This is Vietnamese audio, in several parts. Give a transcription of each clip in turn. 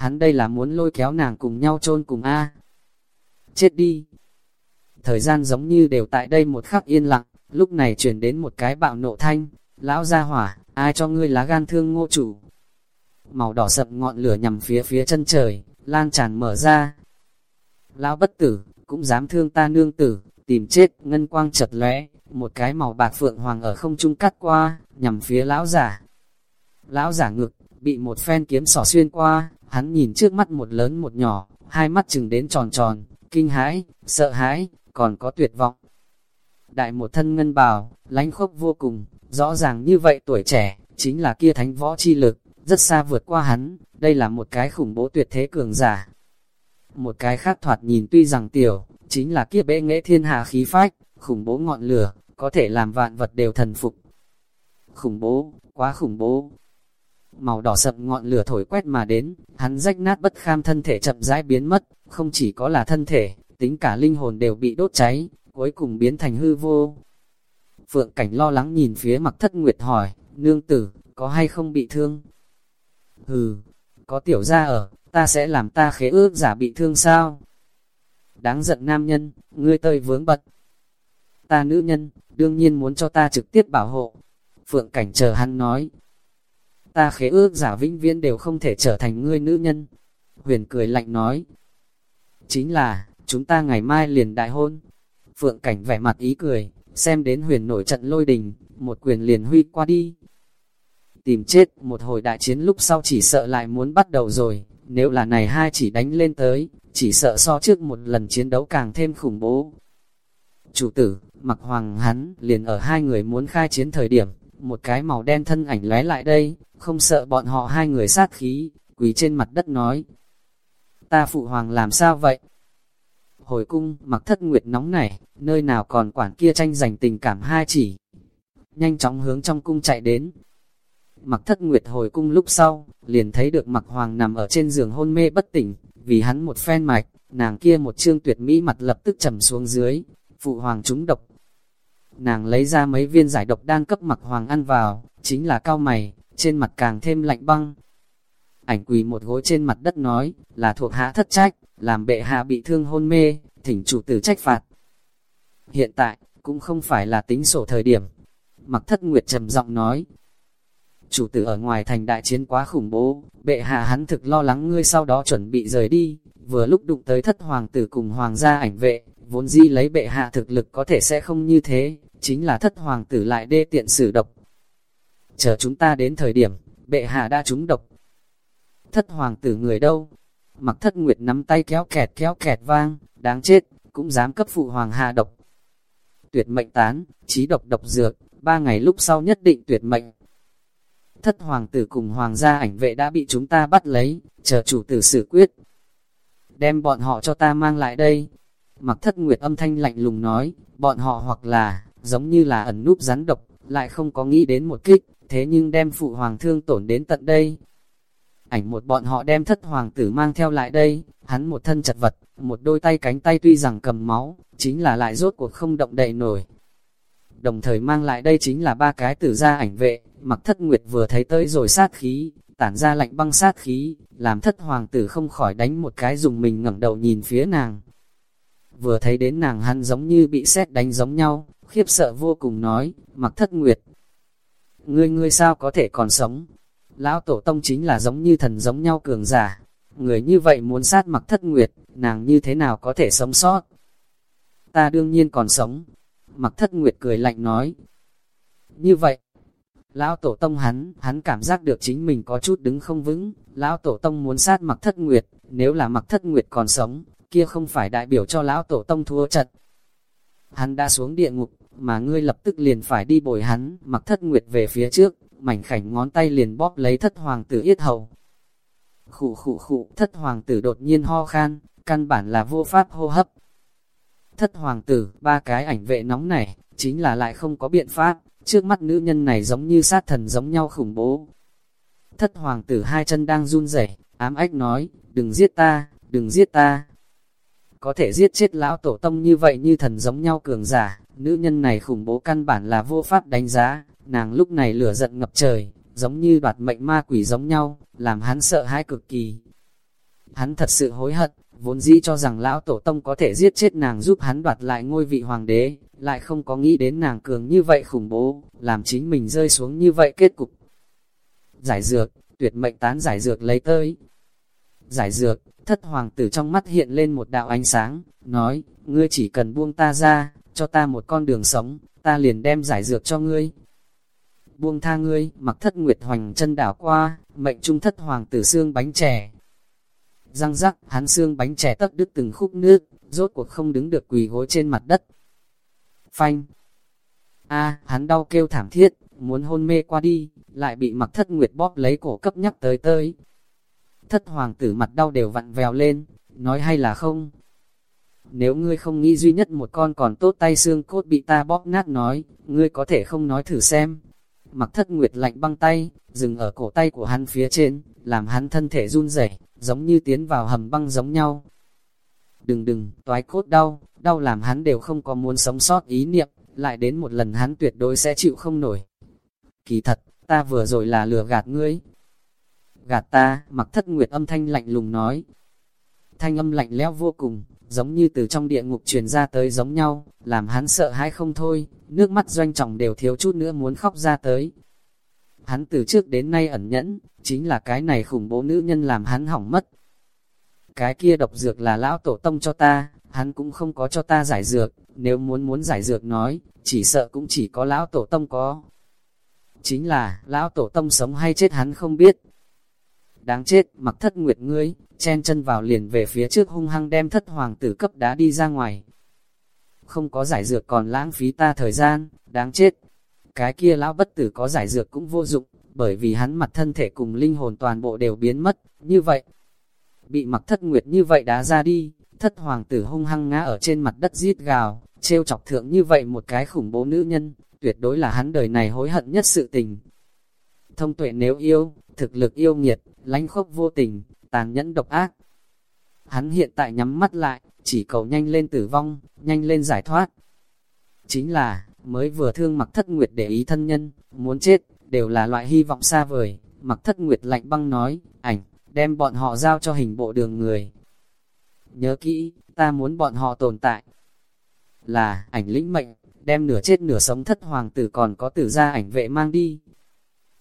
hắn đây là muốn lôi kéo nàng cùng nhau chôn cùng A. Chết đi! Thời gian giống như đều tại đây một khắc yên lặng, lúc này chuyển đến một cái bạo nộ thanh, lão gia hỏa, ai cho ngươi lá gan thương ngô chủ. Màu đỏ sậm ngọn lửa nhằm phía phía chân trời, lan tràn mở ra. Lão bất tử, cũng dám thương ta nương tử, tìm chết, ngân quang chật lóe, một cái màu bạc phượng hoàng ở không trung cắt qua, nhằm phía lão giả. Lão giả ngực, bị một phen kiếm sỏ xuyên qua, hắn nhìn trước mắt một lớn một nhỏ, hai mắt chừng đến tròn tròn, kinh hãi, sợ hãi, còn có tuyệt vọng. Đại một thân ngân bào, lánh khốc vô cùng, rõ ràng như vậy tuổi trẻ, chính là kia thánh võ chi lực, rất xa vượt qua hắn, đây là một cái khủng bố tuyệt thế cường giả. Một cái khác thoạt nhìn tuy rằng tiểu, chính là kia bệ nghệ thiên hạ khí phách, khủng bố ngọn lửa, có thể làm vạn vật đều thần phục. Khủng bố, quá khủng bố. Màu đỏ sậm ngọn lửa thổi quét mà đến, hắn rách nát bất kham thân thể chậm rãi biến mất, không chỉ có là thân thể, tính cả linh hồn đều bị đốt cháy, cuối cùng biến thành hư vô. Phượng cảnh lo lắng nhìn phía mặc thất nguyệt hỏi, nương tử, có hay không bị thương? Hừ, có tiểu ra ở, ta sẽ làm ta khế ước giả bị thương sao? Đáng giận nam nhân, ngươi tơi vướng bật. Ta nữ nhân, đương nhiên muốn cho ta trực tiếp bảo hộ. Phượng cảnh chờ hắn nói. Ta khế ước giả vĩnh viễn đều không thể trở thành ngươi nữ nhân. Huyền cười lạnh nói. Chính là, chúng ta ngày mai liền đại hôn. Phượng cảnh vẻ mặt ý cười, xem đến huyền nổi trận lôi đình, một quyền liền huy qua đi. Tìm chết, một hồi đại chiến lúc sau chỉ sợ lại muốn bắt đầu rồi, nếu là này hai chỉ đánh lên tới, chỉ sợ so trước một lần chiến đấu càng thêm khủng bố. Chủ tử, mặc hoàng hắn, liền ở hai người muốn khai chiến thời điểm, một cái màu đen thân ảnh lóe lại đây, không sợ bọn họ hai người sát khí, quỳ trên mặt đất nói. Ta phụ hoàng làm sao vậy? Hồi cung, mặc thất nguyệt nóng nảy, nơi nào còn quản kia tranh giành tình cảm hai chỉ. Nhanh chóng hướng trong cung chạy đến. Mặc thất nguyệt hồi cung lúc sau, liền thấy được mặc hoàng nằm ở trên giường hôn mê bất tỉnh, vì hắn một phen mạch, nàng kia một trương tuyệt mỹ mặt lập tức trầm xuống dưới, phụ hoàng trúng độc. Nàng lấy ra mấy viên giải độc đang cấp mặc hoàng ăn vào, chính là cao mày, trên mặt càng thêm lạnh băng. Ảnh quỳ một gối trên mặt đất nói, là thuộc hạ thất trách, làm bệ hạ bị thương hôn mê, thỉnh chủ tử trách phạt. Hiện tại, cũng không phải là tính sổ thời điểm. Mặc thất nguyệt trầm giọng nói, chủ tử ở ngoài thành đại chiến quá khủng bố, bệ hạ hắn thực lo lắng ngươi sau đó chuẩn bị rời đi, vừa lúc đụng tới thất hoàng tử cùng hoàng gia ảnh vệ, vốn di lấy bệ hạ thực lực có thể sẽ không như thế, chính là thất hoàng tử lại đê tiện sử độc. Chờ chúng ta đến thời điểm, bệ hạ đã trúng độc. Thất hoàng tử người đâu? Mặc thất nguyệt nắm tay kéo kẹt kéo kẹt vang, đáng chết, cũng dám cấp phụ hoàng hạ độc. Tuyệt mệnh tán, trí độc độc dược, ba ngày lúc sau nhất định tuyệt mệnh. Thất hoàng tử cùng hoàng gia ảnh vệ đã bị chúng ta bắt lấy, chờ chủ tử xử quyết. Đem bọn họ cho ta mang lại đây, Mặc thất nguyệt âm thanh lạnh lùng nói, bọn họ hoặc là, giống như là ẩn núp rắn độc, lại không có nghĩ đến một kích, thế nhưng đem phụ hoàng thương tổn đến tận đây. Ảnh một bọn họ đem thất hoàng tử mang theo lại đây, hắn một thân chật vật, một đôi tay cánh tay tuy rằng cầm máu, chính là lại rốt cuộc không động đậy nổi. Đồng thời mang lại đây chính là ba cái tử gia ảnh vệ, mặc thất nguyệt vừa thấy tới rồi sát khí, tản ra lạnh băng sát khí, làm thất hoàng tử không khỏi đánh một cái dùng mình ngẩng đầu nhìn phía nàng vừa thấy đến nàng hắn giống như bị sét đánh giống nhau, khiếp sợ vô cùng nói, mặc thất nguyệt. Ngươi ngươi sao có thể còn sống? Lão tổ tông chính là giống như thần giống nhau cường giả. Người như vậy muốn sát mặc thất nguyệt, nàng như thế nào có thể sống sót? Ta đương nhiên còn sống. Mặc thất nguyệt cười lạnh nói. Như vậy, Lão Tổ Tông hắn, hắn cảm giác được chính mình có chút đứng không vững, Lão Tổ Tông muốn sát mặc thất nguyệt, nếu là mặc thất nguyệt còn sống, kia không phải đại biểu cho lão tổ tông thua trận. Hắn đã xuống địa ngục, mà ngươi lập tức liền phải đi bồi hắn, mặc thất nguyệt về phía trước, mảnh khảnh ngón tay liền bóp lấy thất hoàng tử yết hầu. Khụ khụ khụ, thất hoàng tử đột nhiên ho khan, căn bản là vô pháp hô hấp. Thất hoàng tử, ba cái ảnh vệ nóng này, chính là lại không có biện pháp, trước mắt nữ nhân này giống như sát thần giống nhau khủng bố. Thất hoàng tử hai chân đang run rẩy, ám ách nói, đừng giết ta, đừng giết ta, có thể giết chết lão tổ tông như vậy như thần giống nhau cường giả, nữ nhân này khủng bố căn bản là vô pháp đánh giá, nàng lúc này lửa giận ngập trời, giống như đoạt mệnh ma quỷ giống nhau, làm hắn sợ hãi cực kỳ. hắn thật sự hối hận, vốn dĩ cho rằng lão tổ tông có thể giết chết nàng giúp hắn đoạt lại ngôi vị hoàng đế, lại không có nghĩ đến nàng cường như vậy khủng bố, làm chính mình rơi xuống như vậy kết cục. Giải dược, tuyệt mệnh tán giải dược lấy tới. Giải dược, thất hoàng tử trong mắt hiện lên một đạo ánh sáng, nói, ngươi chỉ cần buông ta ra, cho ta một con đường sống, ta liền đem giải dược cho ngươi. Buông tha ngươi, mặc thất nguyệt hoành chân đảo qua, mệnh trung thất hoàng tử xương bánh chè. Răng rắc, hắn xương bánh chè tất đứt từng khúc nước, rốt cuộc không đứng được quỳ gối trên mặt đất. Phanh. A, hắn đau kêu thảm thiết, muốn hôn mê qua đi, lại bị mặc thất nguyệt bóp lấy cổ cấp nhắc tới tới. Thất hoàng tử mặt đau đều vặn vèo lên, nói hay là không? Nếu ngươi không nghĩ duy nhất một con còn tốt tay xương cốt bị ta bóp nát nói, ngươi có thể không nói thử xem. Mặc thất nguyệt lạnh băng tay, dừng ở cổ tay của hắn phía trên, làm hắn thân thể run rẩy, giống như tiến vào hầm băng giống nhau. Đừng đừng, toái cốt đau, đau làm hắn đều không có muốn sống sót ý niệm, lại đến một lần hắn tuyệt đối sẽ chịu không nổi. Kỳ thật, ta vừa rồi là lừa gạt ngươi. Gạt ta, mặc thất nguyệt âm thanh lạnh lùng nói. Thanh âm lạnh lẽo vô cùng, giống như từ trong địa ngục truyền ra tới giống nhau, làm hắn sợ hãi không thôi, nước mắt doanh trọng đều thiếu chút nữa muốn khóc ra tới. Hắn từ trước đến nay ẩn nhẫn, chính là cái này khủng bố nữ nhân làm hắn hỏng mất. Cái kia độc dược là lão tổ tông cho ta, hắn cũng không có cho ta giải dược, nếu muốn muốn giải dược nói, chỉ sợ cũng chỉ có lão tổ tông có. Chính là, lão tổ tông sống hay chết hắn không biết. Đáng chết, mặc thất nguyệt ngươi, chen chân vào liền về phía trước hung hăng đem thất hoàng tử cấp đá đi ra ngoài. Không có giải dược còn lãng phí ta thời gian, đáng chết. Cái kia lão bất tử có giải dược cũng vô dụng, bởi vì hắn mặt thân thể cùng linh hồn toàn bộ đều biến mất, như vậy. Bị mặc thất nguyệt như vậy đá ra đi, thất hoàng tử hung hăng ngã ở trên mặt đất rít gào, trêu chọc thượng như vậy một cái khủng bố nữ nhân, tuyệt đối là hắn đời này hối hận nhất sự tình. Thông tuệ nếu yêu, thực lực yêu nghiệt, lánh khốc vô tình, tàn nhẫn độc ác. Hắn hiện tại nhắm mắt lại, chỉ cầu nhanh lên tử vong, nhanh lên giải thoát. Chính là, mới vừa thương mặc thất nguyệt để ý thân nhân, muốn chết, đều là loại hy vọng xa vời. Mặc thất nguyệt lạnh băng nói, ảnh, đem bọn họ giao cho hình bộ đường người. Nhớ kỹ, ta muốn bọn họ tồn tại. Là, ảnh lĩnh mệnh, đem nửa chết nửa sống thất hoàng tử còn có tử gia ảnh vệ mang đi.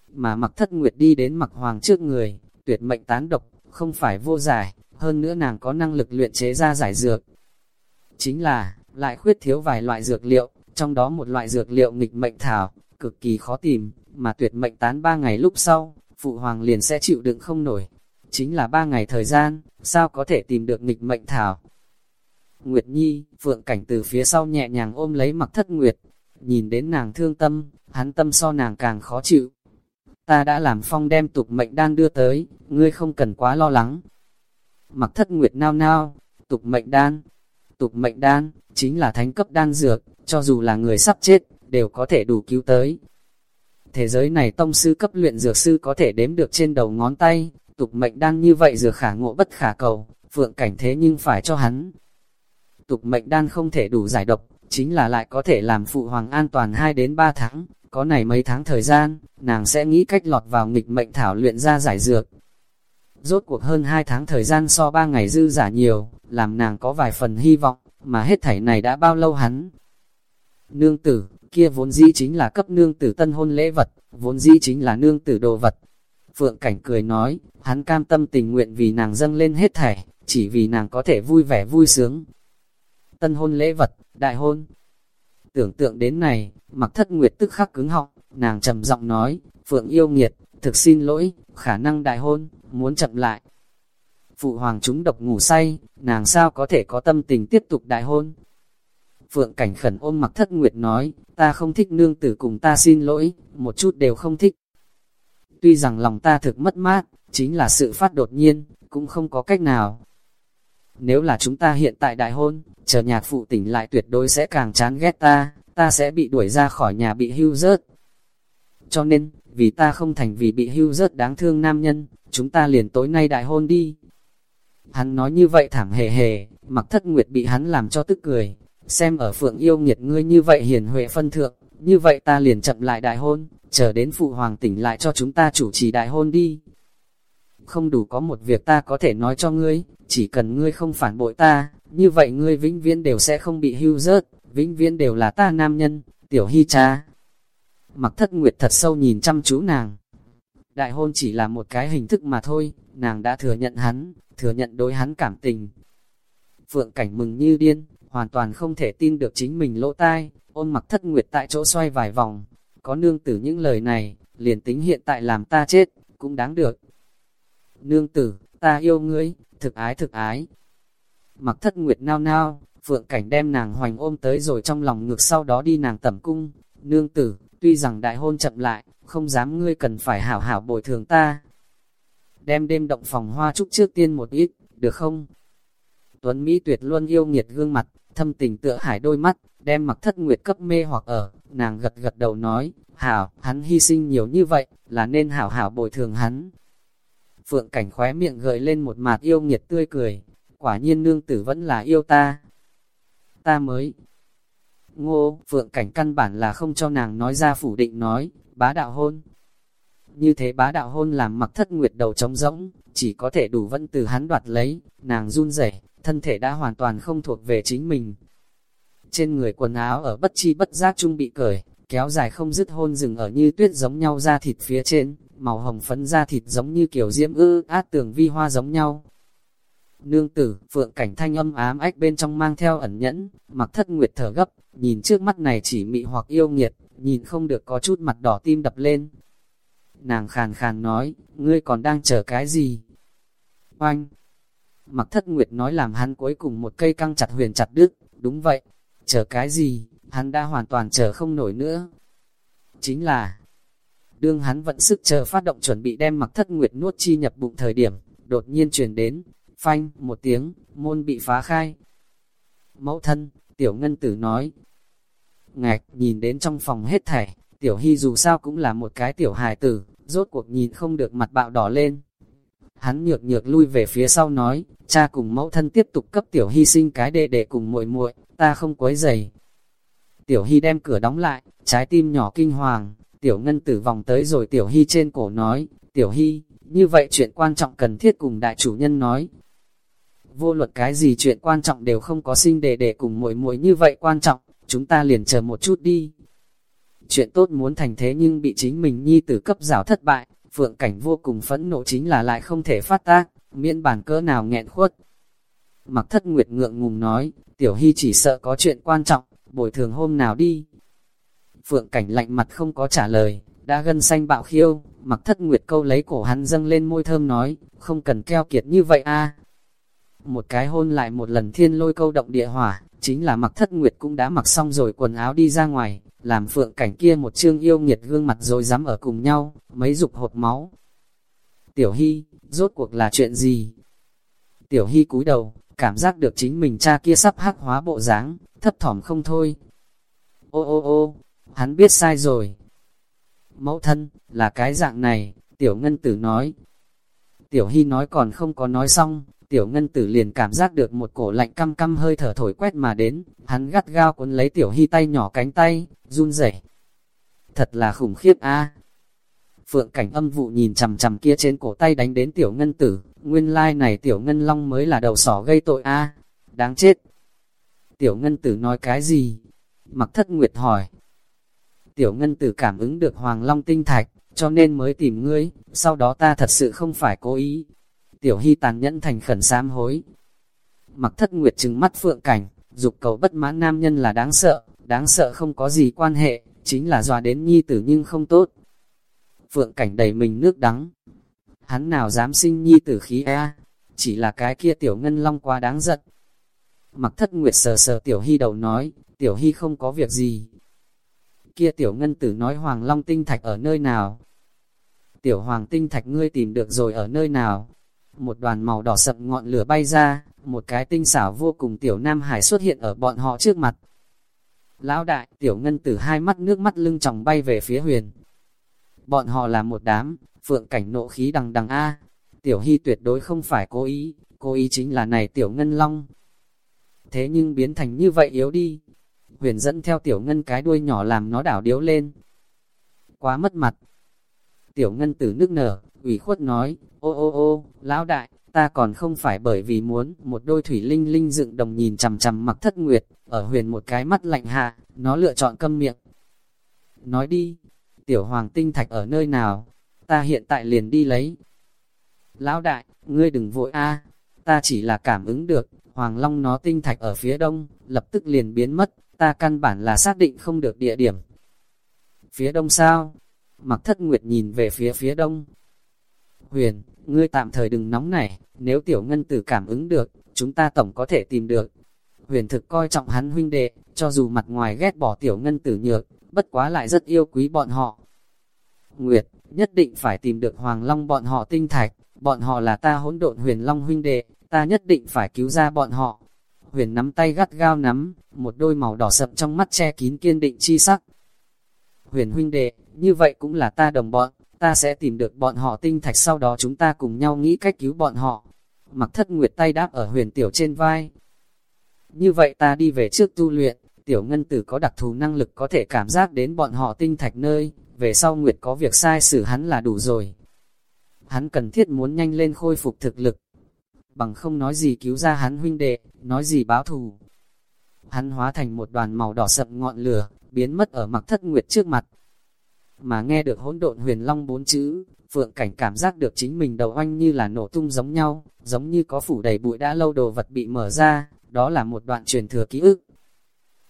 Mà mặc thất nguyệt đi đến mặc hoàng trước người, tuyệt mệnh tán độc, không phải vô giải, hơn nữa nàng có năng lực luyện chế ra giải dược. Chính là, lại khuyết thiếu vài loại dược liệu, trong đó một loại dược liệu nghịch mệnh thảo, cực kỳ khó tìm, mà tuyệt mệnh tán ba ngày lúc sau, phụ hoàng liền sẽ chịu đựng không nổi. Chính là ba ngày thời gian, sao có thể tìm được nghịch mệnh thảo? Nguyệt Nhi, Phượng Cảnh từ phía sau nhẹ nhàng ôm lấy mặc thất Nguyệt, nhìn đến nàng thương tâm, hắn tâm so nàng càng khó chịu. Ta đã làm phong đem tục mệnh đan đưa tới, ngươi không cần quá lo lắng. Mặc thất Nguyệt nao nao, tục mệnh đan, tục mệnh đan, chính là thánh cấp đan dược, cho dù là người sắp chết, đều có thể đủ cứu tới. Thế giới này tông sư cấp luyện dược sư có thể đếm được trên đầu ngón tay, tục mệnh đan như vậy dược khả ngộ bất khả cầu, phượng cảnh thế nhưng phải cho hắn, tục mệnh đan không thể đủ giải độc, chính là lại có thể làm phụ hoàng an toàn 2 đến 3 tháng, có này mấy tháng thời gian, nàng sẽ nghĩ cách lọt vào nghịch mệnh thảo luyện ra giải dược. Rốt cuộc hơn 2 tháng thời gian so 3 ngày dư giả nhiều, làm nàng có vài phần hy vọng, mà hết thảy này đã bao lâu hắn. Nương tử, kia vốn dĩ chính là cấp nương tử tân hôn lễ vật, vốn dĩ chính là nương tử đồ vật. Phượng Cảnh cười nói, hắn cam tâm tình nguyện vì nàng dâng lên hết thảy, chỉ vì nàng có thể vui vẻ vui sướng, tân hôn lễ vật, đại hôn. Tưởng tượng đến này, mặc thất nguyệt tức khắc cứng họng, nàng trầm giọng nói, Phượng yêu nghiệt, thực xin lỗi, khả năng đại hôn, muốn chậm lại. Phụ hoàng chúng độc ngủ say, nàng sao có thể có tâm tình tiếp tục đại hôn. Phượng cảnh khẩn ôm mặc thất nguyệt nói, ta không thích nương tử cùng ta xin lỗi, một chút đều không thích. Tuy rằng lòng ta thực mất mát, chính là sự phát đột nhiên, cũng không có cách nào. Nếu là chúng ta hiện tại đại hôn, chờ nhạc phụ tỉnh lại tuyệt đối sẽ càng chán ghét ta, ta sẽ bị đuổi ra khỏi nhà bị hưu rớt. Cho nên, vì ta không thành vì bị hưu rớt đáng thương nam nhân, chúng ta liền tối nay đại hôn đi. Hắn nói như vậy thảm hề hề, mặc thất nguyệt bị hắn làm cho tức cười, xem ở phượng yêu nghiệt ngươi như vậy hiền huệ phân thượng, như vậy ta liền chậm lại đại hôn, chờ đến phụ hoàng tỉnh lại cho chúng ta chủ trì đại hôn đi không đủ có một việc ta có thể nói cho ngươi, chỉ cần ngươi không phản bội ta, như vậy ngươi vĩnh viễn đều sẽ không bị hưu rớt, vĩnh viễn đều là ta nam nhân, tiểu hy cha. Mặc thất nguyệt thật sâu nhìn chăm chú nàng. Đại hôn chỉ là một cái hình thức mà thôi, nàng đã thừa nhận hắn, thừa nhận đối hắn cảm tình. Phượng cảnh mừng như điên, hoàn toàn không thể tin được chính mình lỗ tai, ôm mặc thất nguyệt tại chỗ xoay vài vòng. Có nương tử những lời này, liền tính hiện tại làm ta chết, cũng đáng được. Nương tử, ta yêu ngươi, thực ái thực ái. Mặc thất nguyệt nao nao, phượng cảnh đem nàng hoành ôm tới rồi trong lòng ngược sau đó đi nàng tẩm cung. Nương tử, tuy rằng đại hôn chậm lại, không dám ngươi cần phải hảo hảo bồi thường ta. Đem đêm động phòng hoa trúc trước tiên một ít, được không? Tuấn Mỹ tuyệt luôn yêu nghiệt gương mặt, thâm tình tựa hải đôi mắt, đem mặc thất nguyệt cấp mê hoặc ở, nàng gật gật đầu nói, hảo, hắn hy sinh nhiều như vậy, là nên hảo hảo bồi thường hắn. Phượng cảnh khóe miệng gợi lên một mạt yêu nghiệt tươi cười, quả nhiên nương tử vẫn là yêu ta. Ta mới. Ngô, Phượng cảnh căn bản là không cho nàng nói ra phủ định nói, bá đạo hôn. Như thế bá đạo hôn làm mặc thất nguyệt đầu trống rỗng, chỉ có thể đủ vẫn từ hắn đoạt lấy, nàng run rẩy thân thể đã hoàn toàn không thuộc về chính mình. Trên người quần áo ở bất chi bất giác trung bị cởi, kéo dài không dứt hôn rừng ở như tuyết giống nhau ra thịt phía trên, màu hồng phấn da thịt giống như kiểu diễm ư át tường vi hoa giống nhau. Nương tử, phượng cảnh thanh âm ám ách bên trong mang theo ẩn nhẫn, mặc thất nguyệt thở gấp, nhìn trước mắt này chỉ mị hoặc yêu nghiệt, nhìn không được có chút mặt đỏ tim đập lên. Nàng khàn khàn nói, ngươi còn đang chờ cái gì? Oanh! Mặc thất nguyệt nói làm hắn cuối cùng một cây căng chặt huyền chặt đứt, đúng vậy, chờ cái gì, hắn đã hoàn toàn chờ không nổi nữa. Chính là, đương hắn vẫn sức chờ phát động chuẩn bị đem mặc thất nguyệt nuốt chi nhập bụng thời điểm, đột nhiên truyền đến, phanh, một tiếng, môn bị phá khai. Mẫu thân, tiểu ngân tử nói, ngạch, nhìn đến trong phòng hết thảy, tiểu hy dù sao cũng là một cái tiểu hài tử, rốt cuộc nhìn không được mặt bạo đỏ lên. Hắn nhược nhược lui về phía sau nói, cha cùng mẫu thân tiếp tục cấp tiểu hy sinh cái đệ đệ cùng muội muội, ta không quấy giày. Tiểu hy đem cửa đóng lại, trái tim nhỏ kinh hoàng, tiểu ngân tử vòng tới rồi tiểu hy trên cổ nói, tiểu hy, như vậy chuyện quan trọng cần thiết cùng đại chủ nhân nói. Vô luật cái gì chuyện quan trọng đều không có sinh đề để cùng muội muội như vậy quan trọng, chúng ta liền chờ một chút đi. Chuyện tốt muốn thành thế nhưng bị chính mình nhi tử cấp rào thất bại, phượng cảnh vô cùng phẫn nộ chính là lại không thể phát tác, miễn bản cỡ nào nghẹn khuất. Mặc thất nguyệt ngượng ngùng nói, tiểu hy chỉ sợ có chuyện quan trọng, bồi thường hôm nào đi. Phượng cảnh lạnh mặt không có trả lời, đã gân xanh bạo khiêu, mặc thất nguyệt câu lấy cổ hắn dâng lên môi thơm nói, không cần keo kiệt như vậy a. Một cái hôn lại một lần thiên lôi câu động địa hỏa, chính là mặc thất nguyệt cũng đã mặc xong rồi quần áo đi ra ngoài, làm phượng cảnh kia một chương yêu nghiệt gương mặt rồi dám ở cùng nhau, mấy dục hột máu. Tiểu Hy, rốt cuộc là chuyện gì? Tiểu Hy cúi đầu, cảm giác được chính mình cha kia sắp hắc hóa bộ dáng, thấp thỏm không thôi. Ô ô ô, hắn biết sai rồi. Mẫu thân, là cái dạng này, tiểu ngân tử nói. Tiểu Hy nói còn không có nói xong, tiểu ngân tử liền cảm giác được một cổ lạnh căm căm hơi thở thổi quét mà đến, hắn gắt gao cuốn lấy tiểu hy tay nhỏ cánh tay, run rẩy. Thật là khủng khiếp a. Phượng cảnh âm vụ nhìn chằm chằm kia trên cổ tay đánh đến tiểu ngân tử, nguyên lai này tiểu ngân long mới là đầu sỏ gây tội a. Đáng chết. Tiểu ngân tử nói cái gì? Mặc thất nguyệt hỏi. Tiểu ngân tử cảm ứng được hoàng long tinh thạch, cho nên mới tìm ngươi, sau đó ta thật sự không phải cố ý, Tiểu Hy tàn nhẫn thành khẩn sám hối. Mặc thất nguyệt trừng mắt phượng cảnh, dục cầu bất mãn nam nhân là đáng sợ, đáng sợ không có gì quan hệ, chính là dọa đến nhi tử nhưng không tốt. Phượng cảnh đầy mình nước đắng. Hắn nào dám sinh nhi tử khí e, chỉ là cái kia tiểu ngân long quá đáng giận. Mặc thất nguyệt sờ sờ tiểu hy đầu nói, tiểu hy không có việc gì. Kia tiểu ngân tử nói hoàng long tinh thạch ở nơi nào? Tiểu hoàng tinh thạch ngươi tìm được rồi ở nơi nào? một đoàn màu đỏ sậm ngọn lửa bay ra, một cái tinh xảo vô cùng tiểu nam hải xuất hiện ở bọn họ trước mặt. Lão đại, tiểu ngân tử hai mắt nước mắt lưng tròng bay về phía huyền. Bọn họ là một đám, phượng cảnh nộ khí đằng đằng A. Tiểu hy tuyệt đối không phải cố ý, cố ý chính là này tiểu ngân long. Thế nhưng biến thành như vậy yếu đi. Huyền dẫn theo tiểu ngân cái đuôi nhỏ làm nó đảo điếu lên. Quá mất mặt. Tiểu ngân tử nước nở, ủy khuất nói, ô ô ô, lão đại, ta còn không phải bởi vì muốn một đôi thủy linh linh dựng đồng nhìn chằm chằm mặc thất nguyệt, ở huyền một cái mắt lạnh hạ, nó lựa chọn câm miệng. Nói đi, tiểu hoàng tinh thạch ở nơi nào, ta hiện tại liền đi lấy. Lão đại, ngươi đừng vội a ta chỉ là cảm ứng được, hoàng long nó tinh thạch ở phía đông, lập tức liền biến mất, ta căn bản là xác định không được địa điểm. Phía đông sao? Mặc thất nguyệt nhìn về phía phía đông. Huyền, ngươi tạm thời đừng nóng nảy, nếu tiểu ngân tử cảm ứng được, chúng ta tổng có thể tìm được. Huyền thực coi trọng hắn huynh đệ, cho dù mặt ngoài ghét bỏ tiểu ngân tử nhược, bất quá lại rất yêu quý bọn họ. Nguyệt, nhất định phải tìm được Hoàng Long bọn họ tinh thạch, bọn họ là ta hỗn độn huyền Long huynh đệ, ta nhất định phải cứu ra bọn họ. Huyền nắm tay gắt gao nắm, một đôi màu đỏ sậm trong mắt che kín kiên định chi sắc. Huyền huynh đệ, như vậy cũng là ta đồng bọn, ta sẽ tìm được bọn họ tinh thạch sau đó chúng ta cùng nhau nghĩ cách cứu bọn họ. Mặc thất nguyệt tay đáp ở huyền tiểu trên vai. Như vậy ta đi về trước tu luyện, tiểu ngân tử có đặc thù năng lực có thể cảm giác đến bọn họ tinh thạch nơi, về sau nguyệt có việc sai xử hắn là đủ rồi. Hắn cần thiết muốn nhanh lên khôi phục thực lực, bằng không nói gì cứu ra hắn huynh đệ, nói gì báo thù. Hắn hóa thành một đoàn màu đỏ sậm ngọn lửa, biến mất ở mặc thất nguyệt trước mặt. Mà nghe được hỗn độn huyền long bốn chữ, Phượng Cảnh cảm giác được chính mình đầu oanh như là nổ tung giống nhau, giống như có phủ đầy bụi đã lâu đồ vật bị mở ra, đó là một đoạn truyền thừa ký ức.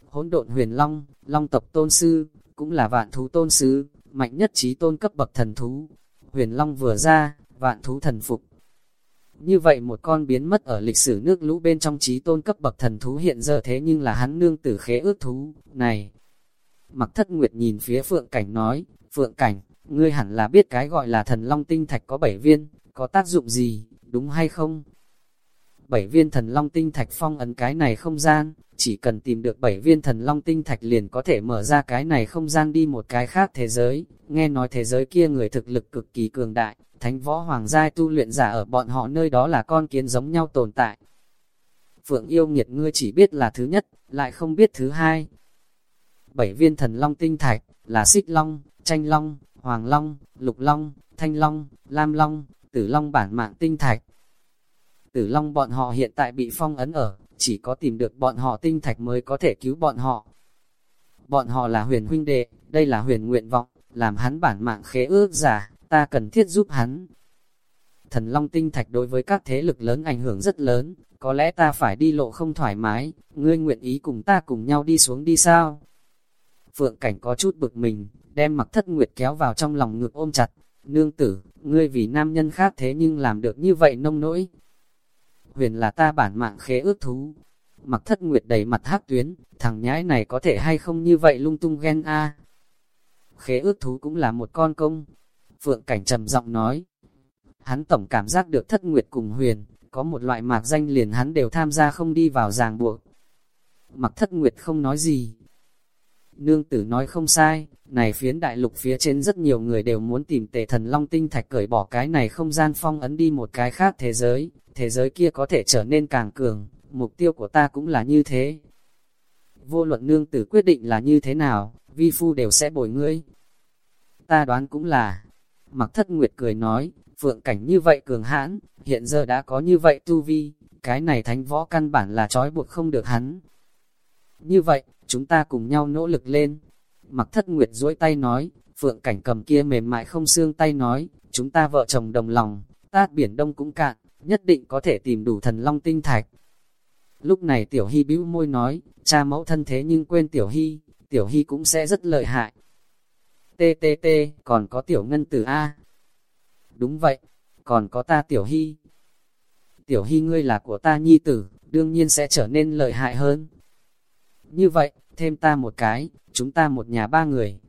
Hỗn độn huyền long, long tộc tôn sư, cũng là vạn thú tôn sư, mạnh nhất trí tôn cấp bậc thần thú. Huyền long vừa ra, vạn thú thần phục, như vậy một con biến mất ở lịch sử nước lũ bên trong trí tôn cấp bậc thần thú hiện giờ thế nhưng là hắn nương tử khế ước thú, này. Mặc thất nguyệt nhìn phía Phượng Cảnh nói, Phượng Cảnh, ngươi hẳn là biết cái gọi là thần long tinh thạch có bảy viên, có tác dụng gì, đúng hay không? Bảy viên thần long tinh thạch phong ấn cái này không gian, chỉ cần tìm được bảy viên thần long tinh thạch liền có thể mở ra cái này không gian đi một cái khác thế giới, nghe nói thế giới kia người thực lực cực kỳ cường đại, thánh võ hoàng giai tu luyện giả ở bọn họ nơi đó là con kiến giống nhau tồn tại. Phượng yêu nghiệt ngươi chỉ biết là thứ nhất, lại không biết thứ hai. Bảy viên thần long tinh thạch, là xích long, tranh long, hoàng long, lục long, thanh long, lam long, tử long bản mạng tinh thạch. Tử long bọn họ hiện tại bị phong ấn ở, chỉ có tìm được bọn họ tinh thạch mới có thể cứu bọn họ. Bọn họ là huyền huynh đệ, đây là huyền nguyện vọng, làm hắn bản mạng khế ước giả, ta cần thiết giúp hắn. Thần Long Tinh Thạch đối với các thế lực lớn ảnh hưởng rất lớn, có lẽ ta phải đi lộ không thoải mái, ngươi nguyện ý cùng ta cùng nhau đi xuống đi sao? Phượng Cảnh có chút bực mình, đem mặc thất nguyệt kéo vào trong lòng ngực ôm chặt, nương tử, ngươi vì nam nhân khác thế nhưng làm được như vậy nông nỗi. Huyền là ta bản mạng khế ước thú. Mặc thất nguyệt đầy mặt hát tuyến, thằng nhãi này có thể hay không như vậy lung tung ghen a Khế ước thú cũng là một con công, Phượng Cảnh trầm giọng nói. Hắn tổng cảm giác được thất nguyệt cùng huyền, có một loại mạc danh liền hắn đều tham gia không đi vào ràng buộc. Mặc thất nguyệt không nói gì. Nương tử nói không sai, này phiến đại lục phía trên rất nhiều người đều muốn tìm tề thần long tinh thạch cởi bỏ cái này không gian phong ấn đi một cái khác thế giới, thế giới kia có thể trở nên càng cường, mục tiêu của ta cũng là như thế. Vô luận nương tử quyết định là như thế nào, vi phu đều sẽ bồi ngươi. Ta đoán cũng là, Mặc thất nguyệt cười nói, phượng cảnh như vậy cường hãn, hiện giờ đã có như vậy tu vi, cái này thánh võ căn bản là trói buộc không được hắn. Như vậy, chúng ta cùng nhau nỗ lực lên. Mặc thất nguyệt duỗi tay nói, phượng cảnh cầm kia mềm mại không xương tay nói, chúng ta vợ chồng đồng lòng, tát biển đông cũng cạn, nhất định có thể tìm đủ thần long tinh thạch. Lúc này Tiểu Hy bĩu môi nói, cha mẫu thân thế nhưng quên Tiểu Hy, Tiểu Hy cũng sẽ rất lợi hại, TTT, còn có tiểu ngân tử A. Đúng vậy, còn có ta tiểu hy. Tiểu hy ngươi là của ta nhi tử, đương nhiên sẽ trở nên lợi hại hơn. Như vậy, thêm ta một cái, chúng ta một nhà ba người.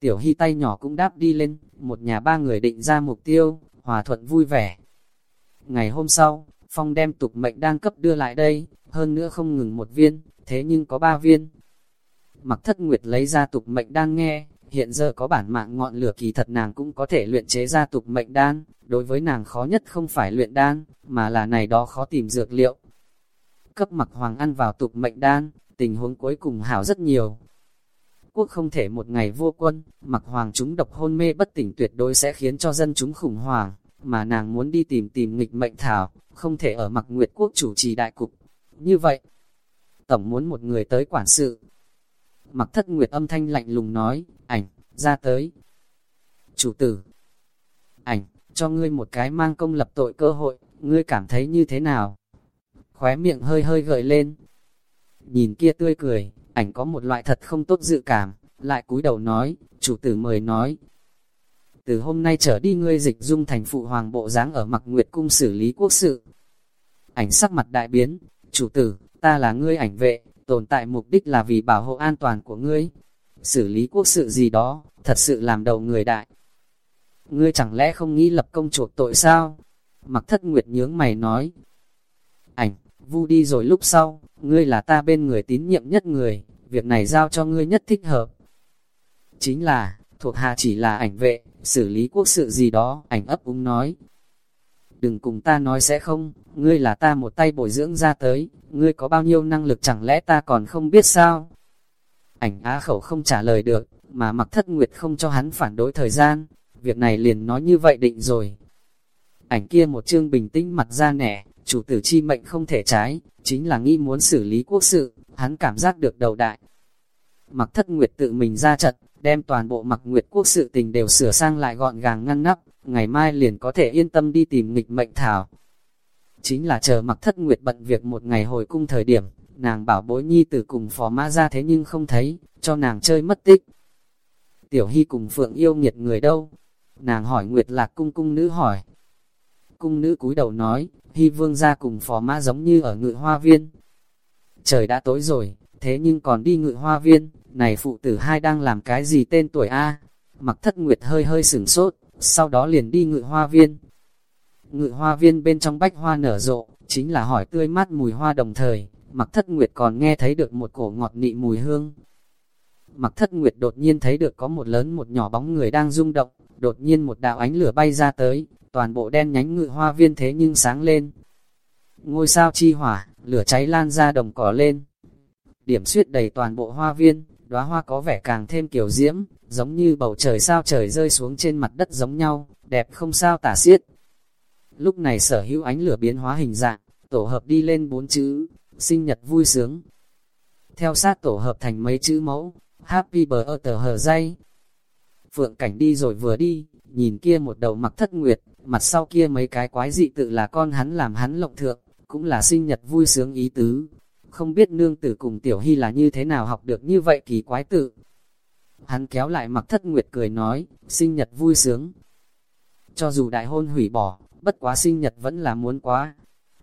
Tiểu hy tay nhỏ cũng đáp đi lên, một nhà ba người định ra mục tiêu, hòa thuận vui vẻ. Ngày hôm sau, Phong đem tục mệnh đang cấp đưa lại đây, hơn nữa không ngừng một viên, thế nhưng có ba viên. Mặc thất nguyệt lấy ra tục mệnh đang nghe, Hiện giờ có bản mạng ngọn lửa kỳ thật nàng cũng có thể luyện chế ra tục mệnh đan, đối với nàng khó nhất không phải luyện đan, mà là này đó khó tìm dược liệu. Cấp mặc hoàng ăn vào tục mệnh đan, tình huống cuối cùng hảo rất nhiều. Quốc không thể một ngày vô quân, mặc hoàng chúng độc hôn mê bất tỉnh tuyệt đối sẽ khiến cho dân chúng khủng hoảng, mà nàng muốn đi tìm tìm nghịch mệnh thảo, không thể ở mặc nguyệt quốc chủ trì đại cục. Như vậy, tổng muốn một người tới quản sự. Mặc thất nguyệt âm thanh lạnh lùng nói, ảnh, ra tới. Chủ tử, ảnh, cho ngươi một cái mang công lập tội cơ hội, ngươi cảm thấy như thế nào? Khóe miệng hơi hơi gợi lên. Nhìn kia tươi cười, ảnh có một loại thật không tốt dự cảm, lại cúi đầu nói, chủ tử mời nói. Từ hôm nay trở đi ngươi dịch dung thành phụ hoàng bộ dáng ở mặc nguyệt cung xử lý quốc sự. Ảnh sắc mặt đại biến, chủ tử, ta là ngươi ảnh vệ, tồn tại mục đích là vì bảo hộ an toàn của ngươi. Xử lý quốc sự gì đó, thật sự làm đầu người đại. Ngươi chẳng lẽ không nghĩ lập công chuộc tội sao? Mặc thất nguyệt nhướng mày nói. Ảnh, vu đi rồi lúc sau, ngươi là ta bên người tín nhiệm nhất người, việc này giao cho ngươi nhất thích hợp. Chính là, thuộc hạ chỉ là ảnh vệ, xử lý quốc sự gì đó, ảnh ấp úng nói. Đừng cùng ta nói sẽ không, ngươi là ta một tay bồi dưỡng ra tới, ngươi có bao nhiêu năng lực chẳng lẽ ta còn không biết sao? Ảnh á khẩu không trả lời được, mà mặc thất nguyệt không cho hắn phản đối thời gian, việc này liền nói như vậy định rồi. Ảnh kia một chương bình tĩnh mặt ra nẻ, chủ tử chi mệnh không thể trái, chính là nghĩ muốn xử lý quốc sự, hắn cảm giác được đầu đại. Mặc thất nguyệt tự mình ra trận, đem toàn bộ mặc nguyệt quốc sự tình đều sửa sang lại gọn gàng ngăn nắp, ngày mai liền có thể yên tâm đi tìm nghịch mệnh thảo. Chính là chờ mặc thất nguyệt bận việc một ngày hồi cung thời điểm, nàng bảo bối nhi tử cùng phó mã ra thế nhưng không thấy, cho nàng chơi mất tích. Tiểu hy cùng phượng yêu nghiệt người đâu? Nàng hỏi nguyệt lạc cung cung nữ hỏi. Cung nữ cúi đầu nói, hy vương ra cùng phó mã giống như ở ngự hoa viên. Trời đã tối rồi, thế nhưng còn đi ngự hoa viên, này phụ tử hai đang làm cái gì tên tuổi A? Mặc thất nguyệt hơi hơi sửng sốt, sau đó liền đi ngự hoa viên. Ngự hoa viên bên trong bách hoa nở rộ, chính là hỏi tươi mát mùi hoa đồng thời, mặc thất nguyệt còn nghe thấy được một cổ ngọt nị mùi hương. Mặc thất nguyệt đột nhiên thấy được có một lớn một nhỏ bóng người đang rung động, đột nhiên một đạo ánh lửa bay ra tới, toàn bộ đen nhánh ngự hoa viên thế nhưng sáng lên. Ngôi sao chi hỏa, lửa cháy lan ra đồng cỏ lên. Điểm suyết đầy toàn bộ hoa viên, đóa hoa có vẻ càng thêm kiểu diễm, giống như bầu trời sao trời rơi xuống trên mặt đất giống nhau, đẹp không sao tả xiết. Lúc này sở hữu ánh lửa biến hóa hình dạng, tổ hợp đi lên bốn chữ, sinh nhật vui sướng. Theo sát tổ hợp thành mấy chữ mẫu, happy birthday hờ dây. Phượng cảnh đi rồi vừa đi, nhìn kia một đầu mặc thất nguyệt, mặt sau kia mấy cái quái dị tự là con hắn làm hắn lộng thượng, cũng là sinh nhật vui sướng ý tứ. Không biết nương tử cùng tiểu hy là như thế nào học được như vậy kỳ quái tự. Hắn kéo lại mặc thất nguyệt cười nói, sinh nhật vui sướng. Cho dù đại hôn hủy bỏ, bất quá sinh nhật vẫn là muốn quá.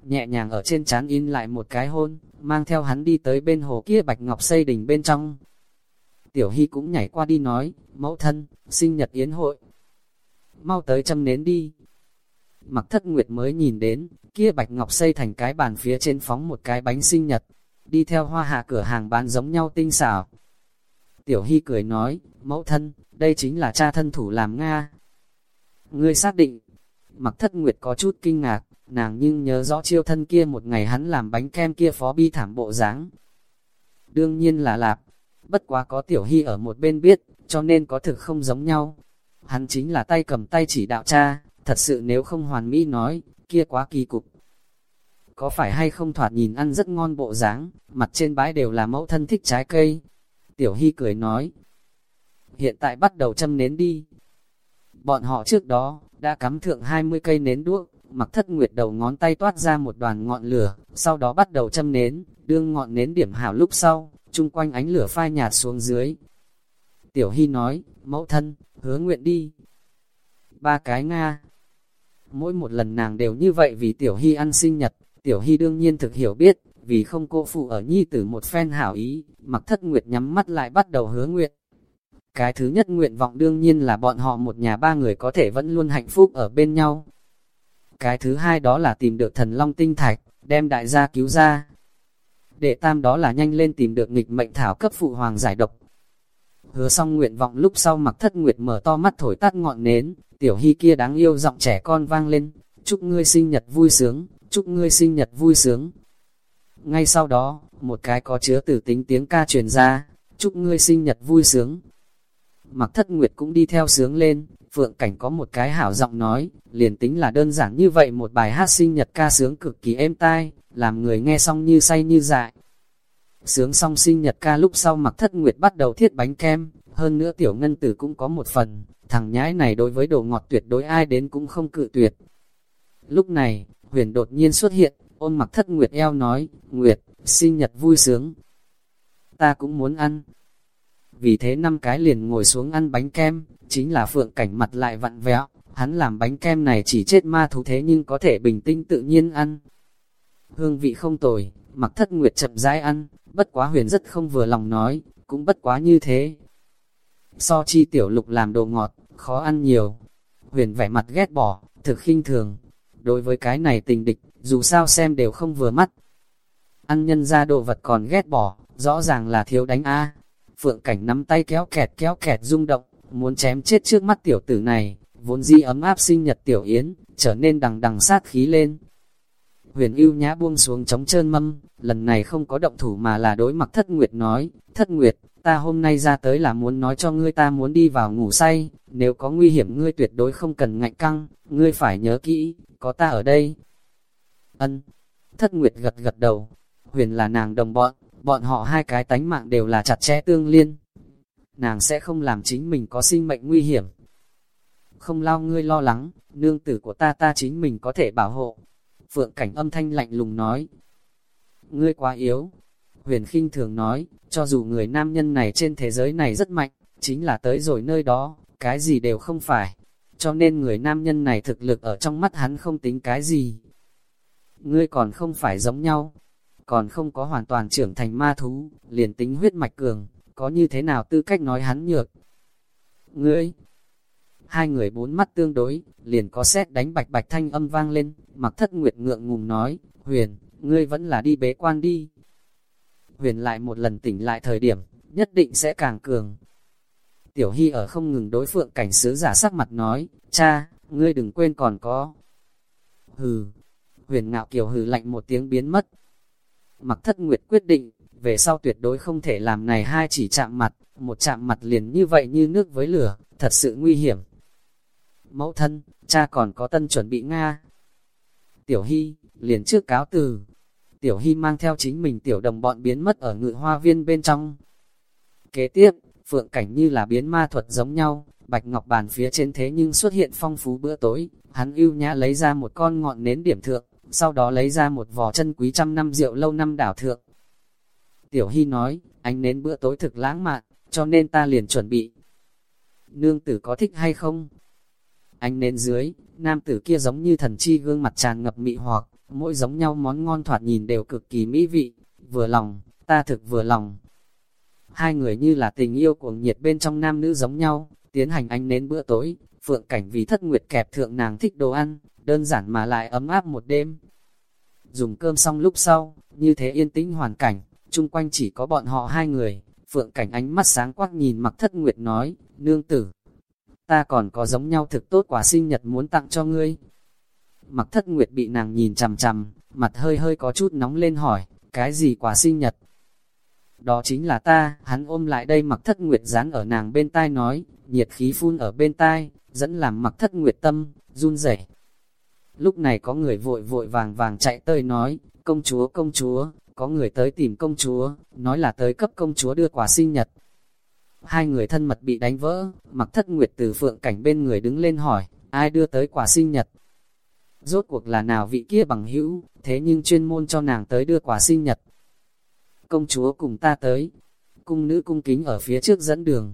Nhẹ nhàng ở trên chán in lại một cái hôn, mang theo hắn đi tới bên hồ kia bạch ngọc xây đỉnh bên trong. Tiểu Hy cũng nhảy qua đi nói, mẫu thân, sinh nhật yến hội. Mau tới châm nến đi. Mặc thất nguyệt mới nhìn đến, kia bạch ngọc xây thành cái bàn phía trên phóng một cái bánh sinh nhật, đi theo hoa hạ cửa hàng bán giống nhau tinh xảo. Tiểu Hy cười nói, mẫu thân, đây chính là cha thân thủ làm Nga. Ngươi xác định, mặc thất nguyệt có chút kinh ngạc, nàng nhưng nhớ rõ chiêu thân kia một ngày hắn làm bánh kem kia phó bi thảm bộ dáng. Đương nhiên là lạp, bất quá có Tiểu Hy ở một bên biết, cho nên có thực không giống nhau. Hắn chính là tay cầm tay chỉ đạo cha, thật sự nếu không hoàn mỹ nói, kia quá kỳ cục. Có phải hay không thoạt nhìn ăn rất ngon bộ dáng, mặt trên bãi đều là mẫu thân thích trái cây. Tiểu Hy cười nói, hiện tại bắt đầu châm nến đi. Bọn họ trước đó, đã cắm thượng 20 cây nến đuốc, mặc thất nguyệt đầu ngón tay toát ra một đoàn ngọn lửa, sau đó bắt đầu châm nến, đương ngọn nến điểm hảo lúc sau, chung quanh ánh lửa phai nhạt xuống dưới. Tiểu Hy nói, mẫu thân, hứa nguyện đi. Ba cái Nga. Mỗi một lần nàng đều như vậy vì Tiểu Hy ăn sinh nhật, Tiểu Hy đương nhiên thực hiểu biết, vì không cô phụ ở nhi tử một phen hảo ý, mặc thất nguyệt nhắm mắt lại bắt đầu hứa nguyện. Cái thứ nhất nguyện vọng đương nhiên là bọn họ một nhà ba người có thể vẫn luôn hạnh phúc ở bên nhau. Cái thứ hai đó là tìm được thần long tinh thạch, đem đại gia cứu ra. Đệ tam đó là nhanh lên tìm được nghịch mệnh thảo cấp phụ hoàng giải độc. Hứa xong nguyện vọng lúc sau mặc thất nguyệt mở to mắt thổi tắt ngọn nến, tiểu hy kia đáng yêu giọng trẻ con vang lên, chúc ngươi sinh nhật vui sướng, chúc ngươi sinh nhật vui sướng. Ngay sau đó, một cái có chứa tử tính tiếng ca truyền ra, chúc ngươi sinh nhật vui sướng. mặc thất nguyệt cũng đi theo sướng lên, phượng cảnh có một cái hảo giọng nói, liền tính là đơn giản như vậy một bài hát sinh nhật ca sướng cực kỳ êm tai, làm người nghe xong như say như dại. Sướng xong sinh nhật ca lúc sau mặc thất nguyệt bắt đầu thiết bánh kem, hơn nữa tiểu ngân tử cũng có một phần, thằng nhãi này đối với đồ ngọt tuyệt đối ai đến cũng không cự tuyệt. Lúc này, huyền đột nhiên xuất hiện, ôm mặc thất nguyệt eo nói, Nguyệt, sinh nhật vui sướng. Ta cũng muốn ăn. Vì thế năm cái liền ngồi xuống ăn bánh kem, chính là phượng cảnh mặt lại vặn vẹo, hắn làm bánh kem này chỉ chết ma thú thế nhưng có thể bình tĩnh tự nhiên ăn. Hương vị không tồi, mặc thất nguyệt chậm rãi ăn, bất quá huyền rất không vừa lòng nói, cũng bất quá như thế. So chi tiểu lục làm đồ ngọt, khó ăn nhiều. Huyền vẻ mặt ghét bỏ, thực khinh thường. Đối với cái này tình địch, dù sao xem đều không vừa mắt. Ăn nhân ra đồ vật còn ghét bỏ, rõ ràng là thiếu đánh A. Phượng cảnh nắm tay kéo kẹt kéo kẹt rung động, muốn chém chết trước mắt tiểu tử này, vốn di ấm áp sinh nhật tiểu yến, trở nên đằng đằng sát khí lên. Huyền ưu nhã buông xuống chống trơn mâm, lần này không có động thủ mà là đối mặt thất nguyệt nói, thất nguyệt, ta hôm nay ra tới là muốn nói cho ngươi ta muốn đi vào ngủ say, nếu có nguy hiểm ngươi tuyệt đối không cần ngạnh căng, ngươi phải nhớ kỹ, có ta ở đây. Ân, thất nguyệt gật gật đầu, huyền là nàng đồng bọn, bọn họ hai cái tánh mạng đều là chặt chẽ tương liên. Nàng sẽ không làm chính mình có sinh mệnh nguy hiểm. Không lao ngươi lo lắng, nương tử của ta ta chính mình có thể bảo hộ. Phượng cảnh âm thanh lạnh lùng nói. Ngươi quá yếu. Huyền khinh thường nói, cho dù người nam nhân này trên thế giới này rất mạnh, chính là tới rồi nơi đó, cái gì đều không phải. Cho nên người nam nhân này thực lực ở trong mắt hắn không tính cái gì. Ngươi còn không phải giống nhau, còn không có hoàn toàn trưởng thành ma thú, liền tính huyết mạch cường, có như thế nào tư cách nói hắn nhược. Ngươi, hai người bốn mắt tương đối, liền có xét đánh bạch bạch thanh âm vang lên, mặc thất nguyệt ngượng ngùng nói, huyền, ngươi vẫn là đi bế quan đi. Huyền lại một lần tỉnh lại thời điểm, nhất định sẽ càng cường. Tiểu Hy ở không ngừng đối phượng cảnh sứ giả sắc mặt nói, cha, ngươi đừng quên còn có. Hừ, huyền ngạo kiều hừ lạnh một tiếng biến mất. Mặc thất nguyệt quyết định, về sau tuyệt đối không thể làm này hai chỉ chạm mặt, một chạm mặt liền như vậy như nước với lửa, thật sự nguy hiểm. Mẫu thân, cha còn có tân chuẩn bị Nga. Tiểu Hy, liền trước cáo từ. Tiểu Hy mang theo chính mình tiểu đồng bọn biến mất ở ngự hoa viên bên trong. Kế tiếp, phượng cảnh như là biến ma thuật giống nhau, bạch ngọc bàn phía trên thế nhưng xuất hiện phong phú bữa tối, hắn ưu nhã lấy ra một con ngọn nến điểm thượng, sau đó lấy ra một vò chân quý trăm năm rượu lâu năm đảo thượng. Tiểu Hy nói, anh nến bữa tối thực lãng mạn, cho nên ta liền chuẩn bị. Nương tử có thích hay không? Anh nến dưới, nam tử kia giống như thần chi gương mặt tràn ngập mị hoặc, mỗi giống nhau món ngon thoạt nhìn đều cực kỳ mỹ vị, vừa lòng, ta thực vừa lòng. Hai người như là tình yêu cuồng nhiệt bên trong nam nữ giống nhau, tiến hành anh nến bữa tối, phượng cảnh vì thất nguyệt kẹp thượng nàng thích đồ ăn, đơn giản mà lại ấm áp một đêm. Dùng cơm xong lúc sau, như thế yên tĩnh hoàn cảnh, chung quanh chỉ có bọn họ hai người, phượng cảnh ánh mắt sáng quắc nhìn mặc thất nguyệt nói, nương tử, ta còn có giống nhau thực tốt quả sinh nhật muốn tặng cho ngươi. Mặc thất nguyệt bị nàng nhìn chằm chằm, mặt hơi hơi có chút nóng lên hỏi, cái gì quả sinh nhật? Đó chính là ta, hắn ôm lại đây mặc thất nguyệt dán ở nàng bên tai nói, nhiệt khí phun ở bên tai, dẫn làm mặc thất nguyệt tâm, run rẩy. Lúc này có người vội vội vàng vàng chạy tới nói, công chúa công chúa, có người tới tìm công chúa, nói là tới cấp công chúa đưa quà sinh nhật. Hai người thân mật bị đánh vỡ, mặc thất nguyệt từ phượng cảnh bên người đứng lên hỏi, ai đưa tới quà sinh nhật? Rốt cuộc là nào vị kia bằng hữu, thế nhưng chuyên môn cho nàng tới đưa quà sinh nhật. Công chúa cùng ta tới, cung nữ cung kính ở phía trước dẫn đường.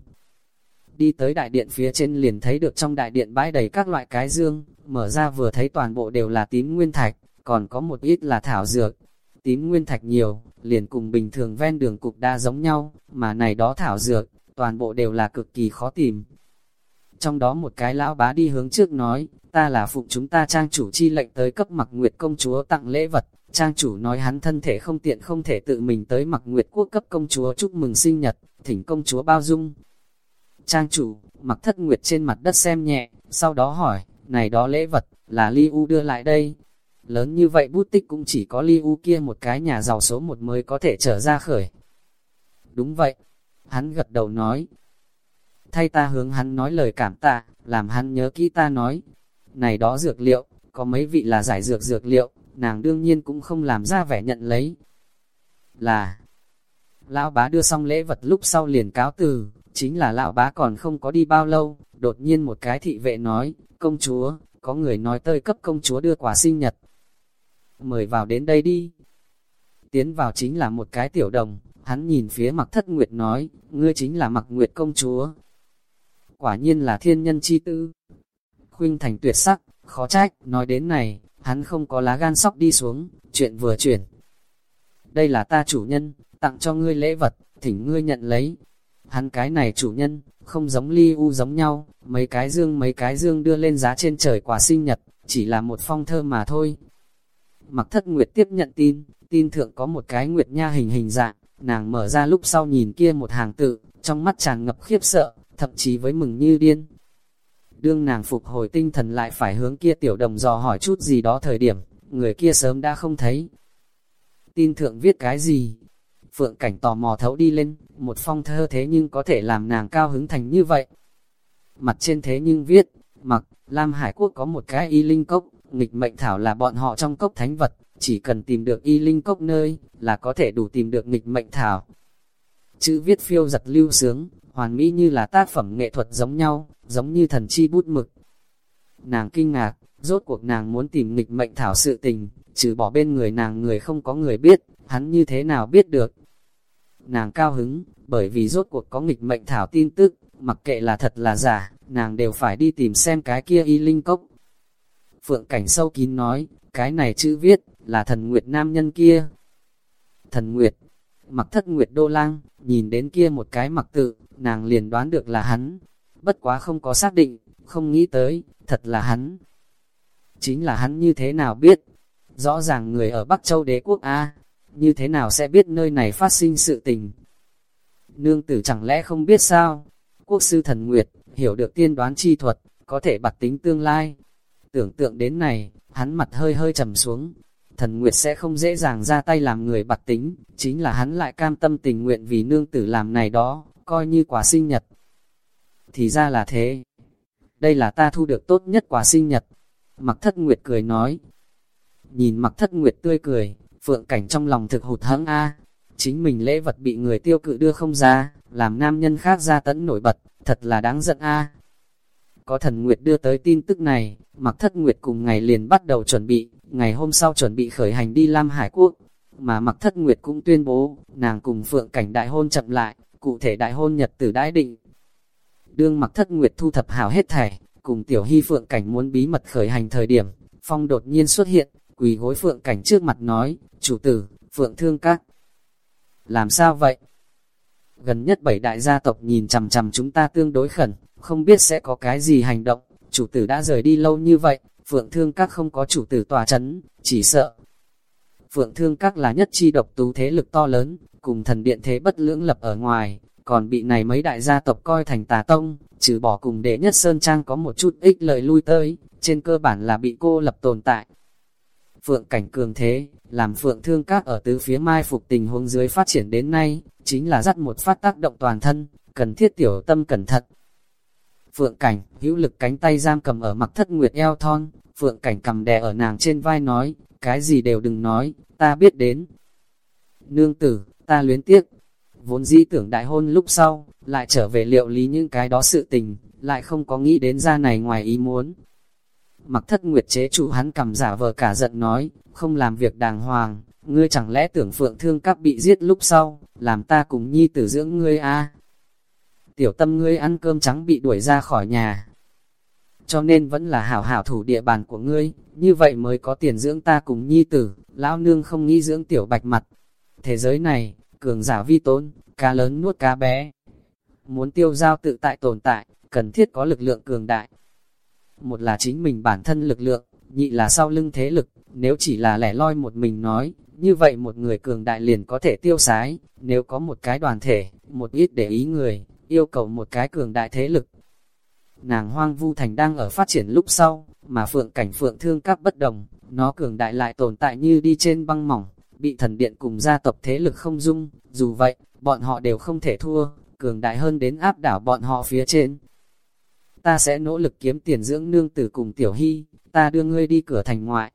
Đi tới đại điện phía trên liền thấy được trong đại điện bãi đầy các loại cái dương, mở ra vừa thấy toàn bộ đều là tím nguyên thạch, còn có một ít là thảo dược, tím nguyên thạch nhiều, liền cùng bình thường ven đường cục đa giống nhau, mà này đó thảo dược, toàn bộ đều là cực kỳ khó tìm. Trong đó một cái lão bá đi hướng trước nói, ta là phụng chúng ta trang chủ chi lệnh tới cấp mặc nguyệt công chúa tặng lễ vật, trang chủ nói hắn thân thể không tiện không thể tự mình tới mặc nguyệt quốc cấp công chúa chúc mừng sinh nhật, thỉnh công chúa bao dung. Trang chủ, mặc thất nguyệt trên mặt đất xem nhẹ, sau đó hỏi, này đó lễ vật, là Li U đưa lại đây, Lớn như vậy bút tích cũng chỉ có Li U kia một cái nhà giàu số một mới có thể trở ra khởi. Đúng vậy, hắn gật đầu nói. thay ta hướng hắn nói lời cảm tạ, làm hắn nhớ kỹ ta nói. Này đó dược liệu, có mấy vị là giải dược dược liệu, nàng đương nhiên cũng không làm ra vẻ nhận lấy. Là, lão bá đưa xong lễ vật lúc sau liền cáo từ, chính là lão bá còn không có đi bao lâu, đột nhiên một cái thị vệ nói, công chúa, có người nói tơi cấp công chúa đưa quà sinh nhật. Mời vào đến đây đi. Tiến vào chính là một cái tiểu đồng, hắn nhìn phía mặc thất nguyệt nói, ngươi chính là mặc nguyệt công chúa. Quả nhiên là thiên nhân chi tư. Khuynh thành tuyệt sắc, khó trách, nói đến này, hắn không có lá gan sóc đi xuống, chuyện vừa chuyển. Đây là ta chủ nhân, tặng cho ngươi lễ vật, thỉnh ngươi nhận lấy. Hắn cái này chủ nhân, không giống ly u giống nhau, mấy cái dương mấy cái dương đưa lên giá trên trời quả sinh nhật, chỉ là một phong thơ mà thôi. Mặc thất nguyệt tiếp nhận tin, tin thượng có một cái nguyệt nha hình hình dạng, nàng mở ra lúc sau nhìn kia một hàng tự, trong mắt tràn ngập khiếp sợ, thậm chí với mừng như điên. Đương nàng phục hồi tinh thần lại phải hướng kia tiểu đồng dò hỏi chút gì đó thời điểm, người kia sớm đã không thấy. Tin thượng viết cái gì? Phượng cảnh tò mò thấu đi lên, một phong thơ thế nhưng có thể làm nàng cao hứng thành như vậy. Mặt trên thế nhưng viết, mặc, Lam Hải Quốc có một cái y linh cốc, nghịch mệnh thảo là bọn họ trong cốc thánh vật, chỉ cần tìm được y linh cốc nơi, là có thể đủ tìm được nghịch mệnh thảo. Chữ viết phiêu giật lưu sướng, hoàn mỹ như là tác phẩm nghệ thuật giống nhau, giống như thần chi bút mực. Nàng kinh ngạc, rốt cuộc nàng muốn tìm nghịch mệnh thảo sự tình, trừ bỏ bên người nàng người không có người biết, hắn như thế nào biết được. Nàng cao hứng, bởi vì rốt cuộc có nghịch mệnh thảo tin tức, mặc kệ là thật là giả, nàng đều phải đi tìm xem cái kia y linh cốc. Phượng cảnh sâu kín nói, cái này chữ viết, là thần nguyệt nam nhân kia. Thần nguyệt, mặc thất nguyệt đô lang, nhìn đến kia một cái mặc tự, nàng liền đoán được là hắn. Bất quá không có xác định, không nghĩ tới, thật là hắn. Chính là hắn như thế nào biết? Rõ ràng người ở Bắc Châu đế quốc A, như thế nào sẽ biết nơi này phát sinh sự tình? Nương tử chẳng lẽ không biết sao? Quốc sư thần Nguyệt, hiểu được tiên đoán chi thuật, có thể bạc tính tương lai. Tưởng tượng đến này, hắn mặt hơi hơi trầm xuống. Thần Nguyệt sẽ không dễ dàng ra tay làm người bạc tính, chính là hắn lại cam tâm tình nguyện vì nương tử làm này đó, coi như quả sinh nhật. Thì ra là thế. Đây là ta thu được tốt nhất quả sinh nhật. Mặc thất Nguyệt cười nói. Nhìn mặc thất Nguyệt tươi cười, phượng cảnh trong lòng thực hụt hẫng a Chính mình lễ vật bị người tiêu cự đưa không ra, làm nam nhân khác ra tấn nổi bật, thật là đáng giận a Có thần Nguyệt đưa tới tin tức này, mặc thất Nguyệt cùng ngày liền bắt đầu chuẩn bị, ngày hôm sau chuẩn bị khởi hành đi Lam Hải Quốc. Mà mặc thất Nguyệt cũng tuyên bố, nàng cùng phượng cảnh đại hôn chậm lại, cụ thể đại hôn nhật tử đãi định. Đương mặc thất Nguyệt thu thập hào hết thảy, cùng tiểu hy phượng cảnh muốn bí mật khởi hành thời điểm, phong đột nhiên xuất hiện, quỳ gối phượng cảnh trước mặt nói, chủ tử, phượng thương các. Làm sao vậy? Gần nhất bảy đại gia tộc nhìn chằm chằm chúng ta tương đối khẩn, không biết sẽ có cái gì hành động, chủ tử đã rời đi lâu như vậy, phượng thương các không có chủ tử tòa chấn, chỉ sợ. Phượng thương các là nhất chi độc tú thế lực to lớn, cùng thần điện thế bất lưỡng lập ở ngoài, còn bị này mấy đại gia tộc coi thành tà tông, trừ bỏ cùng đệ nhất Sơn Trang có một chút ích lợi lui tới, trên cơ bản là bị cô lập tồn tại. Phượng cảnh cường thế, làm phượng thương các ở tứ phía mai phục tình huống dưới phát triển đến nay, chính là dắt một phát tác động toàn thân, cần thiết tiểu tâm cẩn thận. Phượng cảnh, hữu lực cánh tay giam cầm ở mặt thất nguyệt eo thon, phượng cảnh cầm đè ở nàng trên vai nói, cái gì đều đừng nói, ta biết đến. Nương tử, ta luyến tiếc, vốn dĩ tưởng đại hôn lúc sau, lại trở về liệu lý những cái đó sự tình, lại không có nghĩ đến ra này ngoài ý muốn, Mặc thất nguyệt chế trụ hắn cầm giả vờ cả giận nói, không làm việc đàng hoàng, ngươi chẳng lẽ tưởng phượng thương các bị giết lúc sau, làm ta cùng nhi tử dưỡng ngươi a à? Tiểu tâm ngươi ăn cơm trắng bị đuổi ra khỏi nhà. Cho nên vẫn là hảo hảo thủ địa bàn của ngươi, như vậy mới có tiền dưỡng ta cùng nhi tử, lão nương không nghĩ dưỡng tiểu bạch mặt. Thế giới này, cường giả vi tôn, cá lớn nuốt cá bé. Muốn tiêu giao tự tại tồn tại, cần thiết có lực lượng cường đại, một là chính mình bản thân lực lượng, nhị là sau lưng thế lực, nếu chỉ là lẻ loi một mình nói, như vậy một người cường đại liền có thể tiêu sái, nếu có một cái đoàn thể, một ít để ý người, yêu cầu một cái cường đại thế lực. Nàng hoang vu thành đang ở phát triển lúc sau, mà phượng cảnh phượng thương các bất đồng, nó cường đại lại tồn tại như đi trên băng mỏng, bị thần điện cùng gia tộc thế lực không dung, dù vậy, bọn họ đều không thể thua, cường đại hơn đến áp đảo bọn họ phía trên. Ta sẽ nỗ lực kiếm tiền dưỡng nương tử cùng tiểu hy, ta đưa ngươi đi cửa thành ngoại.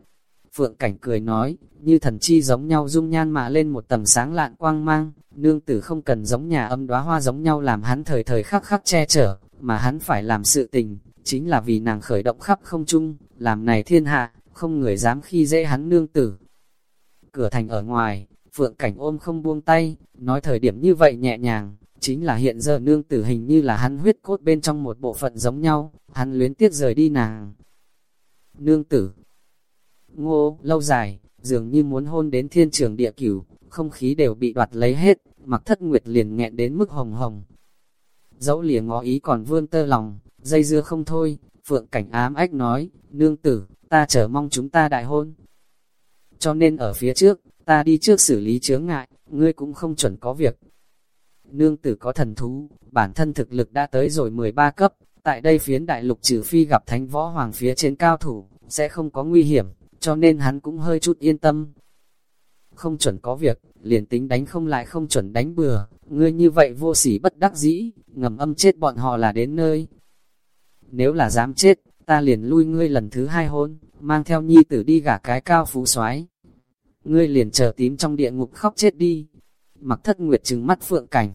Phượng Cảnh cười nói, như thần chi giống nhau dung nhan mà lên một tầng sáng lạn quang mang, nương tử không cần giống nhà âm đóa hoa giống nhau làm hắn thời thời khắc khắc che chở, mà hắn phải làm sự tình, chính là vì nàng khởi động khắp không chung, làm này thiên hạ, không người dám khi dễ hắn nương tử. Cửa thành ở ngoài, Phượng Cảnh ôm không buông tay, nói thời điểm như vậy nhẹ nhàng, chính là hiện giờ nương tử hình như là hắn huyết cốt bên trong một bộ phận giống nhau, hắn luyến tiếc rời đi nàng. Nương tử Ngô, lâu dài, dường như muốn hôn đến thiên trường địa cửu, không khí đều bị đoạt lấy hết, mặc thất nguyệt liền nghẹn đến mức hồng hồng. Dẫu lìa ngó ý còn vươn tơ lòng, dây dưa không thôi, phượng cảnh ám ách nói, nương tử, ta chờ mong chúng ta đại hôn. Cho nên ở phía trước, ta đi trước xử lý chướng ngại, ngươi cũng không chuẩn có việc. Nương tử có thần thú, bản thân thực lực đã tới rồi 13 cấp, tại đây phiến đại lục trừ phi gặp thánh võ hoàng phía trên cao thủ, sẽ không có nguy hiểm, cho nên hắn cũng hơi chút yên tâm. Không chuẩn có việc, liền tính đánh không lại không chuẩn đánh bừa, ngươi như vậy vô sỉ bất đắc dĩ, ngầm âm chết bọn họ là đến nơi. Nếu là dám chết, ta liền lui ngươi lần thứ hai hôn, mang theo nhi tử đi gả cái cao phú soái Ngươi liền chờ tím trong địa ngục khóc chết đi. Mặc thất nguyệt trừng mắt phượng cảnh.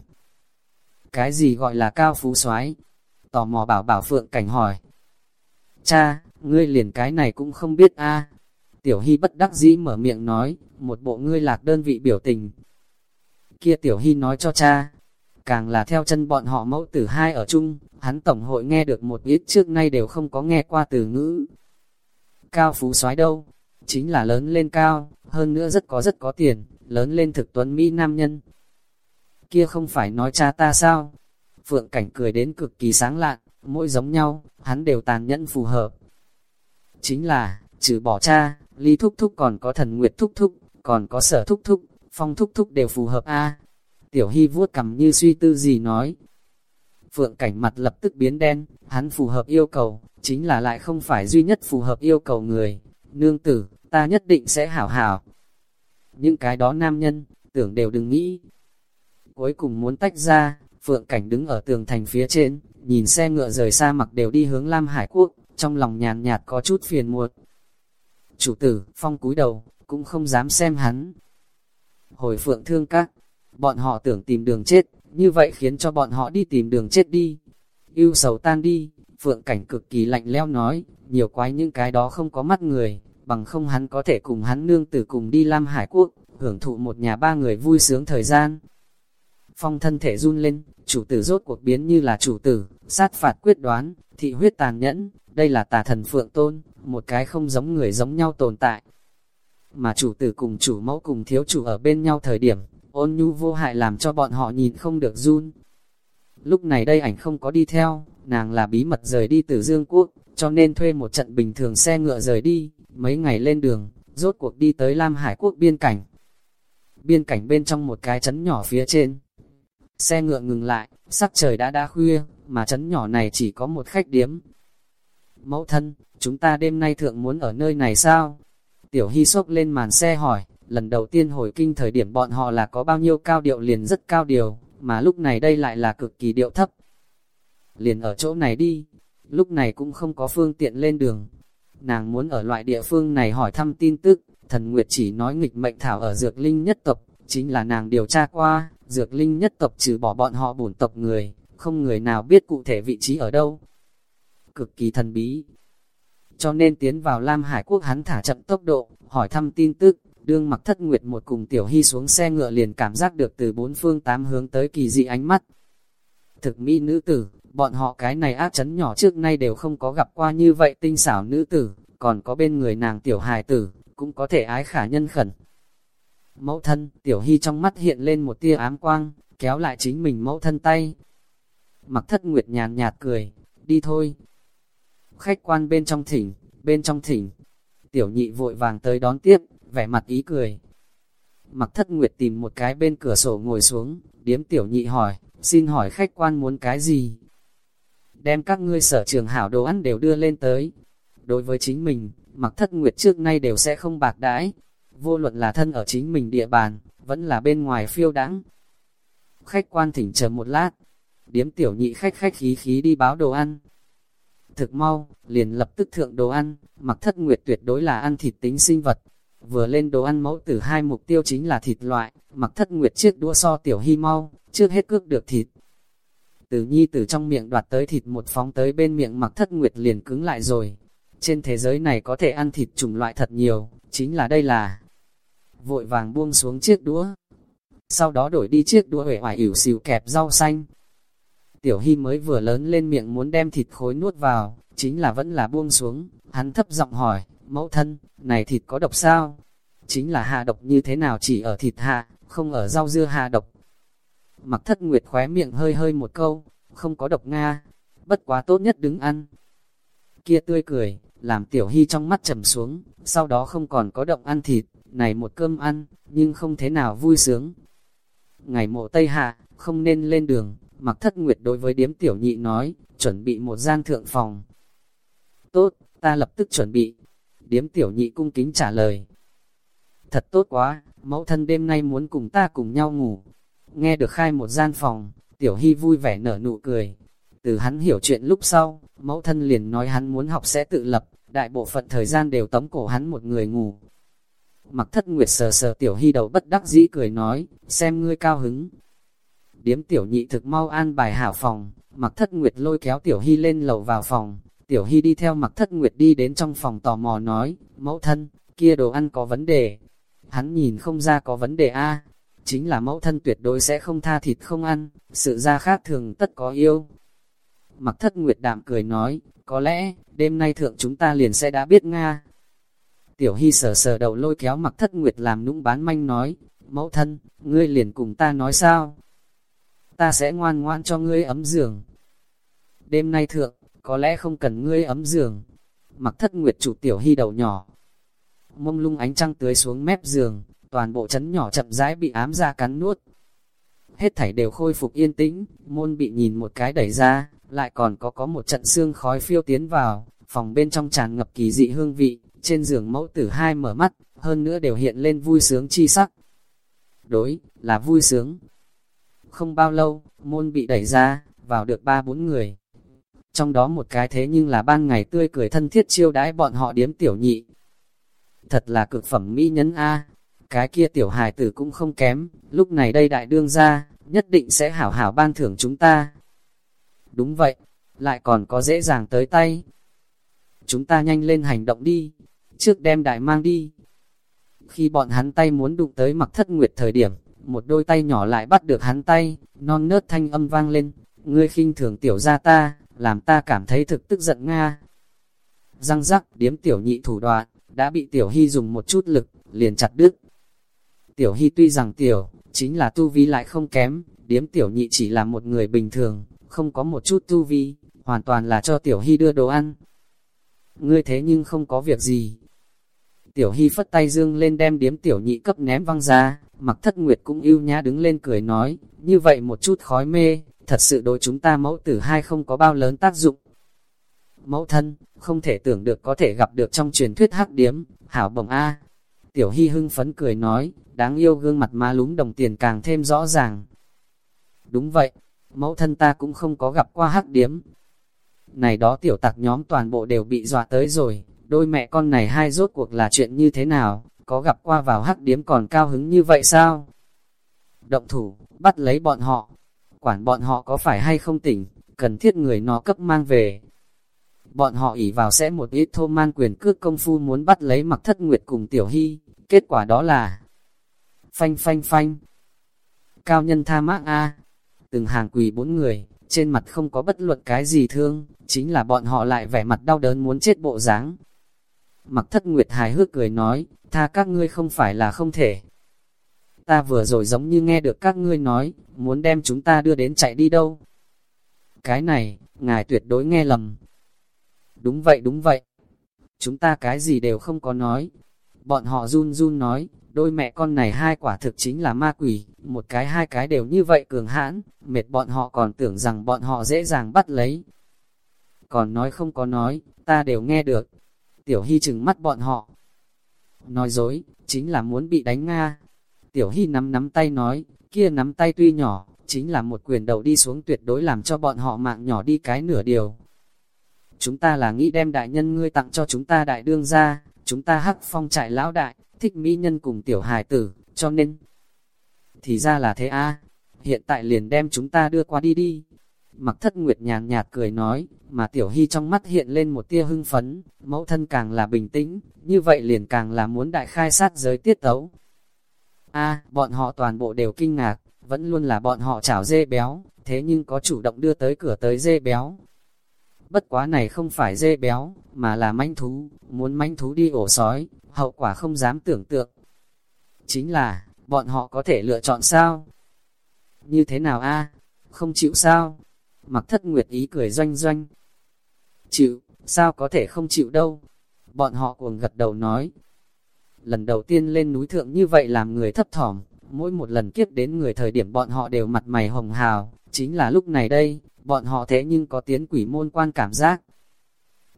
Cái gì gọi là cao phú soái Tò mò bảo bảo phượng cảnh hỏi. Cha, ngươi liền cái này cũng không biết a Tiểu Hy bất đắc dĩ mở miệng nói, một bộ ngươi lạc đơn vị biểu tình. Kia Tiểu Hy nói cho cha, càng là theo chân bọn họ mẫu tử hai ở chung, hắn tổng hội nghe được một ít trước nay đều không có nghe qua từ ngữ. Cao phú soái đâu? Chính là lớn lên cao, hơn nữa rất có rất có tiền, lớn lên thực tuấn Mỹ nam nhân. Kia không phải nói cha ta sao? Phượng cảnh cười đến cực kỳ sáng lạn, mỗi giống nhau, hắn đều tàn nhẫn phù hợp. Chính là, trừ bỏ cha, ly thúc thúc còn có thần nguyệt thúc thúc, còn có sở thúc thúc, phong thúc thúc đều phù hợp a Tiểu Hy vuốt cầm như suy tư gì nói. Phượng cảnh mặt lập tức biến đen, hắn phù hợp yêu cầu, chính là lại không phải duy nhất phù hợp yêu cầu người. Nương tử, ta nhất định sẽ hảo hảo. Những cái đó nam nhân, tưởng đều đừng nghĩ. Cuối cùng muốn tách ra, Phượng cảnh đứng ở tường thành phía trên, nhìn xe ngựa rời xa mặc đều đi hướng Lam Hải Quốc, trong lòng nhàn nhạt có chút phiền muộn. Chủ tử, phong cúi đầu, cũng không dám xem hắn. Hồi phượng thương các, bọn họ tưởng tìm đường chết, như vậy khiến cho bọn họ đi tìm đường chết đi. Yêu sầu tan đi, phượng cảnh cực kỳ lạnh leo nói, nhiều quái những cái đó không có mắt người, bằng không hắn có thể cùng hắn nương tử cùng đi Lam Hải Quốc, hưởng thụ một nhà ba người vui sướng thời gian. Phong thân thể run lên, chủ tử rốt cuộc biến như là chủ tử, sát phạt quyết đoán, thị huyết tàn nhẫn, đây là tà thần phượng tôn, một cái không giống người giống nhau tồn tại. Mà chủ tử cùng chủ mẫu cùng thiếu chủ ở bên nhau thời điểm, ôn nhu vô hại làm cho bọn họ nhìn không được run. Lúc này đây ảnh không có đi theo, nàng là bí mật rời đi từ Dương Quốc, cho nên thuê một trận bình thường xe ngựa rời đi, mấy ngày lên đường, rốt cuộc đi tới Lam Hải Quốc biên cảnh. Biên cảnh bên trong một cái trấn nhỏ phía trên. Xe ngựa ngừng lại, sắc trời đã đã khuya, mà trấn nhỏ này chỉ có một khách điếm. Mẫu thân, chúng ta đêm nay thượng muốn ở nơi này sao? Tiểu Hy sốc lên màn xe hỏi, lần đầu tiên hồi kinh thời điểm bọn họ là có bao nhiêu cao điệu liền rất cao điều, mà lúc này đây lại là cực kỳ điệu thấp. Liền ở chỗ này đi, lúc này cũng không có phương tiện lên đường. Nàng muốn ở loại địa phương này hỏi thăm tin tức, thần Nguyệt chỉ nói nghịch mệnh thảo ở Dược Linh nhất tộc, chính là nàng điều tra qua, Dược Linh nhất tộc trừ bỏ bọn họ bổn tộc người, không người nào biết cụ thể vị trí ở đâu. Cực kỳ thần bí. Cho nên tiến vào Lam Hải Quốc hắn thả chậm tốc độ, hỏi thăm tin tức, đương mặc thất nguyệt một cùng tiểu hy xuống xe ngựa liền cảm giác được từ bốn phương tám hướng tới kỳ dị ánh mắt. Thực mỹ nữ tử, bọn họ cái này ác chấn nhỏ trước nay đều không có gặp qua như vậy tinh xảo nữ tử, còn có bên người nàng tiểu hài tử, cũng có thể ái khả nhân khẩn. Mẫu thân, tiểu hy trong mắt hiện lên một tia ám quang, kéo lại chính mình mẫu thân tay. Mặc thất nguyệt nhàn nhạt cười, đi thôi. Khách quan bên trong thỉnh, bên trong thỉnh. Tiểu nhị vội vàng tới đón tiếp, vẻ mặt ý cười. Mặc thất nguyệt tìm một cái bên cửa sổ ngồi xuống, điếm tiểu nhị hỏi, xin hỏi khách quan muốn cái gì? Đem các ngươi sở trường hảo đồ ăn đều đưa lên tới. Đối với chính mình, mặc thất nguyệt trước nay đều sẽ không bạc đãi. Vô luận là thân ở chính mình địa bàn, vẫn là bên ngoài phiêu đãng Khách quan thỉnh chờ một lát, điếm tiểu nhị khách khách khí khí đi báo đồ ăn. Thực mau, liền lập tức thượng đồ ăn, mặc thất nguyệt tuyệt đối là ăn thịt tính sinh vật. Vừa lên đồ ăn mẫu tử hai mục tiêu chính là thịt loại, mặc thất nguyệt chiếc đũa so tiểu hy mau, trước hết cước được thịt. Tử nhi từ trong miệng đoạt tới thịt một phóng tới bên miệng mặc thất nguyệt liền cứng lại rồi. Trên thế giới này có thể ăn thịt chủng loại thật nhiều, chính là đây là vội vàng buông xuống chiếc đũa. Sau đó đổi đi chiếc đũa huệ hoài ỉu xìu kẹp rau xanh. Tiểu Hy mới vừa lớn lên miệng muốn đem thịt khối nuốt vào, chính là vẫn là buông xuống, hắn thấp giọng hỏi, mẫu thân, này thịt có độc sao? Chính là hạ độc như thế nào chỉ ở thịt hạ, không ở rau dưa hạ độc. Mặc thất nguyệt khóe miệng hơi hơi một câu, không có độc Nga, bất quá tốt nhất đứng ăn. Kia tươi cười, làm tiểu hy trong mắt trầm xuống, sau đó không còn có động ăn thịt, này một cơm ăn, nhưng không thế nào vui sướng. Ngày mộ Tây Hạ, không nên lên đường, mặc thất nguyệt đối với điếm tiểu nhị nói, chuẩn bị một gian thượng phòng. Tốt, ta lập tức chuẩn bị. Điếm tiểu nhị cung kính trả lời. Thật tốt quá, mẫu thân đêm nay muốn cùng ta cùng nhau ngủ. Nghe được khai một gian phòng, tiểu hy vui vẻ nở nụ cười. Từ hắn hiểu chuyện lúc sau, mẫu thân liền nói hắn muốn học sẽ tự lập, đại bộ phận thời gian đều tống cổ hắn một người ngủ. Mặc thất nguyệt sờ sờ tiểu hy đầu bất đắc dĩ cười nói, xem ngươi cao hứng. Điếm tiểu nhị thực mau an bài hảo phòng, mặc thất nguyệt lôi kéo tiểu hy lên lầu vào phòng. Tiểu hy đi theo mặc thất nguyệt đi đến trong phòng tò mò nói, mẫu thân, kia đồ ăn có vấn đề. Hắn nhìn không ra có vấn đề a chính là mẫu thân tuyệt đối sẽ không tha thịt không ăn, sự ra khác thường tất có yêu. Mặc thất nguyệt đạm cười nói, có lẽ, đêm nay thượng chúng ta liền sẽ đã biết Nga. Tiểu Hy sờ sờ đầu lôi kéo mặc thất nguyệt làm nũng bán manh nói, mẫu thân, ngươi liền cùng ta nói sao? Ta sẽ ngoan ngoan cho ngươi ấm giường. Đêm nay thượng, có lẽ không cần ngươi ấm giường. Mặc thất nguyệt chủ Tiểu Hy đầu nhỏ. Mông lung ánh trăng tưới xuống mép giường, toàn bộ chấn nhỏ chậm rãi bị ám ra cắn nuốt. Hết thảy đều khôi phục yên tĩnh, môn bị nhìn một cái đẩy ra, lại còn có có một trận xương khói phiêu tiến vào, phòng bên trong tràn ngập kỳ dị hương vị, trên giường mẫu tử hai mở mắt, hơn nữa đều hiện lên vui sướng chi sắc. Đối, là vui sướng. Không bao lâu, môn bị đẩy ra, vào được ba bốn người. Trong đó một cái thế nhưng là ban ngày tươi cười thân thiết chiêu đãi bọn họ điếm tiểu nhị. Thật là cực phẩm mỹ nhân A, cái kia tiểu hài tử cũng không kém, lúc này đây đại đương ra, nhất định sẽ hảo hảo ban thưởng chúng ta. Đúng vậy, lại còn có dễ dàng tới tay. Chúng ta nhanh lên hành động đi, trước đem đại mang đi. Khi bọn hắn tay muốn đụng tới mặc thất nguyệt thời điểm, một đôi tay nhỏ lại bắt được hắn tay, non nớt thanh âm vang lên, ngươi khinh thường tiểu ra ta, làm ta cảm thấy thực tức giận Nga. Răng rắc, điếm tiểu nhị thủ đoạn, đã bị tiểu hy dùng một chút lực, liền chặt đứt. Tiểu hy tuy rằng tiểu, chính là tu vi lại không kém, điếm tiểu nhị chỉ là một người bình thường, không có một chút tu vi, hoàn toàn là cho Tiểu Hy đưa đồ ăn. Ngươi thế nhưng không có việc gì. Tiểu Hy phất tay dương lên đem điếm tiểu nhị cấp ném văng ra, mặc thất nguyệt cũng yêu nhã đứng lên cười nói, như vậy một chút khói mê, thật sự đối chúng ta mẫu tử hai không có bao lớn tác dụng. Mẫu thân, không thể tưởng được có thể gặp được trong truyền thuyết hắc điếm, hảo bồng A. Tiểu Hy hưng phấn cười nói, đáng yêu gương mặt ma lúm đồng tiền càng thêm rõ ràng. Đúng vậy, mẫu thân ta cũng không có gặp qua hắc điếm. Này đó tiểu tặc nhóm toàn bộ đều bị dọa tới rồi, đôi mẹ con này hai rốt cuộc là chuyện như thế nào, có gặp qua vào hắc điếm còn cao hứng như vậy sao? Động thủ, bắt lấy bọn họ, quản bọn họ có phải hay không tỉnh, cần thiết người nó cấp mang về. Bọn họ ỉ vào sẽ một ít thô man quyền cước công phu muốn bắt lấy mặc thất nguyệt cùng tiểu hy, kết quả đó là phanh phanh phanh. Cao nhân tha mác A, từng hàng quỳ bốn người, trên mặt không có bất luận cái gì thương, chính là bọn họ lại vẻ mặt đau đớn muốn chết bộ dáng. Mặc thất nguyệt hài hước cười nói, tha các ngươi không phải là không thể. Ta vừa rồi giống như nghe được các ngươi nói, muốn đem chúng ta đưa đến chạy đi đâu. Cái này, ngài tuyệt đối nghe lầm. Đúng vậy đúng vậy. Chúng ta cái gì đều không có nói. Bọn họ run run nói, đôi mẹ con này hai quả thực chính là ma quỷ, một cái hai cái đều như vậy cường hãn, mệt bọn họ còn tưởng rằng bọn họ dễ dàng bắt lấy. Còn nói không có nói, ta đều nghe được. Tiểu Hy chừng mắt bọn họ. Nói dối, chính là muốn bị đánh Nga. Tiểu Hy nắm nắm tay nói, kia nắm tay tuy nhỏ, chính là một quyền đầu đi xuống tuyệt đối làm cho bọn họ mạng nhỏ đi cái nửa điều. Chúng ta là nghĩ đem đại nhân ngươi tặng cho chúng ta đại đương ra, chúng ta hắc phong trại lão đại, thích mỹ nhân cùng tiểu hài tử, cho nên... Thì ra là thế a hiện tại liền đem chúng ta đưa qua đi đi. Mặc thất nguyệt nhàn nhạt cười nói, mà tiểu hy trong mắt hiện lên một tia hưng phấn, mẫu thân càng là bình tĩnh, như vậy liền càng là muốn đại khai sát giới tiết tấu. a bọn họ toàn bộ đều kinh ngạc, vẫn luôn là bọn họ chảo dê béo, thế nhưng có chủ động đưa tới cửa tới dê béo. Bất quá này không phải dê béo, mà là manh thú, muốn manh thú đi ổ sói, hậu quả không dám tưởng tượng. Chính là, bọn họ có thể lựa chọn sao? Như thế nào a Không chịu sao? Mặc thất nguyệt ý cười doanh doanh. Chịu, sao có thể không chịu đâu? Bọn họ cuồng gật đầu nói. Lần đầu tiên lên núi thượng như vậy làm người thấp thỏm, mỗi một lần kiếp đến người thời điểm bọn họ đều mặt mày hồng hào, chính là lúc này đây, bọn họ thế nhưng có tiến quỷ môn quan cảm giác.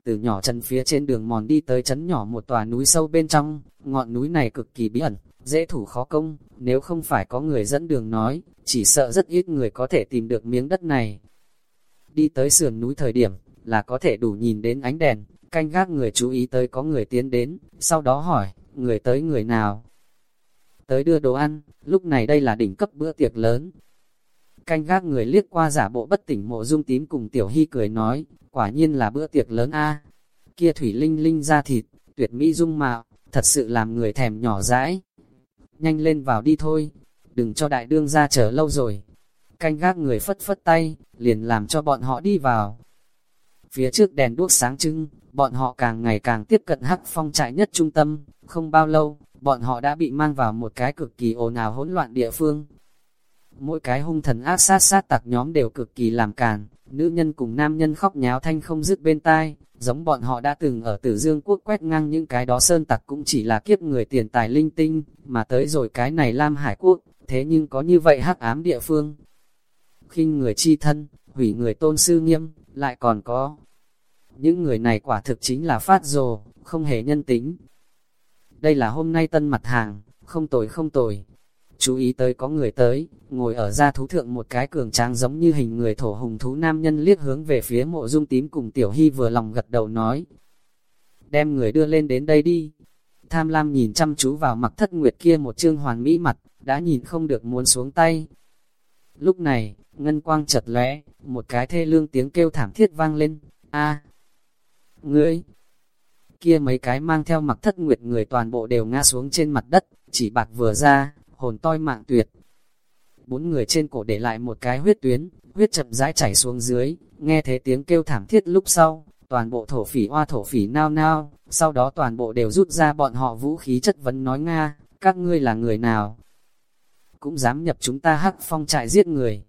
Từ nhỏ chân phía trên đường mòn đi tới chấn nhỏ một tòa núi sâu bên trong, ngọn núi này cực kỳ bí ẩn, dễ thủ khó công, nếu không phải có người dẫn đường nói, chỉ sợ rất ít người có thể tìm được miếng đất này. Đi tới sườn núi thời điểm, là có thể đủ nhìn đến ánh đèn, canh gác người chú ý tới có người tiến đến, sau đó hỏi, người tới người nào? Tới đưa đồ ăn, lúc này đây là đỉnh cấp bữa tiệc lớn. Canh gác người liếc qua giả bộ bất tỉnh mộ dung tím cùng tiểu hy cười nói, quả nhiên là bữa tiệc lớn a Kia thủy linh linh ra thịt, tuyệt mỹ dung mạo, thật sự làm người thèm nhỏ dãi. Nhanh lên vào đi thôi, đừng cho đại đương ra chờ lâu rồi. Canh gác người phất phất tay, liền làm cho bọn họ đi vào. Phía trước đèn đuốc sáng trưng, bọn họ càng ngày càng tiếp cận hắc phong trại nhất trung tâm, không bao lâu, bọn họ đã bị mang vào một cái cực kỳ ồn ào hỗn loạn địa phương. Mỗi cái hung thần ác sát sát tặc nhóm đều cực kỳ làm càn, nữ nhân cùng nam nhân khóc nháo thanh không dứt bên tai, giống bọn họ đã từng ở Tử Dương quốc quét ngang những cái đó sơn tặc cũng chỉ là kiếp người tiền tài linh tinh, mà tới rồi cái này Lam Hải quốc, thế nhưng có như vậy hắc ám địa phương khinh người chi thân, hủy người tôn sư nghiêm, lại còn có. Những người này quả thực chính là phát rồ, không hề nhân tính. Đây là hôm nay tân mặt hàng, không tồi không tồi. Chú ý tới có người tới, ngồi ở ra thú thượng một cái cường tráng giống như hình người thổ hùng thú nam nhân liếc hướng về phía mộ dung tím cùng tiểu hy vừa lòng gật đầu nói. Đem người đưa lên đến đây đi. Tham lam nhìn chăm chú vào mặt thất nguyệt kia một trương hoàn mỹ mặt, đã nhìn không được muốn xuống tay. Lúc này, ngân quang chật lóe, một cái thê lương tiếng kêu thảm thiết vang lên, a à, Ngươi! Kia mấy cái mang theo mặc thất nguyệt người toàn bộ đều ngã xuống trên mặt đất, chỉ bạc vừa ra, hồn toi mạng tuyệt. Bốn người trên cổ để lại một cái huyết tuyến, huyết chậm rãi chảy xuống dưới, nghe thấy tiếng kêu thảm thiết lúc sau, toàn bộ thổ phỉ hoa thổ phỉ nao nao, sau đó toàn bộ đều rút ra bọn họ vũ khí chất vấn nói Nga, các ngươi là người nào? Cũng dám nhập chúng ta hắc phong trại giết người.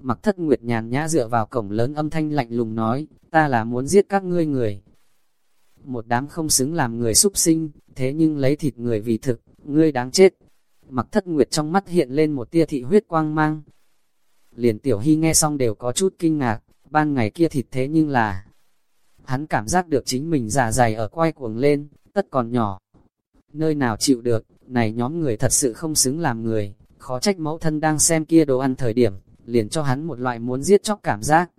Mặc thất nguyệt nhàn nhã dựa vào cổng lớn âm thanh lạnh lùng nói, ta là muốn giết các ngươi người. Một đám không xứng làm người súc sinh, thế nhưng lấy thịt người vì thực, ngươi đáng chết. Mặc thất nguyệt trong mắt hiện lên một tia thị huyết quang mang. Liền tiểu hy nghe xong đều có chút kinh ngạc, ban ngày kia thịt thế nhưng là... Hắn cảm giác được chính mình già dày ở quay cuồng lên, tất còn nhỏ. Nơi nào chịu được, này nhóm người thật sự không xứng làm người, khó trách mẫu thân đang xem kia đồ ăn thời điểm, liền cho hắn một loại muốn giết chóc cảm giác.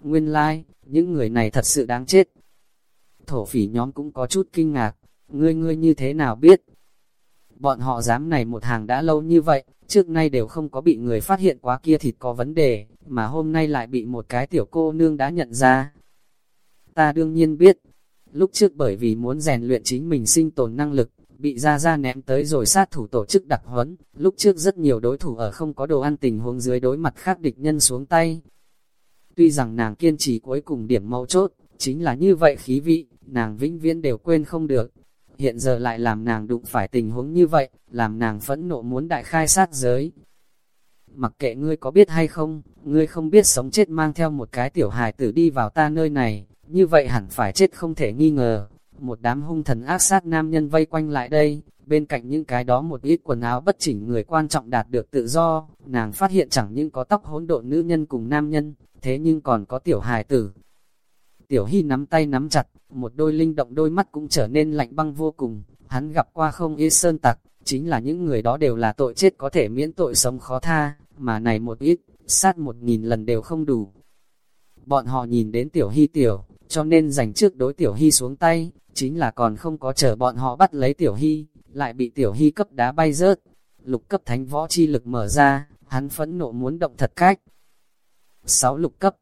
Nguyên lai, like, những người này thật sự đáng chết. Thổ phỉ nhóm cũng có chút kinh ngạc, ngươi ngươi như thế nào biết? Bọn họ dám này một hàng đã lâu như vậy, trước nay đều không có bị người phát hiện quá kia thịt có vấn đề, mà hôm nay lại bị một cái tiểu cô nương đã nhận ra. Ta đương nhiên biết, lúc trước bởi vì muốn rèn luyện chính mình sinh tồn năng lực, bị ra ra ném tới rồi sát thủ tổ chức đặc huấn, lúc trước rất nhiều đối thủ ở không có đồ ăn tình huống dưới đối mặt khác địch nhân xuống tay. Tuy rằng nàng kiên trì cuối cùng điểm mâu chốt, chính là như vậy khí vị, nàng vĩnh viễn đều quên không được. Hiện giờ lại làm nàng đụng phải tình huống như vậy, làm nàng phẫn nộ muốn đại khai sát giới. Mặc kệ ngươi có biết hay không, ngươi không biết sống chết mang theo một cái tiểu hài tử đi vào ta nơi này, như vậy hẳn phải chết không thể nghi ngờ. Một đám hung thần ác sát nam nhân vây quanh lại đây, bên cạnh những cái đó một ít quần áo bất chỉnh người quan trọng đạt được tự do, nàng phát hiện chẳng những có tóc hỗn độn nữ nhân cùng nam nhân, thế nhưng còn có tiểu hài tử. Tiểu Hy nắm tay nắm chặt, một đôi linh động đôi mắt cũng trở nên lạnh băng vô cùng, hắn gặp qua không ít sơn tặc, chính là những người đó đều là tội chết có thể miễn tội sống khó tha, mà này một ít, sát một nghìn lần đều không đủ. Bọn họ nhìn đến tiểu hy tiểu, cho nên dành trước đối tiểu hy xuống tay, chính là còn không có chờ bọn họ bắt lấy tiểu hy, lại bị tiểu hy cấp đá bay rớt. Lục cấp thánh võ chi lực mở ra, hắn phẫn nộ muốn động thật cách. Sáu lục cấp,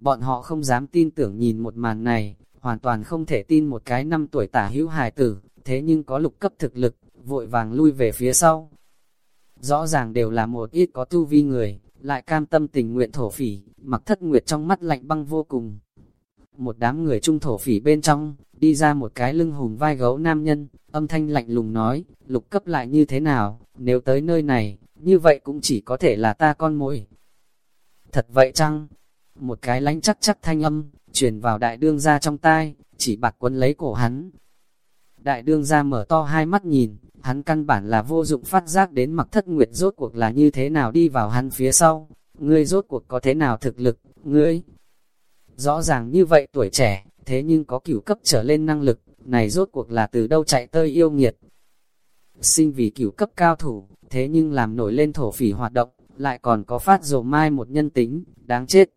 bọn họ không dám tin tưởng nhìn một màn này, hoàn toàn không thể tin một cái năm tuổi tả hữu hài tử, thế nhưng có lục cấp thực lực, vội vàng lui về phía sau. Rõ ràng đều là một ít có tu vi người, lại cam tâm tình nguyện thổ phỉ, mặc thất nguyệt trong mắt lạnh băng vô cùng. Một đám người trung thổ phỉ bên trong, đi ra một cái lưng hùng vai gấu nam nhân, âm thanh lạnh lùng nói, lục cấp lại như thế nào, nếu tới nơi này, như vậy cũng chỉ có thể là ta con mồi. Thật vậy chăng? Một cái lánh chắc chắc thanh âm, truyền vào đại đương ra trong tai, chỉ bạc quấn lấy cổ hắn. Đại đương ra mở to hai mắt nhìn, hắn căn bản là vô dụng phát giác đến mặc thất nguyệt rốt cuộc là như thế nào đi vào hắn phía sau, ngươi rốt cuộc có thế nào thực lực, ngươi. Rõ ràng như vậy tuổi trẻ, thế nhưng có cửu cấp trở lên năng lực, này rốt cuộc là từ đâu chạy tơi yêu nghiệt. Sinh vì cửu cấp cao thủ, thế nhưng làm nổi lên thổ phỉ hoạt động, lại còn có phát dồ mai một nhân tính, đáng chết.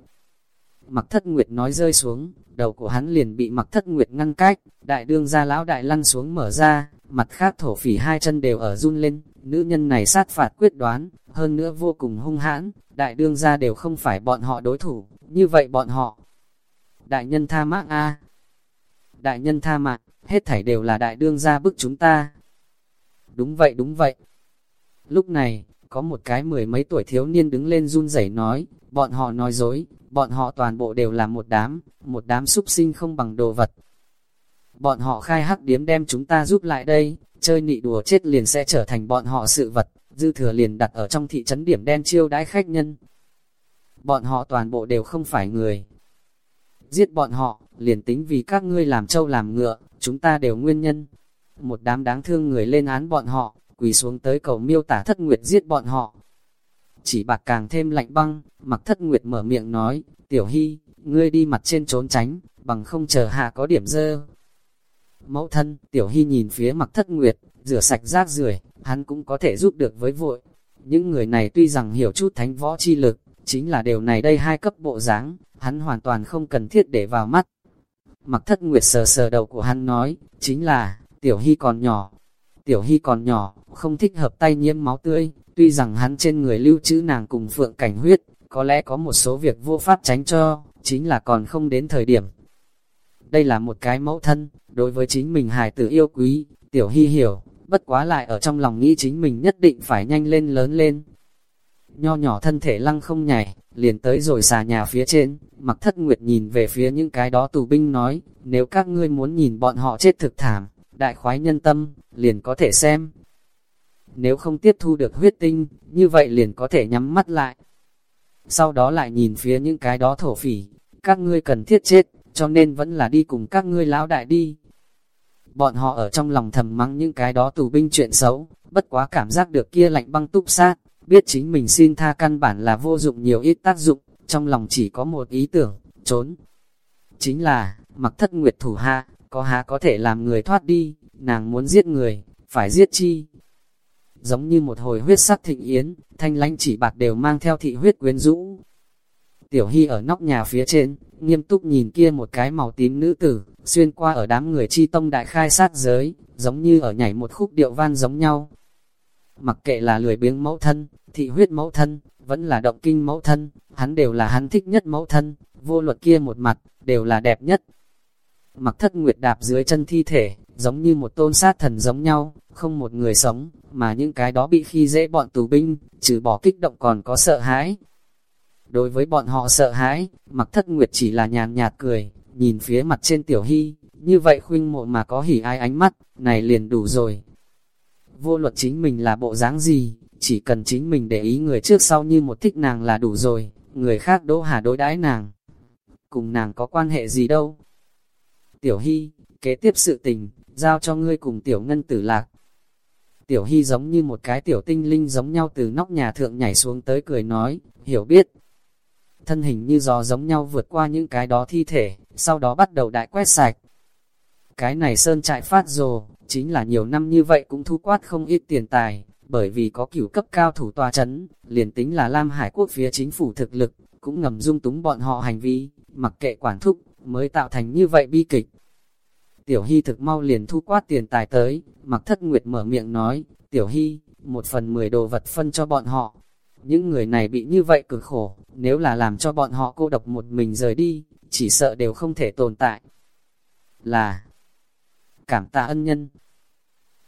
Mặc thất nguyệt nói rơi xuống, đầu của hắn liền bị mặc thất nguyệt ngăn cách, đại đương ra lão đại lăn xuống mở ra, mặt khác thổ phỉ hai chân đều ở run lên, nữ nhân này sát phạt quyết đoán, hơn nữa vô cùng hung hãn, đại đương ra đều không phải bọn họ đối thủ, như vậy bọn họ. Đại nhân tha mác A. Đại nhân tha mạng, hết thảy đều là đại đương ra bức chúng ta. Đúng vậy đúng vậy. Lúc này, có một cái mười mấy tuổi thiếu niên đứng lên run rẩy nói, bọn họ nói dối, bọn họ toàn bộ đều là một đám, một đám súc sinh không bằng đồ vật. Bọn họ khai hắc điếm đem chúng ta giúp lại đây, chơi nị đùa chết liền sẽ trở thành bọn họ sự vật, dư thừa liền đặt ở trong thị trấn điểm đen chiêu đãi khách nhân. Bọn họ toàn bộ đều không phải người. Giết bọn họ, liền tính vì các ngươi làm trâu làm ngựa, chúng ta đều nguyên nhân. Một đám đáng thương người lên án bọn họ, quỳ xuống tới cầu miêu tả thất nguyệt giết bọn họ. Chỉ bạc càng thêm lạnh băng, mặc thất nguyệt mở miệng nói, tiểu hy, ngươi đi mặt trên trốn tránh, bằng không chờ hạ có điểm dơ. Mẫu thân, tiểu hy nhìn phía mặc thất nguyệt, rửa sạch rác rưởi hắn cũng có thể giúp được với vội. Những người này tuy rằng hiểu chút thánh võ chi lực, chính là điều này đây hai cấp bộ dáng hắn hoàn toàn không cần thiết để vào mắt. Mặc thất nguyệt sờ sờ đầu của hắn nói, chính là, tiểu hy còn nhỏ, tiểu hy còn nhỏ, không thích hợp tay nhiễm máu tươi, tuy rằng hắn trên người lưu trữ nàng cùng phượng cảnh huyết, có lẽ có một số việc vô pháp tránh cho, chính là còn không đến thời điểm. Đây là một cái mẫu thân, đối với chính mình hài tử yêu quý, tiểu hy hiểu, bất quá lại ở trong lòng nghĩ chính mình nhất định phải nhanh lên lớn lên. Nho nhỏ thân thể lăng không nhảy, liền tới rồi xà nhà phía trên, mặc thất nguyệt nhìn về phía những cái đó tù binh nói, nếu các ngươi muốn nhìn bọn họ chết thực thảm, đại khoái nhân tâm, liền có thể xem. Nếu không tiếp thu được huyết tinh, như vậy liền có thể nhắm mắt lại. Sau đó lại nhìn phía những cái đó thổ phỉ, các ngươi cần thiết chết, cho nên vẫn là đi cùng các ngươi lão đại đi. Bọn họ ở trong lòng thầm mắng những cái đó tù binh chuyện xấu, bất quá cảm giác được kia lạnh băng túc sát, biết chính mình xin tha căn bản là vô dụng nhiều ít tác dụng, trong lòng chỉ có một ý tưởng, trốn. Chính là, mặc thất nguyệt thủ hạ, có há có thể làm người thoát đi, nàng muốn giết người, phải giết chi. Giống như một hồi huyết sắc thịnh yến, thanh lanh chỉ bạc đều mang theo thị huyết quyến rũ. Tiểu Hy ở nóc nhà phía trên, nghiêm túc nhìn kia một cái màu tím nữ tử, xuyên qua ở đám người chi tông đại khai sát giới, giống như ở nhảy một khúc điệu van giống nhau. Mặc kệ là lười biếng mẫu thân, thị huyết mẫu thân, vẫn là động kinh mẫu thân, hắn đều là hắn thích nhất mẫu thân, vô luật kia một mặt, đều là đẹp nhất. Mặc thất nguyệt đạp dưới chân thi thể, giống như một tôn sát thần giống nhau, không một người sống, mà những cái đó bị khi dễ bọn tù binh, trừ bỏ kích động còn có sợ hãi. Đối với bọn họ sợ hãi, mặc thất nguyệt chỉ là nhàn nhạt cười, nhìn phía mặt trên tiểu hy, như vậy khuynh mộ mà có hỉ ai ánh mắt, này liền đủ rồi. Vô luật chính mình là bộ dáng gì, chỉ cần chính mình để ý người trước sau như một thích nàng là đủ rồi, người khác đỗ hà đối đãi nàng. Cùng nàng có quan hệ gì đâu. Tiểu Hy, kế tiếp sự tình, giao cho ngươi cùng Tiểu Ngân tử lạc. Tiểu Hy giống như một cái tiểu tinh linh giống nhau từ nóc nhà thượng nhảy xuống tới cười nói, hiểu biết. Thân hình như gió giống nhau vượt qua những cái đó thi thể, sau đó bắt đầu đại quét sạch. Cái này sơn trại phát rồ, chính là nhiều năm như vậy cũng thu quát không ít tiền tài, bởi vì có cửu cấp cao thủ tòa chấn, liền tính là Lam Hải quốc phía chính phủ thực lực, cũng ngầm dung túng bọn họ hành vi, mặc kệ quản thúc, mới tạo thành như vậy bi kịch. Tiểu Hy thực mau liền thu quát tiền tài tới, mặc thất nguyệt mở miệng nói, Tiểu Hy, một phần mười đồ vật phân cho bọn họ. Những người này bị như vậy cực khổ, nếu là làm cho bọn họ cô độc một mình rời đi, chỉ sợ đều không thể tồn tại. Là cảm tạ ân nhân.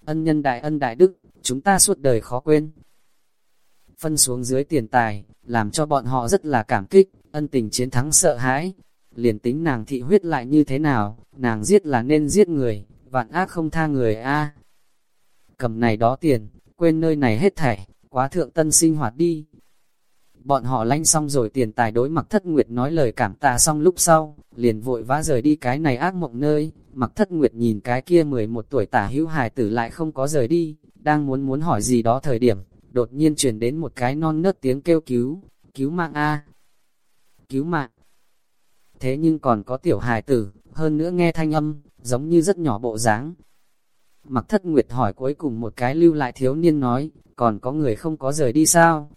Ân nhân đại ân đại đức, chúng ta suốt đời khó quên. Phân xuống dưới tiền tài, làm cho bọn họ rất là cảm kích, ân tình chiến thắng sợ hãi. Liền tính nàng thị huyết lại như thế nào, nàng giết là nên giết người, vạn ác không tha người a. Cầm này đó tiền, quên nơi này hết thảy, quá thượng tân sinh hoạt đi. Bọn họ lanh xong rồi tiền tài đối mặc thất nguyệt nói lời cảm tạ xong lúc sau, liền vội vã rời đi cái này ác mộng nơi, mặc thất nguyệt nhìn cái kia 11 tuổi tả hữu hài tử lại không có rời đi, đang muốn muốn hỏi gì đó thời điểm, đột nhiên truyền đến một cái non nớt tiếng kêu cứu, cứu mạng A. Cứu mạng. Thế nhưng còn có tiểu hài tử, hơn nữa nghe thanh âm, giống như rất nhỏ bộ dáng. Mặc thất nguyệt hỏi cuối cùng một cái lưu lại thiếu niên nói, còn có người không có rời đi sao?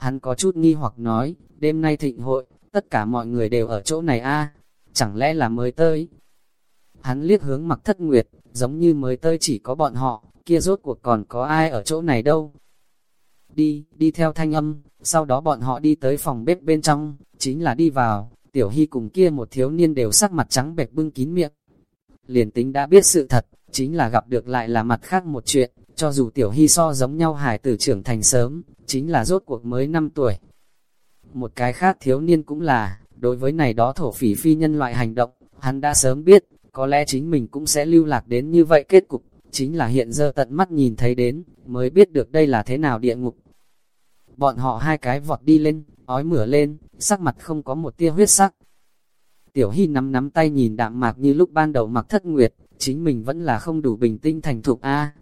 Hắn có chút nghi hoặc nói, đêm nay thịnh hội, tất cả mọi người đều ở chỗ này a chẳng lẽ là mới tới? Hắn liếc hướng mặc thất nguyệt, giống như mới tới chỉ có bọn họ, kia rốt cuộc còn có ai ở chỗ này đâu? Đi, đi theo thanh âm, sau đó bọn họ đi tới phòng bếp bên trong, chính là đi vào, tiểu hy cùng kia một thiếu niên đều sắc mặt trắng bệch bưng kín miệng. Liền tính đã biết sự thật, chính là gặp được lại là mặt khác một chuyện, cho dù tiểu hy so giống nhau hải tử trưởng thành sớm, chính là rốt cuộc mới 5 tuổi. Một cái khác thiếu niên cũng là, đối với này đó thổ phỉ phi nhân loại hành động, hắn đã sớm biết, có lẽ chính mình cũng sẽ lưu lạc đến như vậy kết cục, chính là hiện giờ tận mắt nhìn thấy đến, mới biết được đây là thế nào địa ngục. Bọn họ hai cái vọt đi lên, ói mửa lên, sắc mặt không có một tia huyết sắc. Tiểu Hy nắm nắm tay nhìn đạm mạc như lúc ban đầu mặc thất nguyệt, chính mình vẫn là không đủ bình tinh thành thục A.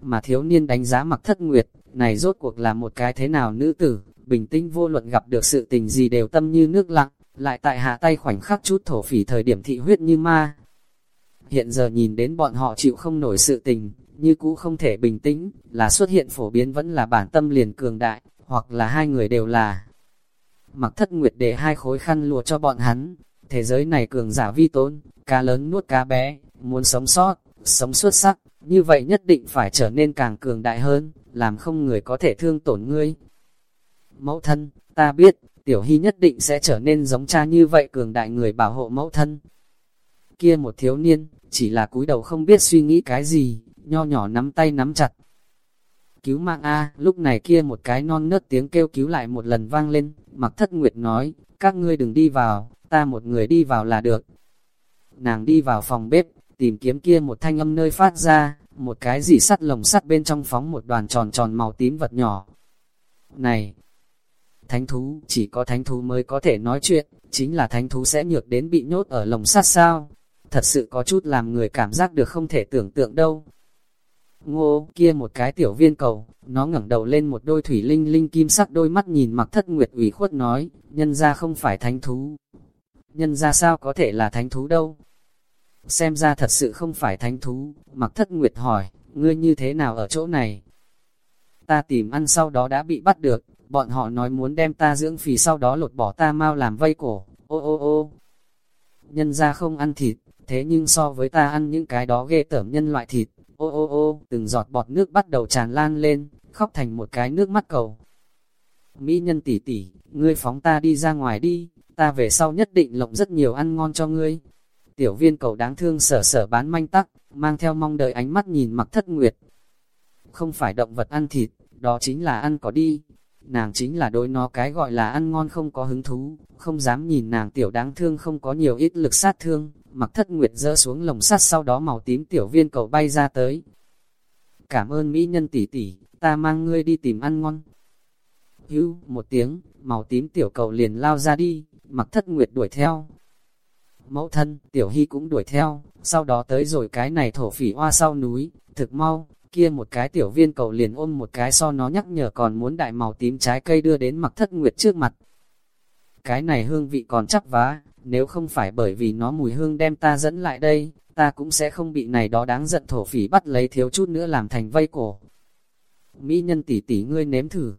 Mà thiếu niên đánh giá mặc thất nguyệt, này rốt cuộc là một cái thế nào nữ tử, bình tĩnh vô luận gặp được sự tình gì đều tâm như nước lặng, lại tại hạ tay khoảnh khắc chút thổ phỉ thời điểm thị huyết như ma. Hiện giờ nhìn đến bọn họ chịu không nổi sự tình, như cũ không thể bình tĩnh, là xuất hiện phổ biến vẫn là bản tâm liền cường đại, hoặc là hai người đều là. Mặc thất nguyệt để hai khối khăn lùa cho bọn hắn, thế giới này cường giả vi tôn, cá lớn nuốt cá bé, muốn sống sót, sống xuất sắc, như vậy nhất định phải trở nên càng cường đại hơn, làm không người có thể thương tổn ngươi. Mẫu thân, ta biết, tiểu hy nhất định sẽ trở nên giống cha như vậy cường đại người bảo hộ mẫu thân. Kia một thiếu niên, chỉ là cúi đầu không biết suy nghĩ cái gì, nho nhỏ nắm tay nắm chặt. Cứu mạng A, lúc này kia một cái non nớt tiếng kêu cứu lại một lần vang lên, mặc thất nguyệt nói, các ngươi đừng đi vào, ta một người đi vào là được. Nàng đi vào phòng bếp, tìm kiếm kia một thanh âm nơi phát ra, một cái gì sắt lồng sắt bên trong phóng một đoàn tròn tròn màu tím vật nhỏ. Này, thánh thú, chỉ có thánh thú mới có thể nói chuyện, chính là thánh thú sẽ nhược đến bị nhốt ở lồng sắt sao? Thật sự có chút làm người cảm giác được không thể tưởng tượng đâu. Ngô, kia một cái tiểu viên cầu, nó ngẩng đầu lên một đôi thủy linh linh kim sắc đôi mắt nhìn mặc thất nguyệt ủy khuất nói, nhân ra không phải thánh thú. Nhân ra sao có thể là thánh thú đâu? Xem ra thật sự không phải thánh thú, mặc thất nguyệt hỏi, ngươi như thế nào ở chỗ này? Ta tìm ăn sau đó đã bị bắt được, bọn họ nói muốn đem ta dưỡng phì sau đó lột bỏ ta mau làm vây cổ, ô ô ô. Nhân ra không ăn thịt, thế nhưng so với ta ăn những cái đó ghê tởm nhân loại thịt, ô ô ô, từng giọt bọt nước bắt đầu tràn lan lên, khóc thành một cái nước mắt cầu. Mỹ nhân tỷ tỷ, ngươi phóng ta đi ra ngoài đi, ta về sau nhất định lộng rất nhiều ăn ngon cho ngươi. Tiểu viên cầu đáng thương sở sở bán manh tắc, mang theo mong đợi ánh mắt nhìn mặc thất nguyệt. Không phải động vật ăn thịt, đó chính là ăn có đi. Nàng chính là đối nó cái gọi là ăn ngon không có hứng thú, không dám nhìn nàng tiểu đáng thương không có nhiều ít lực sát thương, mặc thất nguyệt dỡ xuống lồng sắt sau đó màu tím tiểu viên cầu bay ra tới. Cảm ơn Mỹ nhân tỷ tỷ, ta mang ngươi đi tìm ăn ngon. Hữu, một tiếng, màu tím tiểu cầu liền lao ra đi, mặc thất nguyệt đuổi theo. Mẫu thân, tiểu hy cũng đuổi theo, sau đó tới rồi cái này thổ phỉ hoa sau núi, thực mau, kia một cái tiểu viên cầu liền ôm một cái so nó nhắc nhở còn muốn đại màu tím trái cây đưa đến mặc thất nguyệt trước mặt. Cái này hương vị còn chắc vá, nếu không phải bởi vì nó mùi hương đem ta dẫn lại đây, ta cũng sẽ không bị này đó đáng giận thổ phỉ bắt lấy thiếu chút nữa làm thành vây cổ. Mỹ nhân tỷ tỷ ngươi nếm thử.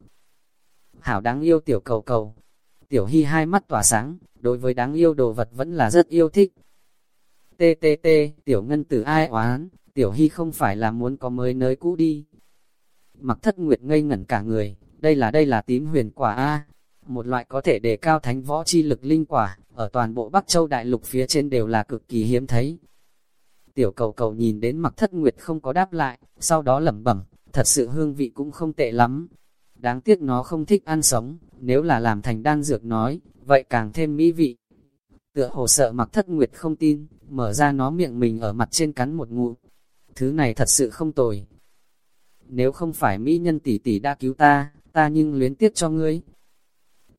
Hảo đáng yêu tiểu cầu cầu. Tiểu hy hai mắt tỏa sáng, đối với đáng yêu đồ vật vẫn là rất yêu thích. TTT tiểu ngân tử ai oán, tiểu hy không phải là muốn có mới nới cũ đi. Mặc thất nguyệt ngây ngẩn cả người, đây là đây là tím huyền quả A, một loại có thể đề cao thánh võ chi lực linh quả, ở toàn bộ Bắc Châu Đại Lục phía trên đều là cực kỳ hiếm thấy. Tiểu cầu cầu nhìn đến mặc thất nguyệt không có đáp lại, sau đó lẩm bẩm, thật sự hương vị cũng không tệ lắm. Đáng tiếc nó không thích ăn sống, nếu là làm thành đan dược nói, vậy càng thêm mỹ vị. Tựa hồ sợ mặc thất nguyệt không tin, mở ra nó miệng mình ở mặt trên cắn một ngụ. Thứ này thật sự không tồi. Nếu không phải mỹ nhân tỷ tỷ đã cứu ta, ta nhưng luyến tiếc cho ngươi.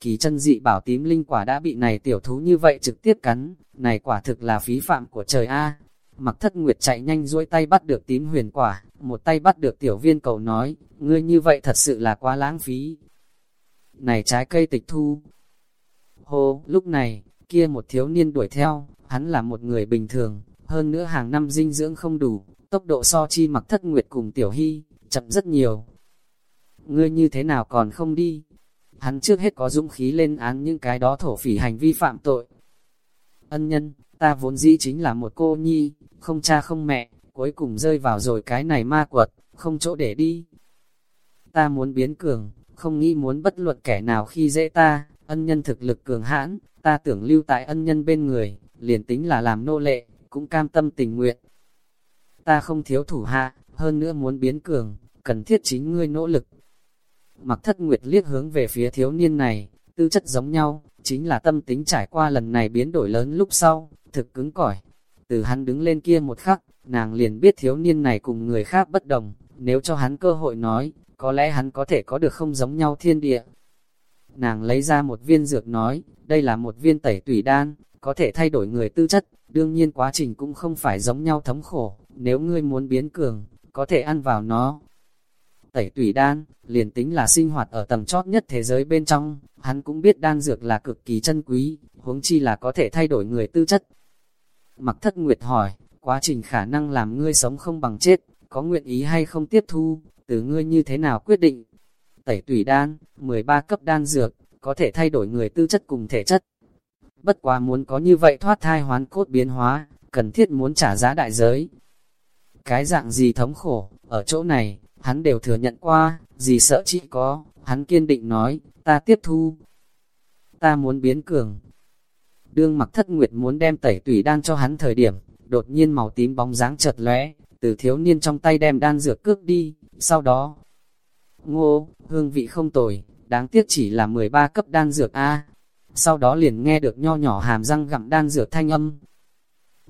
Kỳ chân dị bảo tím linh quả đã bị này tiểu thú như vậy trực tiếp cắn, này quả thực là phí phạm của trời A. Mặc thất nguyệt chạy nhanh duỗi tay bắt được tím huyền quả, một tay bắt được tiểu viên cầu nói, ngươi như vậy thật sự là quá lãng phí. Này trái cây tịch thu. Hô, lúc này, kia một thiếu niên đuổi theo, hắn là một người bình thường, hơn nữa hàng năm dinh dưỡng không đủ, tốc độ so chi mặc thất nguyệt cùng tiểu hy, chậm rất nhiều. Ngươi như thế nào còn không đi? Hắn trước hết có dũng khí lên án những cái đó thổ phỉ hành vi phạm tội. Ân nhân, ta vốn dĩ chính là một cô nhi, không cha không mẹ, cuối cùng rơi vào rồi cái này ma quật, không chỗ để đi. Ta muốn biến cường, không nghĩ muốn bất luận kẻ nào khi dễ ta, ân nhân thực lực cường hãn, ta tưởng lưu tại ân nhân bên người, liền tính là làm nô lệ, cũng cam tâm tình nguyện. Ta không thiếu thủ hạ, hơn nữa muốn biến cường, cần thiết chính ngươi nỗ lực. Mặc thất nguyệt liếc hướng về phía thiếu niên này, tư chất giống nhau, chính là tâm tính trải qua lần này biến đổi lớn lúc sau, thực cứng cỏi. Từ hắn đứng lên kia một khắc, nàng liền biết thiếu niên này cùng người khác bất đồng, nếu cho hắn cơ hội nói, có lẽ hắn có thể có được không giống nhau thiên địa. Nàng lấy ra một viên dược nói, đây là một viên tẩy tủy đan, có thể thay đổi người tư chất, đương nhiên quá trình cũng không phải giống nhau thống khổ, nếu ngươi muốn biến cường, có thể ăn vào nó. Tẩy tủy đan, liền tính là sinh hoạt ở tầng chót nhất thế giới bên trong, hắn cũng biết đan dược là cực kỳ chân quý, huống chi là có thể thay đổi người tư chất. Mặc thất nguyệt hỏi, quá trình khả năng làm ngươi sống không bằng chết, có nguyện ý hay không tiếp thu, từ ngươi như thế nào quyết định. Tẩy tủy đan, 13 cấp đan dược, có thể thay đổi người tư chất cùng thể chất. Bất quá muốn có như vậy thoát thai hoán cốt biến hóa, cần thiết muốn trả giá đại giới. Cái dạng gì thống khổ, ở chỗ này, hắn đều thừa nhận qua, gì sợ chỉ có, hắn kiên định nói, ta tiếp thu. Ta muốn biến cường. Đương mặc thất nguyệt muốn đem tẩy tủy đan cho hắn thời điểm, đột nhiên màu tím bóng dáng chợt lóe, từ thiếu niên trong tay đem đan dược cướp đi, sau đó, ngô, hương vị không tồi, đáng tiếc chỉ là 13 cấp đan dược A. Sau đó liền nghe được nho nhỏ hàm răng gặm đan dược thanh âm.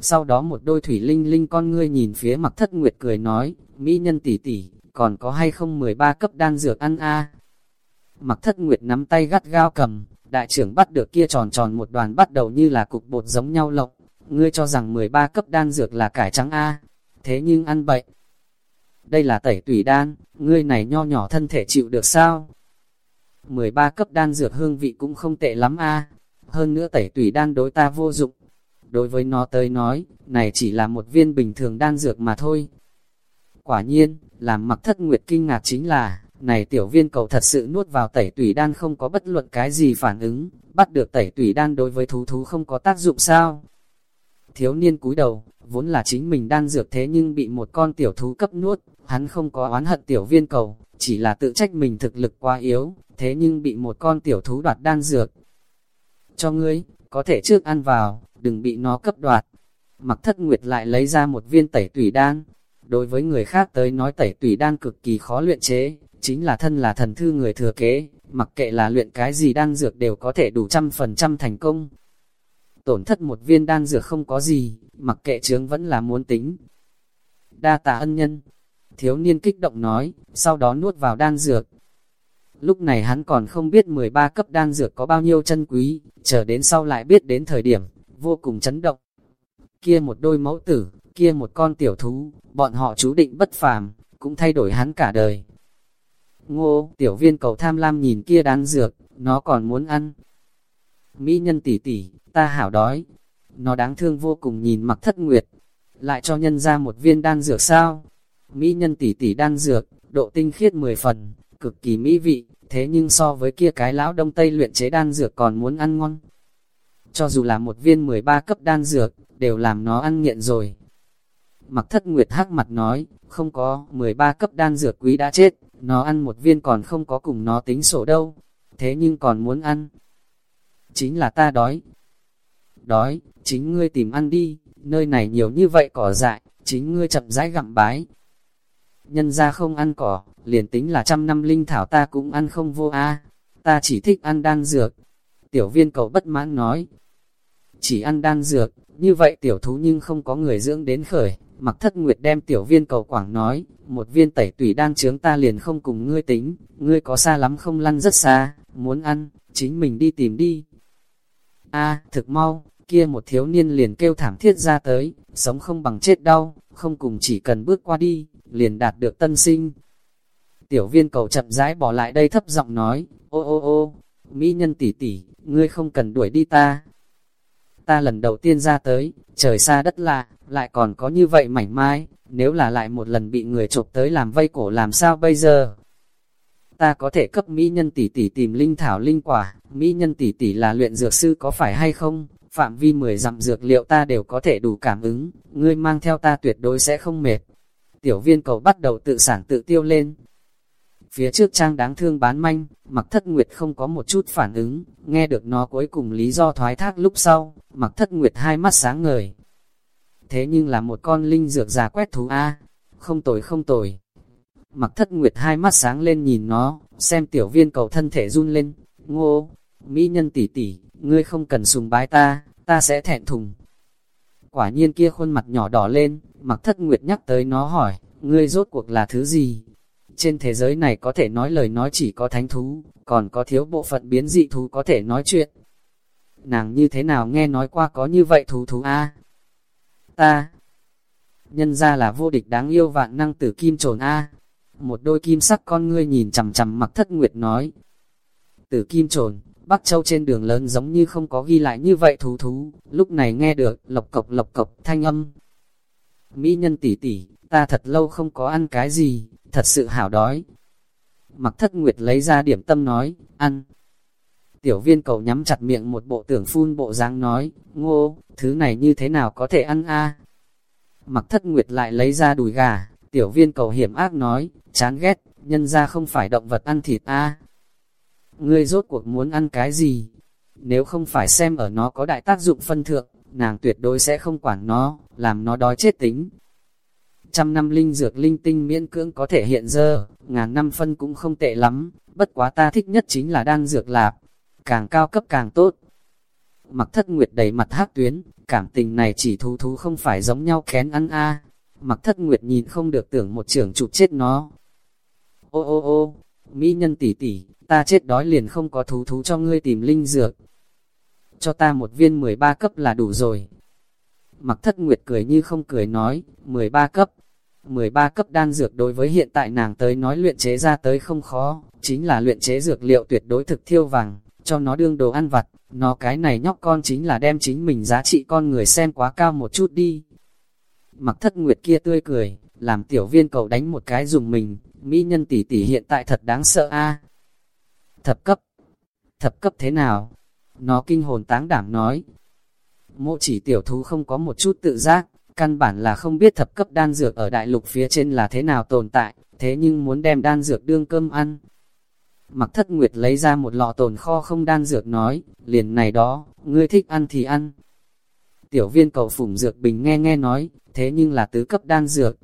Sau đó một đôi thủy linh linh con ngươi nhìn phía mặc thất nguyệt cười nói, Mỹ nhân tỷ tỷ, còn có hay không 13 cấp đan dược ăn A. Mặc thất nguyệt nắm tay gắt gao cầm, đại trưởng bắt được kia tròn tròn một đoàn bắt đầu như là cục bột giống nhau lộng. Ngươi cho rằng 13 cấp đan dược là cải trắng A, thế nhưng ăn bậy. Đây là tẩy tủy đan, ngươi này nho nhỏ thân thể chịu được sao? 13 cấp đan dược hương vị cũng không tệ lắm a hơn nữa tẩy tủy đan đối ta vô dụng. Đối với nó tới nói, này chỉ là một viên bình thường đan dược mà thôi. Quả nhiên, làm mặc thất nguyệt kinh ngạc chính là, này tiểu viên cầu thật sự nuốt vào tẩy tủy đan không có bất luận cái gì phản ứng, bắt được tẩy tủy đan đối với thú thú không có tác dụng sao. Thiếu niên cúi đầu, vốn là chính mình đang dược thế nhưng bị một con tiểu thú cấp nuốt, hắn không có oán hận tiểu viên cầu, chỉ là tự trách mình thực lực quá yếu, thế nhưng bị một con tiểu thú đoạt đan dược. Cho ngươi, có thể trước ăn vào, đừng bị nó cấp đoạt. Mặc thất nguyệt lại lấy ra một viên tẩy tủy đan. Đối với người khác tới nói tẩy tủy đan cực kỳ khó luyện chế, chính là thân là thần thư người thừa kế, mặc kệ là luyện cái gì đan dược đều có thể đủ trăm phần trăm thành công. Tổn thất một viên đan dược không có gì, mặc kệ chướng vẫn là muốn tính. Đa tà ân nhân, thiếu niên kích động nói, sau đó nuốt vào đan dược. Lúc này hắn còn không biết 13 cấp đan dược có bao nhiêu chân quý, chờ đến sau lại biết đến thời điểm, vô cùng chấn động. Kia một đôi mẫu tử, kia một con tiểu thú, bọn họ chú định bất phàm, cũng thay đổi hắn cả đời. Ngô, tiểu viên cầu tham lam nhìn kia đan dược, nó còn muốn ăn. Mỹ nhân tỷ tỷ, ta hảo đói. Nó đáng thương vô cùng nhìn mặc thất nguyệt, lại cho nhân ra một viên đan dược sao? Mỹ nhân tỷ tỷ đan dược, độ tinh khiết 10 phần, cực kỳ mỹ vị, thế nhưng so với kia cái lão đông tây luyện chế đan dược còn muốn ăn ngon. Cho dù là một viên 13 cấp đan dược, đều làm nó ăn nghiện rồi. Mặc thất nguyệt hắc mặt nói, không có, 13 cấp đan dược quý đã chết, nó ăn một viên còn không có cùng nó tính sổ đâu, thế nhưng còn muốn ăn. Chính là ta đói. Đói, chính ngươi tìm ăn đi, nơi này nhiều như vậy cỏ dại, chính ngươi chậm rãi gặm bái. Nhân ra không ăn cỏ, liền tính là trăm năm linh thảo ta cũng ăn không vô a ta chỉ thích ăn đan dược. Tiểu viên cầu bất mãn nói, chỉ ăn đan dược, như vậy tiểu thú nhưng không có người dưỡng đến khởi. Mặc thất nguyệt đem tiểu viên cầu quảng nói, một viên tẩy tùy đan chướng ta liền không cùng ngươi tính, ngươi có xa lắm không lăn rất xa, muốn ăn, chính mình đi tìm đi a thực mau, kia một thiếu niên liền kêu thảm thiết ra tới, sống không bằng chết đau, không cùng chỉ cần bước qua đi, liền đạt được tân sinh. Tiểu viên cầu chậm rãi bỏ lại đây thấp giọng nói, ô ô ô, mỹ nhân tỷ tỷ, ngươi không cần đuổi đi ta. Ta lần đầu tiên ra tới, trời xa đất lạ, lại còn có như vậy mảnh mai, nếu là lại một lần bị người chụp tới làm vây cổ làm sao bây giờ? Ta có thể cấp mỹ nhân tỷ tỷ tìm linh thảo linh quả, mỹ nhân tỷ tỷ là luyện dược sư có phải hay không? Phạm vi 10 dặm dược liệu ta đều có thể đủ cảm ứng, ngươi mang theo ta tuyệt đối sẽ không mệt. Tiểu viên cầu bắt đầu tự sản tự tiêu lên. Phía trước trang đáng thương bán manh, mặc thất nguyệt không có một chút phản ứng, nghe được nó cuối cùng lý do thoái thác lúc sau, mặc thất nguyệt hai mắt sáng ngời. Thế nhưng là một con linh dược già quét thú A, không tồi không tồi. Mặc thất nguyệt hai mắt sáng lên nhìn nó, xem tiểu viên cầu thân thể run lên, ngô, mỹ nhân tỷ tỷ, ngươi không cần sùng bái ta, ta sẽ thẹn thùng. Quả nhiên kia khuôn mặt nhỏ đỏ lên, mặc thất nguyệt nhắc tới nó hỏi, ngươi rốt cuộc là thứ gì? Trên thế giới này có thể nói lời nói chỉ có thánh thú, còn có thiếu bộ phận biến dị thú có thể nói chuyện. Nàng như thế nào nghe nói qua có như vậy thú thú a Ta, nhân ra là vô địch đáng yêu vạn năng tử kim trồn a một đôi kim sắc con ngươi nhìn chằm chằm mặc thất nguyệt nói. Tử kim trồn, Bắc Châu trên đường lớn giống như không có ghi lại như vậy thú thú, lúc này nghe được lộc cộc lộc cộc thanh âm. Mỹ nhân tỷ tỷ, ta thật lâu không có ăn cái gì, thật sự hảo đói. Mặc thất nguyệt lấy ra điểm tâm nói, ăn. Tiểu viên cầu nhắm chặt miệng một bộ tưởng phun bộ dáng nói, ngô, thứ này như thế nào có thể ăn a? Mặc thất nguyệt lại lấy ra đùi gà, tiểu viên cầu hiểm ác nói, chán ghét, nhân ra không phải động vật ăn thịt a ngươi rốt cuộc muốn ăn cái gì? Nếu không phải xem ở nó có đại tác dụng phân thượng, nàng tuyệt đối sẽ không quản nó, làm nó đói chết tính. Trăm năm linh dược linh tinh miễn cưỡng có thể hiện giờ, ngàn năm phân cũng không tệ lắm, bất quá ta thích nhất chính là đan dược lạp, càng cao cấp càng tốt. Mặc thất nguyệt đầy mặt hát tuyến, cảm tình này chỉ thú thú không phải giống nhau kén ăn a Mặc thất nguyệt nhìn không được tưởng một trưởng chụp chết nó. Ô ô ô, mỹ nhân tỷ tỷ, ta chết đói liền không có thú thú cho ngươi tìm linh dược. Cho ta một viên 13 cấp là đủ rồi. Mặc thất nguyệt cười như không cười nói, 13 cấp. 13 cấp đan dược đối với hiện tại nàng tới nói luyện chế ra tới không khó, chính là luyện chế dược liệu tuyệt đối thực thiêu vàng, cho nó đương đồ ăn vặt, nó cái này nhóc con chính là đem chính mình giá trị con người xem quá cao một chút đi. Mặc thất nguyệt kia tươi cười, làm tiểu viên cầu đánh một cái dùng mình, mỹ nhân tỷ tỷ hiện tại thật đáng sợ a Thập cấp. Thập cấp thế nào? Nó kinh hồn táng đảm nói. Mộ chỉ tiểu thú không có một chút tự giác, căn bản là không biết thập cấp đan dược ở đại lục phía trên là thế nào tồn tại, thế nhưng muốn đem đan dược đương cơm ăn. Mặc thất nguyệt lấy ra một lọ tồn kho không đan dược nói, liền này đó, ngươi thích ăn thì ăn. Tiểu viên cầu phủng dược bình nghe nghe nói, thế nhưng là tứ cấp đan dược.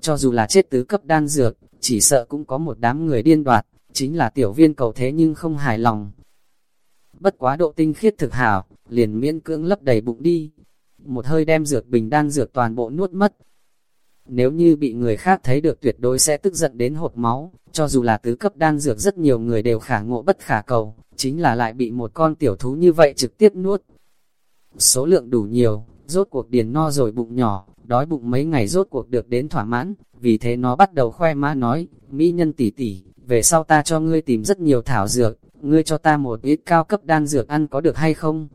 Cho dù là chết tứ cấp đan dược, chỉ sợ cũng có một đám người điên đoạt, chính là tiểu viên cầu thế nhưng không hài lòng. Bất quá độ tinh khiết thực hảo, liền miễn cưỡng lấp đầy bụng đi. Một hơi đem dược bình đan dược toàn bộ nuốt mất. Nếu như bị người khác thấy được tuyệt đối sẽ tức giận đến hột máu, cho dù là tứ cấp đan dược rất nhiều người đều khả ngộ bất khả cầu, chính là lại bị một con tiểu thú như vậy trực tiếp nuốt. Số lượng đủ nhiều, rốt cuộc điền no rồi bụng nhỏ, đói bụng mấy ngày rốt cuộc được đến thỏa mãn, vì thế nó bắt đầu khoe mã nói, mỹ nhân tỷ tỷ, về sau ta cho ngươi tìm rất nhiều thảo dược, ngươi cho ta một ít cao cấp đan dược ăn có được hay không?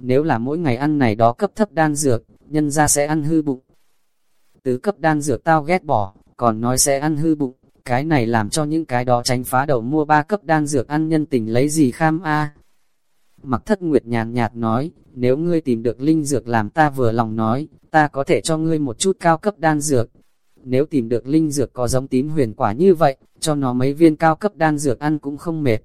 Nếu là mỗi ngày ăn này đó cấp thấp đan dược, nhân ra sẽ ăn hư bụng. Tứ cấp đan dược tao ghét bỏ, còn nói sẽ ăn hư bụng, cái này làm cho những cái đó tránh phá đầu mua ba cấp đan dược ăn nhân tình lấy gì kham a Mặc thất nguyệt nhàn nhạt nói, nếu ngươi tìm được linh dược làm ta vừa lòng nói, ta có thể cho ngươi một chút cao cấp đan dược. Nếu tìm được linh dược có giống tím huyền quả như vậy, cho nó mấy viên cao cấp đan dược ăn cũng không mệt.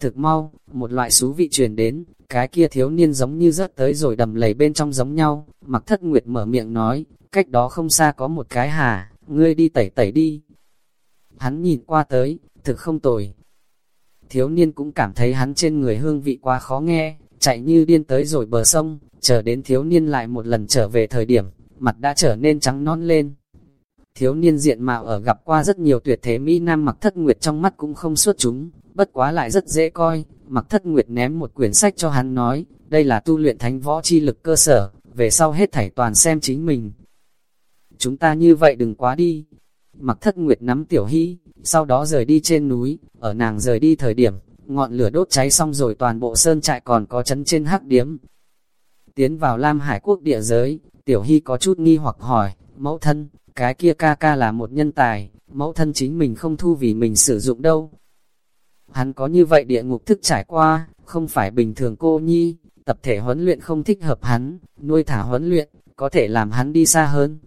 Thực mau, một loại xú vị truyền đến, cái kia thiếu niên giống như rớt tới rồi đầm lầy bên trong giống nhau, mặc thất nguyệt mở miệng nói, cách đó không xa có một cái hà, ngươi đi tẩy tẩy đi. Hắn nhìn qua tới, thực không tồi. Thiếu niên cũng cảm thấy hắn trên người hương vị quá khó nghe, chạy như điên tới rồi bờ sông, chờ đến thiếu niên lại một lần trở về thời điểm, mặt đã trở nên trắng non lên. Thiếu niên diện mạo ở gặp qua rất nhiều tuyệt thế Mỹ Nam mặc thất nguyệt trong mắt cũng không suốt chúng, bất quá lại rất dễ coi, mặc thất nguyệt ném một quyển sách cho hắn nói, đây là tu luyện thánh võ chi lực cơ sở, về sau hết thảy toàn xem chính mình. Chúng ta như vậy đừng quá đi. Mặc thất nguyệt nắm tiểu hy, sau đó rời đi trên núi, ở nàng rời đi thời điểm, ngọn lửa đốt cháy xong rồi toàn bộ sơn trại còn có chấn trên hắc điếm. Tiến vào Lam Hải quốc địa giới, tiểu hy có chút nghi hoặc hỏi, mẫu thân, cái kia ca ca là một nhân tài, mẫu thân chính mình không thu vì mình sử dụng đâu. Hắn có như vậy địa ngục thức trải qua, không phải bình thường cô nhi, tập thể huấn luyện không thích hợp hắn, nuôi thả huấn luyện, có thể làm hắn đi xa hơn.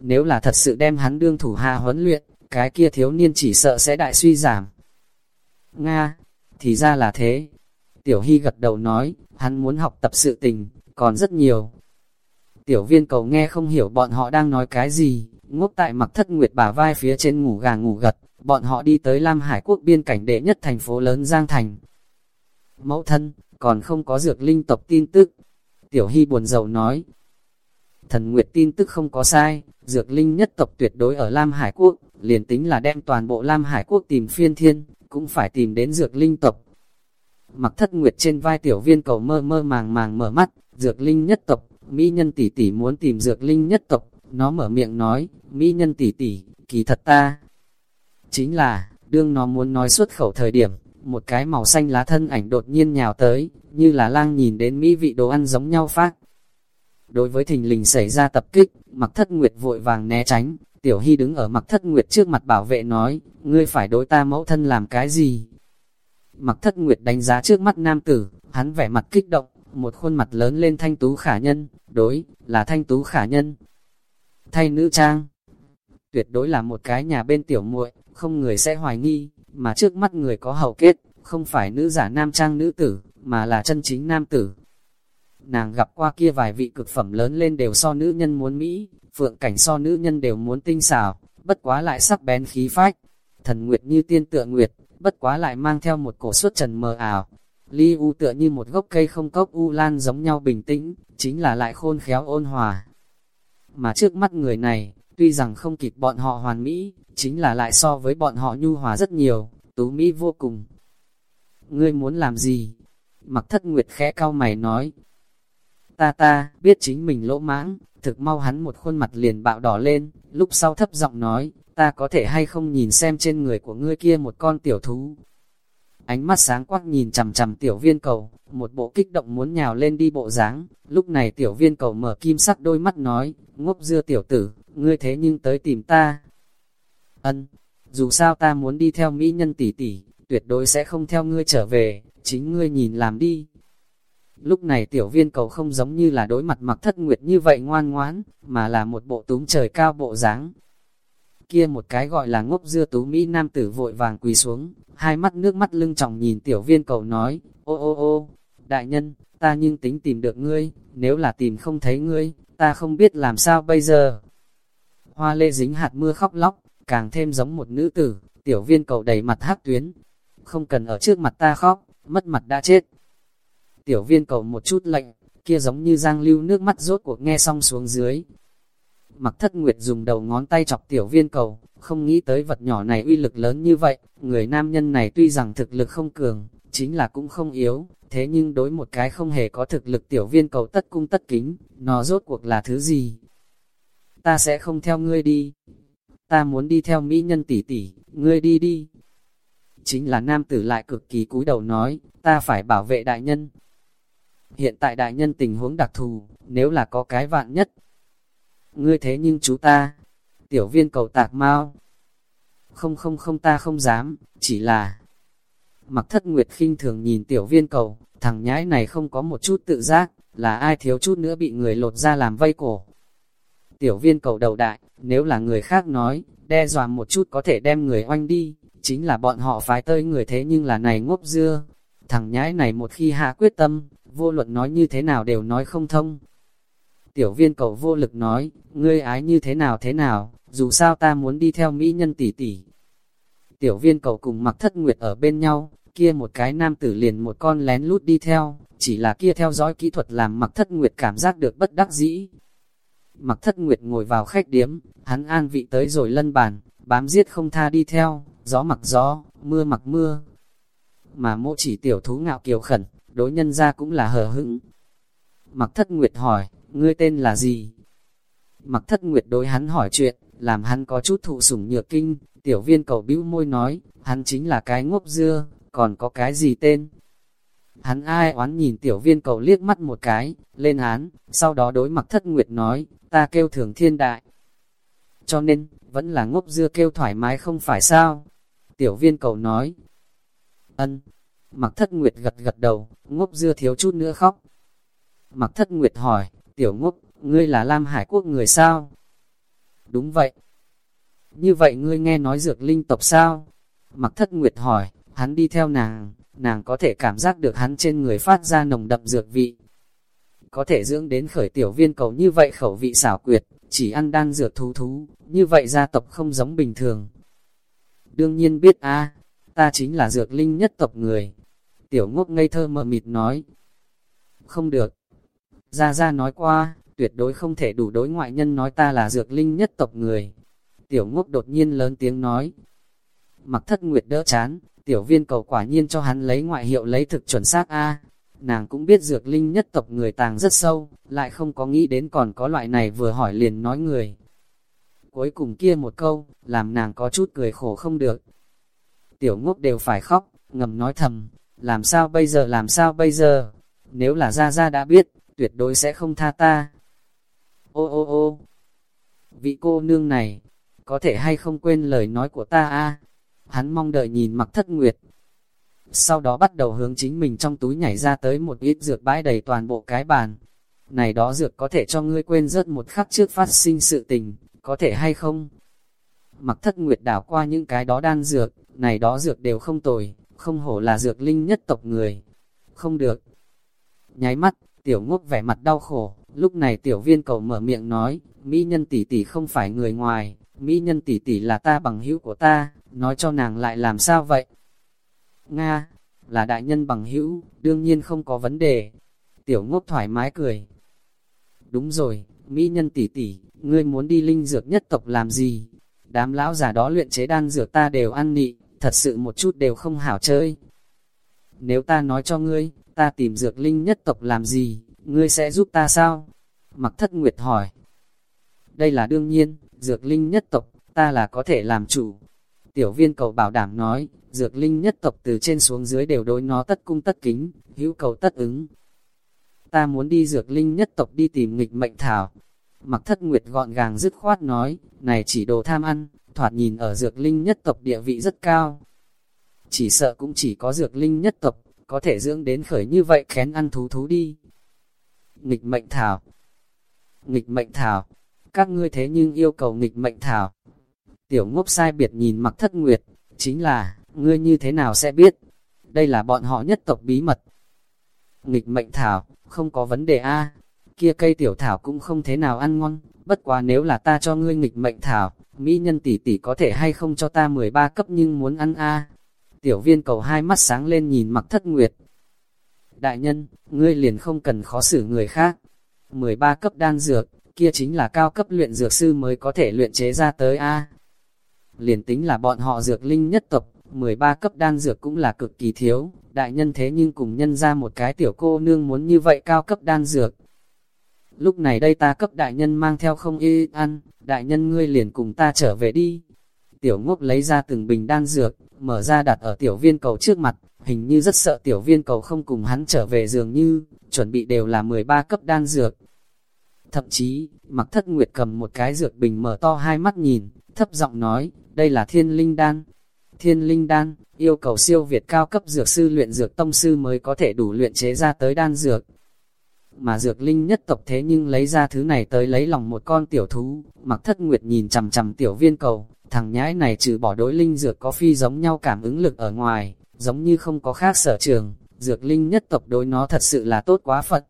Nếu là thật sự đem hắn đương thủ hạ huấn luyện, cái kia thiếu niên chỉ sợ sẽ đại suy giảm. Nga, thì ra là thế. Tiểu Hy gật đầu nói, hắn muốn học tập sự tình, còn rất nhiều. Tiểu viên cầu nghe không hiểu bọn họ đang nói cái gì, ngốc tại mặc thất nguyệt bà vai phía trên ngủ gà ngủ gật, bọn họ đi tới Lam Hải quốc biên cảnh đệ nhất thành phố lớn Giang Thành. Mẫu thân, còn không có dược linh tộc tin tức. Tiểu Hy buồn rầu nói. Thần Nguyệt tin tức không có sai, dược linh nhất tộc tuyệt đối ở Lam Hải quốc, liền tính là đem toàn bộ Lam Hải quốc tìm phiên thiên, cũng phải tìm đến dược linh tộc. Mặc thất nguyệt trên vai tiểu viên cầu mơ mơ màng màng mở mắt, dược linh nhất tộc, mỹ nhân tỷ tỷ muốn tìm dược linh nhất tộc, nó mở miệng nói, mỹ nhân tỷ tỷ, kỳ thật ta. Chính là, đương nó muốn nói xuất khẩu thời điểm, một cái màu xanh lá thân ảnh đột nhiên nhào tới, như là lang nhìn đến mỹ vị đồ ăn giống nhau phát. Đối với thình lình xảy ra tập kích, mặc thất nguyệt vội vàng né tránh, tiểu hy đứng ở mặc thất nguyệt trước mặt bảo vệ nói, ngươi phải đối ta mẫu thân làm cái gì? Mặc thất nguyệt đánh giá trước mắt nam tử, hắn vẻ mặt kích động, một khuôn mặt lớn lên thanh tú khả nhân, đối, là thanh tú khả nhân. Thay nữ trang, tuyệt đối là một cái nhà bên tiểu muội, không người sẽ hoài nghi, mà trước mắt người có hậu kết, không phải nữ giả nam trang nữ tử, mà là chân chính nam tử. Nàng gặp qua kia vài vị cực phẩm lớn lên đều so nữ nhân muốn Mỹ, phượng cảnh so nữ nhân đều muốn tinh xảo, bất quá lại sắc bén khí phách. Thần Nguyệt như tiên tựa Nguyệt, bất quá lại mang theo một cổ suất trần mờ ảo. Ly u tựa như một gốc cây không cốc u lan giống nhau bình tĩnh, chính là lại khôn khéo ôn hòa. Mà trước mắt người này, tuy rằng không kịp bọn họ hoàn mỹ, chính là lại so với bọn họ nhu hòa rất nhiều, tú mỹ vô cùng. Ngươi muốn làm gì? Mặc thất nguyệt khẽ cao mày nói. Ta ta, biết chính mình lỗ mãng, thực mau hắn một khuôn mặt liền bạo đỏ lên, lúc sau thấp giọng nói, ta có thể hay không nhìn xem trên người của ngươi kia một con tiểu thú. Ánh mắt sáng quắc nhìn chằm chằm tiểu viên cầu, một bộ kích động muốn nhào lên đi bộ dáng lúc này tiểu viên cầu mở kim sắc đôi mắt nói, ngốc dưa tiểu tử, ngươi thế nhưng tới tìm ta. Ân, dù sao ta muốn đi theo mỹ nhân tỷ tỷ, tuyệt đối sẽ không theo ngươi trở về, chính ngươi nhìn làm đi. Lúc này tiểu viên cầu không giống như là đối mặt mặc thất nguyệt như vậy ngoan ngoãn, mà là một bộ túm trời cao bộ dáng. Kia một cái gọi là ngốc dưa tú Mỹ nam tử vội vàng quỳ xuống, hai mắt nước mắt lưng tròng nhìn tiểu viên cầu nói, ô ô ô, đại nhân, ta nhưng tính tìm được ngươi, nếu là tìm không thấy ngươi, ta không biết làm sao bây giờ. Hoa lê dính hạt mưa khóc lóc, càng thêm giống một nữ tử, tiểu viên cầu đầy mặt hát tuyến. Không cần ở trước mặt ta khóc, mất mặt đã chết. Tiểu viên cầu một chút lạnh, kia giống như giang lưu nước mắt rốt cuộc nghe xong xuống dưới. Mặc thất nguyệt dùng đầu ngón tay chọc tiểu viên cầu, không nghĩ tới vật nhỏ này uy lực lớn như vậy, người nam nhân này tuy rằng thực lực không cường, chính là cũng không yếu, thế nhưng đối một cái không hề có thực lực tiểu viên cầu tất cung tất kính, nó rốt cuộc là thứ gì? Ta sẽ không theo ngươi đi. Ta muốn đi theo mỹ nhân tỷ tỷ, ngươi đi đi. Chính là nam tử lại cực kỳ cúi đầu nói, ta phải bảo vệ đại nhân. Hiện tại đại nhân tình huống đặc thù, nếu là có cái vạn nhất. Ngươi thế nhưng chú ta, tiểu viên cầu tạc mau. Không không không ta không dám, chỉ là... Mặc thất nguyệt khinh thường nhìn tiểu viên cầu, thằng nhãi này không có một chút tự giác, là ai thiếu chút nữa bị người lột ra làm vây cổ. Tiểu viên cầu đầu đại, nếu là người khác nói, đe dọa một chút có thể đem người oanh đi, chính là bọn họ phái tơi người thế nhưng là này ngốc dưa. Thằng nhãi này một khi hạ quyết tâm, vô luận nói như thế nào đều nói không thông. Tiểu viên cầu vô lực nói, ngươi ái như thế nào thế nào, dù sao ta muốn đi theo mỹ nhân tỷ tỷ. Tiểu viên cầu cùng mặc thất nguyệt ở bên nhau, kia một cái nam tử liền một con lén lút đi theo, chỉ là kia theo dõi kỹ thuật làm mặc thất nguyệt cảm giác được bất đắc dĩ. Mặc thất nguyệt ngồi vào khách điếm, hắn an vị tới rồi lân bàn, bám giết không tha đi theo, gió mặc gió, mưa mặc mưa. Mà mộ chỉ tiểu thú ngạo kiều khẩn, đối nhân ra cũng là hờ hững. Mặc thất nguyệt hỏi, ngươi tên là gì? Mặc thất nguyệt đối hắn hỏi chuyện, làm hắn có chút thụ sủng nhược kinh, tiểu viên cầu bĩu môi nói, hắn chính là cái ngốc dưa, còn có cái gì tên? Hắn ai oán nhìn tiểu viên cầu liếc mắt một cái, lên án. sau đó đối mặc thất nguyệt nói, ta kêu thường thiên đại. Cho nên, vẫn là ngốc dưa kêu thoải mái không phải sao? Tiểu viên cầu nói, ân. Mặc thất nguyệt gật gật đầu, ngốc dưa thiếu chút nữa khóc. Mặc thất nguyệt hỏi, tiểu ngốc, ngươi là Lam Hải Quốc người sao? Đúng vậy. Như vậy ngươi nghe nói dược linh tộc sao? Mặc thất nguyệt hỏi, hắn đi theo nàng, nàng có thể cảm giác được hắn trên người phát ra nồng đậm dược vị. Có thể dưỡng đến khởi tiểu viên cầu như vậy khẩu vị xảo quyệt, chỉ ăn đan dược thú thú, như vậy gia tộc không giống bình thường. Đương nhiên biết a ta chính là dược linh nhất tộc người. Tiểu ngốc ngây thơ mờ mịt nói. Không được. Gia Gia nói qua, tuyệt đối không thể đủ đối ngoại nhân nói ta là dược linh nhất tộc người. Tiểu ngốc đột nhiên lớn tiếng nói. Mặc thất nguyệt đỡ chán, tiểu viên cầu quả nhiên cho hắn lấy ngoại hiệu lấy thực chuẩn xác A. Nàng cũng biết dược linh nhất tộc người tàng rất sâu, lại không có nghĩ đến còn có loại này vừa hỏi liền nói người. Cuối cùng kia một câu, làm nàng có chút cười khổ không được. Tiểu ngốc đều phải khóc, ngầm nói thầm, làm sao bây giờ làm sao bây giờ, nếu là Gia Gia đã biết, tuyệt đối sẽ không tha ta. Ô ô ô, vị cô nương này, có thể hay không quên lời nói của ta a Hắn mong đợi nhìn mặc thất nguyệt. Sau đó bắt đầu hướng chính mình trong túi nhảy ra tới một ít dược bãi đầy toàn bộ cái bàn. Này đó dược có thể cho ngươi quên rớt một khắc trước phát sinh sự tình, có thể hay không? Mặc thất nguyệt đảo qua những cái đó đan dược, này đó dược đều không tồi, không hổ là dược linh nhất tộc người. Không được. Nháy mắt, tiểu ngốc vẻ mặt đau khổ, lúc này tiểu viên cầu mở miệng nói, Mỹ nhân tỷ tỷ không phải người ngoài, Mỹ nhân tỷ tỷ là ta bằng hữu của ta, nói cho nàng lại làm sao vậy? Nga, là đại nhân bằng hữu, đương nhiên không có vấn đề. Tiểu ngốc thoải mái cười. Đúng rồi, Mỹ nhân tỷ tỷ, ngươi muốn đi linh dược nhất tộc làm gì? Đám lão già đó luyện chế đan dược ta đều ăn nị, thật sự một chút đều không hảo chơi. Nếu ta nói cho ngươi, ta tìm dược linh nhất tộc làm gì, ngươi sẽ giúp ta sao? Mặc thất nguyệt hỏi. Đây là đương nhiên, dược linh nhất tộc, ta là có thể làm chủ. Tiểu viên cầu bảo đảm nói, dược linh nhất tộc từ trên xuống dưới đều đối nó tất cung tất kính, hữu cầu tất ứng. Ta muốn đi dược linh nhất tộc đi tìm nghịch mệnh thảo. Mặc thất nguyệt gọn gàng dứt khoát nói, này chỉ đồ tham ăn, thoạt nhìn ở dược linh nhất tộc địa vị rất cao. Chỉ sợ cũng chỉ có dược linh nhất tộc, có thể dưỡng đến khởi như vậy khén ăn thú thú đi. Nghịch mệnh thảo. Nghịch mệnh thảo. Các ngươi thế nhưng yêu cầu nghịch mệnh thảo. Tiểu ngốc sai biệt nhìn mặc thất nguyệt Chính là, ngươi như thế nào sẽ biết? Đây là bọn họ nhất tộc bí mật. Nghịch mệnh thảo, không có vấn đề a. Kia cây tiểu thảo cũng không thế nào ăn ngon Bất quá nếu là ta cho ngươi nghịch mệnh thảo Mỹ nhân tỷ tỷ có thể hay không cho ta 13 cấp nhưng muốn ăn a Tiểu viên cầu hai mắt sáng lên nhìn mặc thất nguyệt. Đại nhân, ngươi liền không cần khó xử người khác. 13 cấp đan dược, kia chính là cao cấp luyện dược sư mới có thể luyện chế ra tới A. Liền tính là bọn họ dược linh nhất tộc, 13 cấp đan dược cũng là cực kỳ thiếu, đại nhân thế nhưng cùng nhân ra một cái tiểu cô nương muốn như vậy cao cấp đan dược. Lúc này đây ta cấp đại nhân mang theo không y ăn, đại nhân ngươi liền cùng ta trở về đi. Tiểu ngốc lấy ra từng bình đan dược, mở ra đặt ở tiểu viên cầu trước mặt, hình như rất sợ tiểu viên cầu không cùng hắn trở về dường như, chuẩn bị đều là 13 cấp đan dược. Thậm chí, mặc thất nguyệt cầm một cái dược bình mở to hai mắt nhìn, thấp giọng nói, đây là thiên linh đan. Thiên linh đan, yêu cầu siêu việt cao cấp dược sư luyện dược tông sư mới có thể đủ luyện chế ra tới đan dược. Mà dược linh nhất tộc thế nhưng lấy ra thứ này tới lấy lòng một con tiểu thú, mặc thất nguyệt nhìn chằm chằm tiểu viên cầu, thằng nhãi này trừ bỏ đối linh dược có phi giống nhau cảm ứng lực ở ngoài, giống như không có khác sở trường, dược linh nhất tộc đối nó thật sự là tốt quá phật.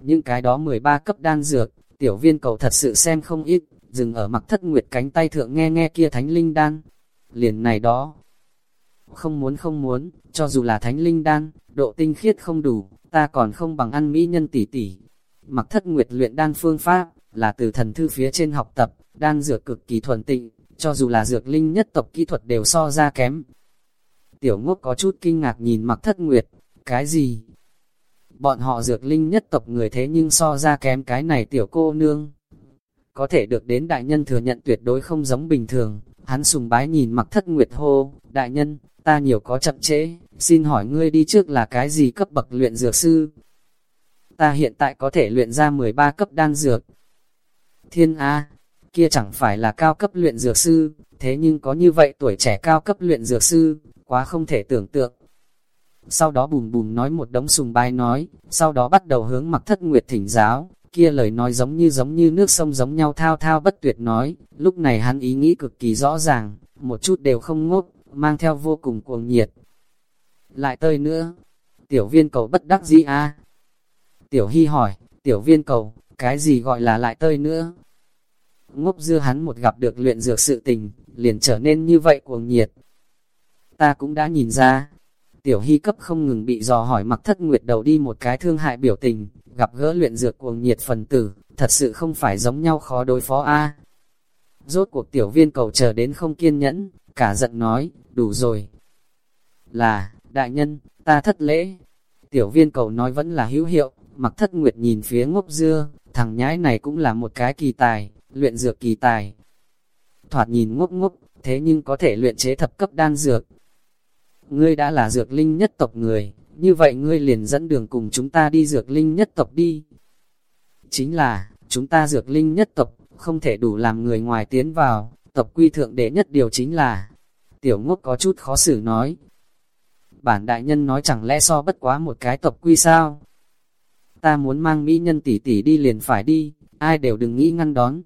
Những cái đó 13 cấp đan dược, tiểu viên cầu thật sự xem không ít, dừng ở mặc thất nguyệt cánh tay thượng nghe nghe kia thánh linh đan. Liền này đó, không muốn không muốn, cho dù là thánh linh đan, độ tinh khiết không đủ, ta còn không bằng ăn mỹ nhân tỷ tỷ. Mặc thất nguyệt luyện đan phương pháp, là từ thần thư phía trên học tập, đan dược cực kỳ thuần tịnh, cho dù là dược linh nhất tộc kỹ thuật đều so ra kém. Tiểu ngốc có chút kinh ngạc nhìn mặc thất nguyệt, cái gì? Bọn họ dược linh nhất tộc người thế nhưng so ra kém cái này tiểu cô nương. Có thể được đến đại nhân thừa nhận tuyệt đối không giống bình thường, hắn sùng bái nhìn mặc thất nguyệt hô, đại nhân, ta nhiều có chậm trễ, xin hỏi ngươi đi trước là cái gì cấp bậc luyện dược sư? Ta hiện tại có thể luyện ra 13 cấp đan dược. Thiên A, kia chẳng phải là cao cấp luyện dược sư, thế nhưng có như vậy tuổi trẻ cao cấp luyện dược sư, quá không thể tưởng tượng. Sau đó bùm bùm nói một đống sùng bài nói, sau đó bắt đầu hướng mặc thất nguyệt thỉnh giáo, kia lời nói giống như giống như nước sông giống nhau thao thao bất tuyệt nói, lúc này hắn ý nghĩ cực kỳ rõ ràng, một chút đều không ngốc, mang theo vô cùng cuồng nhiệt. Lại tơi nữa, tiểu viên cầu bất đắc dĩ a Tiểu hy hỏi, tiểu viên cầu, cái gì gọi là lại tơi nữa? Ngốc dưa hắn một gặp được luyện dược sự tình, liền trở nên như vậy cuồng nhiệt. Ta cũng đã nhìn ra, tiểu hy cấp không ngừng bị dò hỏi mặc thất nguyệt đầu đi một cái thương hại biểu tình, gặp gỡ luyện dược cuồng nhiệt phần tử, thật sự không phải giống nhau khó đối phó a Rốt cuộc tiểu viên cầu chờ đến không kiên nhẫn, cả giận nói, đủ rồi. Là, đại nhân, ta thất lễ. Tiểu viên cầu nói vẫn là hữu hiệu, mặc thất nguyệt nhìn phía ngốc dưa, thằng nhãi này cũng là một cái kỳ tài, luyện dược kỳ tài. Thoạt nhìn ngốc ngốc, thế nhưng có thể luyện chế thập cấp đan dược. Ngươi đã là dược linh nhất tộc người, như vậy ngươi liền dẫn đường cùng chúng ta đi dược linh nhất tộc đi. Chính là, chúng ta dược linh nhất tộc, không thể đủ làm người ngoài tiến vào, tộc quy thượng đệ nhất điều chính là, tiểu ngốc có chút khó xử nói. Bản đại nhân nói chẳng lẽ so bất quá một cái tộc quy sao? Ta muốn mang mỹ nhân tỷ tỷ đi liền phải đi, ai đều đừng nghĩ ngăn đón.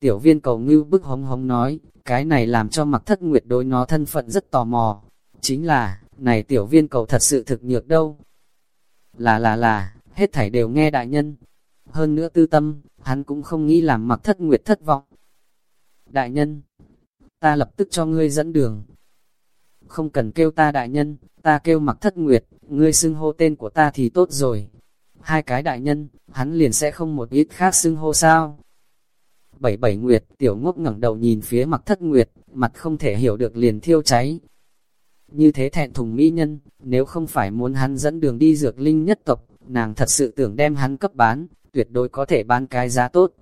Tiểu viên cầu ngưu bức hống hống nói, cái này làm cho mặc thất nguyệt đối nó thân phận rất tò mò. Chính là, này tiểu viên cầu thật sự thực nhược đâu. Là là là, hết thảy đều nghe đại nhân. Hơn nữa tư tâm, hắn cũng không nghĩ làm mặc thất nguyệt thất vọng. Đại nhân, ta lập tức cho ngươi dẫn đường. Không cần kêu ta đại nhân, ta kêu mặc thất nguyệt, ngươi xưng hô tên của ta thì tốt rồi. Hai cái đại nhân, hắn liền sẽ không một ít khác xưng hô sao. Bảy bảy nguyệt, tiểu ngốc ngẩng đầu nhìn phía mặc thất nguyệt, mặt không thể hiểu được liền thiêu cháy. Như thế thẹn thùng mỹ nhân, nếu không phải muốn hắn dẫn đường đi dược linh nhất tộc, nàng thật sự tưởng đem hắn cấp bán, tuyệt đối có thể bán cái giá tốt.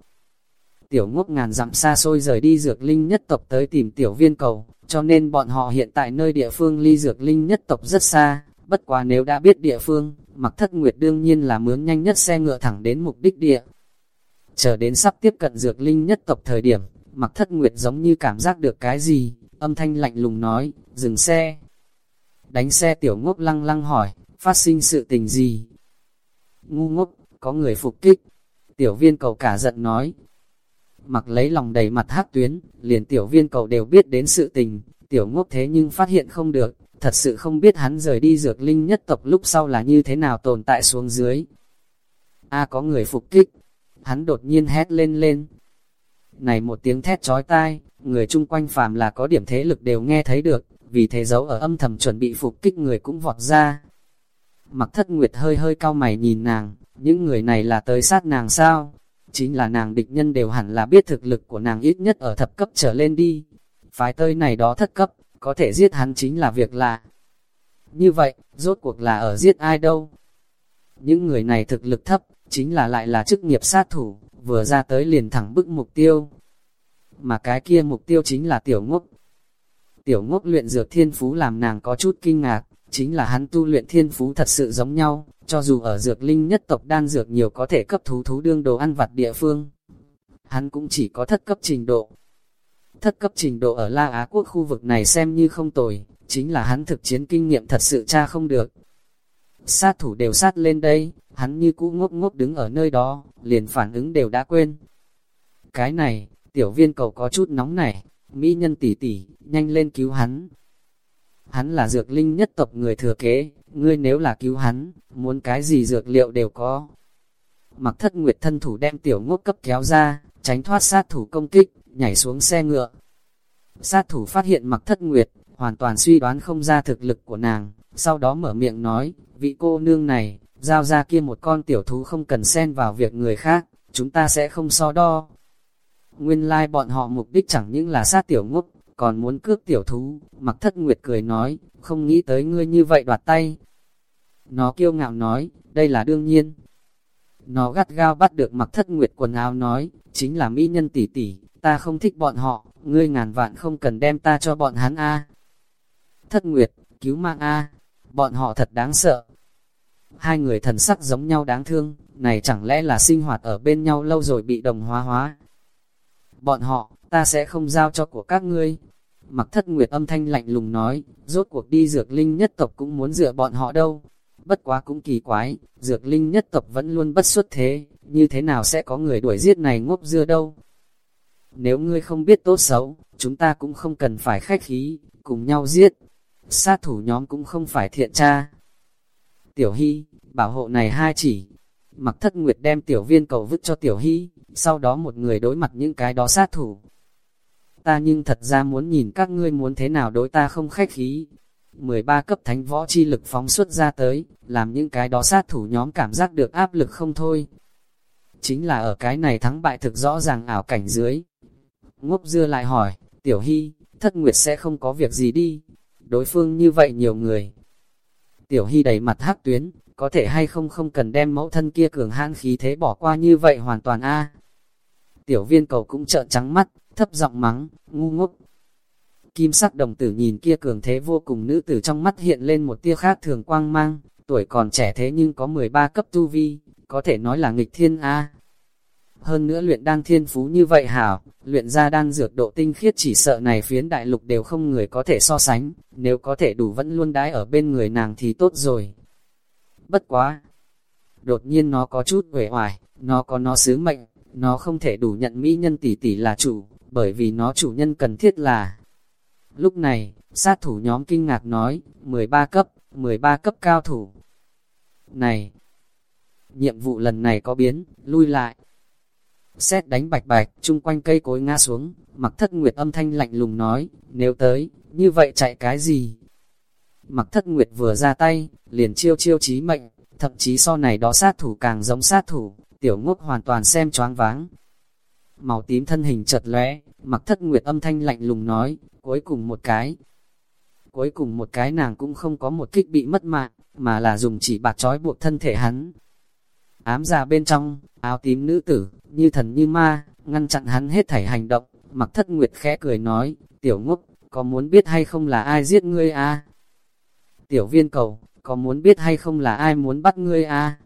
Tiểu ngốc ngàn dặm xa xôi rời đi dược linh nhất tộc tới tìm tiểu viên cầu, cho nên bọn họ hiện tại nơi địa phương ly dược linh nhất tộc rất xa, bất quá nếu đã biết địa phương, mặc thất nguyệt đương nhiên là mướn nhanh nhất xe ngựa thẳng đến mục đích địa. Chờ đến sắp tiếp cận dược linh nhất tộc thời điểm, mặc thất nguyệt giống như cảm giác được cái gì, âm thanh lạnh lùng nói, dừng xe. Đánh xe tiểu ngốc lăng lăng hỏi, phát sinh sự tình gì? Ngu ngốc, có người phục kích. Tiểu viên cầu cả giận nói. Mặc lấy lòng đầy mặt hát tuyến, liền tiểu viên cầu đều biết đến sự tình, tiểu ngốc thế nhưng phát hiện không được, thật sự không biết hắn rời đi dược linh nhất tộc lúc sau là như thế nào tồn tại xuống dưới. A có người phục kích, hắn đột nhiên hét lên lên. Này một tiếng thét chói tai, người chung quanh phàm là có điểm thế lực đều nghe thấy được, vì thế giấu ở âm thầm chuẩn bị phục kích người cũng vọt ra. Mặc thất nguyệt hơi hơi cao mày nhìn nàng, những người này là tới sát nàng sao? Chính là nàng địch nhân đều hẳn là biết thực lực của nàng ít nhất ở thập cấp trở lên đi. Phái tơi này đó thất cấp, có thể giết hắn chính là việc lạ. Như vậy, rốt cuộc là ở giết ai đâu? Những người này thực lực thấp, chính là lại là chức nghiệp sát thủ, vừa ra tới liền thẳng bức mục tiêu. Mà cái kia mục tiêu chính là tiểu ngốc. Tiểu ngốc luyện dược thiên phú làm nàng có chút kinh ngạc, chính là hắn tu luyện thiên phú thật sự giống nhau, cho dù ở dược linh nhất tộc đan dược nhiều có thể cấp thú thú đương đồ ăn vặt địa phương. Hắn cũng chỉ có thất cấp trình độ. thất cấp trình độ ở La Á quốc khu vực này xem như không tồi, chính là hắn thực chiến kinh nghiệm thật sự cha không được. Sát thủ đều sát lên đây, hắn như cũ ngốc ngốc đứng ở nơi đó, liền phản ứng đều đã quên. Cái này, tiểu viên cầu có chút nóng này, mỹ nhân tỷ tỷ, nhanh lên cứu hắn. Hắn là dược linh nhất tộc người thừa kế, ngươi nếu là cứu hắn, muốn cái gì dược liệu đều có. Mặc thất nguyệt thân thủ đem tiểu ngốc cấp kéo ra, tránh thoát sát thủ công kích, nhảy xuống xe ngựa. Sát thủ phát hiện mặc thất nguyệt, hoàn toàn suy đoán không ra thực lực của nàng, sau đó mở miệng nói, vị cô nương này, giao ra kia một con tiểu thú không cần xen vào việc người khác, chúng ta sẽ không so đo. Nguyên lai like bọn họ mục đích chẳng những là sát tiểu ngốc, còn muốn cướp tiểu thú, mặc thất nguyệt cười nói, không nghĩ tới ngươi như vậy đoạt tay. Nó kiêu ngạo nói, đây là đương nhiên. Nó gắt gao bắt được mặc thất nguyệt quần áo nói, chính là mỹ nhân tỷ tỷ, ta không thích bọn họ, ngươi ngàn vạn không cần đem ta cho bọn hắn a. Thất nguyệt, cứu mạng a, bọn họ thật đáng sợ. Hai người thần sắc giống nhau đáng thương, này chẳng lẽ là sinh hoạt ở bên nhau lâu rồi bị đồng hóa hóa. Bọn họ, ta sẽ không giao cho của các ngươi. Mặc thất nguyệt âm thanh lạnh lùng nói, rốt cuộc đi dược linh nhất tộc cũng muốn dựa bọn họ đâu. Bất quá cũng kỳ quái, dược linh nhất tộc vẫn luôn bất xuất thế, như thế nào sẽ có người đuổi giết này ngốc dưa đâu. Nếu ngươi không biết tốt xấu, chúng ta cũng không cần phải khách khí, cùng nhau giết. Sát thủ nhóm cũng không phải thiện tra. Tiểu Hy, bảo hộ này hai chỉ. Mặc thất nguyệt đem tiểu viên cầu vứt cho tiểu Hy, sau đó một người đối mặt những cái đó sát thủ. Ta nhưng thật ra muốn nhìn các ngươi muốn thế nào đối ta không khách khí. 13 cấp thánh võ chi lực phóng xuất ra tới, làm những cái đó sát thủ nhóm cảm giác được áp lực không thôi. Chính là ở cái này thắng bại thực rõ ràng ảo cảnh dưới. Ngốc dưa lại hỏi, tiểu hy, thất nguyệt sẽ không có việc gì đi. Đối phương như vậy nhiều người. Tiểu hy đầy mặt hắc tuyến, có thể hay không không cần đem mẫu thân kia cường hãn khí thế bỏ qua như vậy hoàn toàn a Tiểu viên cầu cũng trợn trắng mắt, thấp giọng mắng, ngu ngốc. Kim sắc đồng tử nhìn kia cường thế vô cùng nữ tử trong mắt hiện lên một tia khác thường quang mang, tuổi còn trẻ thế nhưng có 13 cấp tu vi, có thể nói là nghịch thiên A. Hơn nữa luyện đan thiên phú như vậy hảo, luyện ra đan dược độ tinh khiết chỉ sợ này phiến đại lục đều không người có thể so sánh, nếu có thể đủ vẫn luôn đái ở bên người nàng thì tốt rồi. Bất quá! Đột nhiên nó có chút uể hoài nó có nó sứ mệnh, nó không thể đủ nhận mỹ nhân tỷ tỷ là chủ, bởi vì nó chủ nhân cần thiết là. Lúc này, sát thủ nhóm kinh ngạc nói, 13 cấp, 13 cấp cao thủ. Này, nhiệm vụ lần này có biến, lui lại. Xét đánh bạch bạch, chung quanh cây cối ngã xuống, mặc thất nguyệt âm thanh lạnh lùng nói, nếu tới, như vậy chạy cái gì? Mặc thất nguyệt vừa ra tay, liền chiêu chiêu chí mệnh, thậm chí so này đó sát thủ càng giống sát thủ, tiểu ngốc hoàn toàn xem choáng váng. Màu tím thân hình chật lóe, mặc thất nguyệt âm thanh lạnh lùng nói, cuối cùng một cái. Cuối cùng một cái nàng cũng không có một kích bị mất mạng, mà là dùng chỉ bạc trói buộc thân thể hắn. Ám ra bên trong, áo tím nữ tử, như thần như ma, ngăn chặn hắn hết thảy hành động, mặc thất nguyệt khẽ cười nói, tiểu ngốc, có muốn biết hay không là ai giết ngươi a Tiểu viên cầu, có muốn biết hay không là ai muốn bắt ngươi a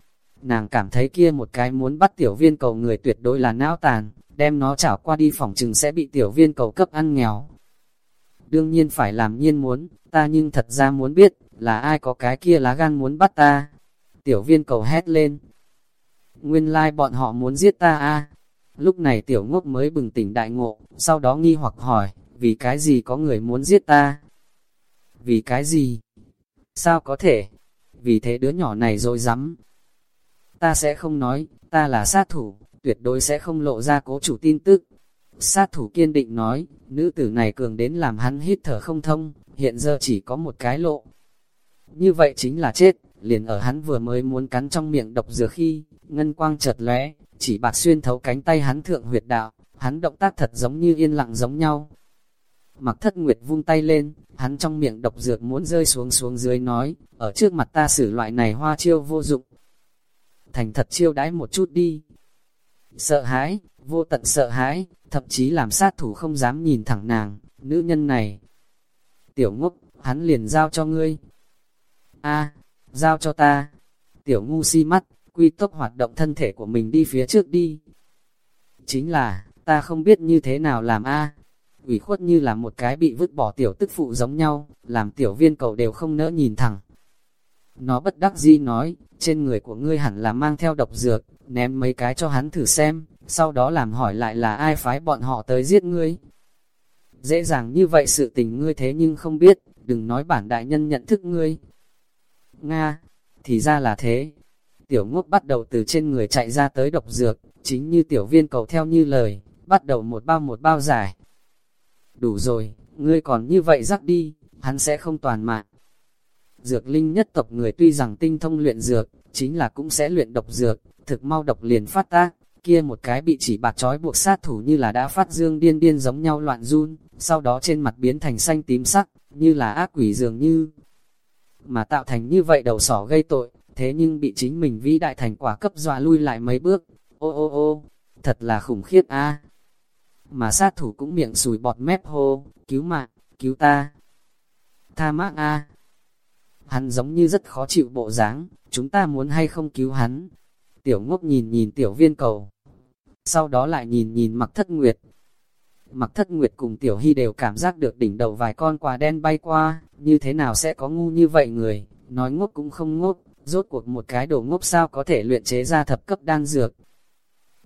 Nàng cảm thấy kia một cái muốn bắt tiểu viên cầu người tuyệt đối là não tàn, đem nó chảo qua đi phòng chừng sẽ bị tiểu viên cầu cấp ăn nghèo. Đương nhiên phải làm nhiên muốn, ta nhưng thật ra muốn biết, là ai có cái kia lá gan muốn bắt ta. Tiểu viên cầu hét lên. Nguyên lai like bọn họ muốn giết ta a Lúc này tiểu ngốc mới bừng tỉnh đại ngộ, sau đó nghi hoặc hỏi, vì cái gì có người muốn giết ta? Vì cái gì? Sao có thể? Vì thế đứa nhỏ này rồi dám. Ta sẽ không nói, ta là sát thủ, tuyệt đối sẽ không lộ ra cố chủ tin tức. Sát thủ kiên định nói, nữ tử này cường đến làm hắn hít thở không thông, hiện giờ chỉ có một cái lộ. Như vậy chính là chết, liền ở hắn vừa mới muốn cắn trong miệng độc dừa khi, ngân quang chợt lóe, chỉ bạc xuyên thấu cánh tay hắn thượng huyệt đạo, hắn động tác thật giống như yên lặng giống nhau. Mặc thất nguyệt vung tay lên, hắn trong miệng độc dược muốn rơi xuống xuống dưới nói, ở trước mặt ta xử loại này hoa chiêu vô dụng. Thành thật chiêu đãi một chút đi. Sợ hãi, vô tận sợ hãi, thậm chí làm sát thủ không dám nhìn thẳng nàng, nữ nhân này. Tiểu ngốc, hắn liền giao cho ngươi. a giao cho ta. Tiểu ngu si mắt, quy tốc hoạt động thân thể của mình đi phía trước đi. Chính là, ta không biết như thế nào làm a ủy khuất như là một cái bị vứt bỏ tiểu tức phụ giống nhau, làm tiểu viên cầu đều không nỡ nhìn thẳng. Nó bất đắc dĩ nói, trên người của ngươi hẳn là mang theo độc dược, ném mấy cái cho hắn thử xem, sau đó làm hỏi lại là ai phái bọn họ tới giết ngươi. Dễ dàng như vậy sự tình ngươi thế nhưng không biết, đừng nói bản đại nhân nhận thức ngươi. Nga, thì ra là thế. Tiểu ngốc bắt đầu từ trên người chạy ra tới độc dược, chính như tiểu viên cầu theo như lời, bắt đầu một bao một bao giải. Đủ rồi, ngươi còn như vậy rắc đi, hắn sẽ không toàn mạng. Dược linh nhất tộc người tuy rằng tinh thông luyện dược, chính là cũng sẽ luyện độc dược, thực mau độc liền phát tác, kia một cái bị chỉ bạc trói buộc sát thủ như là đã phát dương điên điên giống nhau loạn run, sau đó trên mặt biến thành xanh tím sắc, như là ác quỷ dường như. Mà tạo thành như vậy đầu sỏ gây tội, thế nhưng bị chính mình vĩ đại thành quả cấp dọa lui lại mấy bước. Ô ô ô, thật là khủng khiếp a. Mà sát thủ cũng miệng sùi bọt mép hô, cứu mạng, cứu ta. Tha mác a. Hắn giống như rất khó chịu bộ dáng, chúng ta muốn hay không cứu hắn. Tiểu ngốc nhìn nhìn tiểu viên cầu. Sau đó lại nhìn nhìn mặc thất nguyệt. Mặc thất nguyệt cùng tiểu hy đều cảm giác được đỉnh đầu vài con quà đen bay qua, như thế nào sẽ có ngu như vậy người, nói ngốc cũng không ngốc, rốt cuộc một cái đồ ngốc sao có thể luyện chế ra thập cấp đan dược.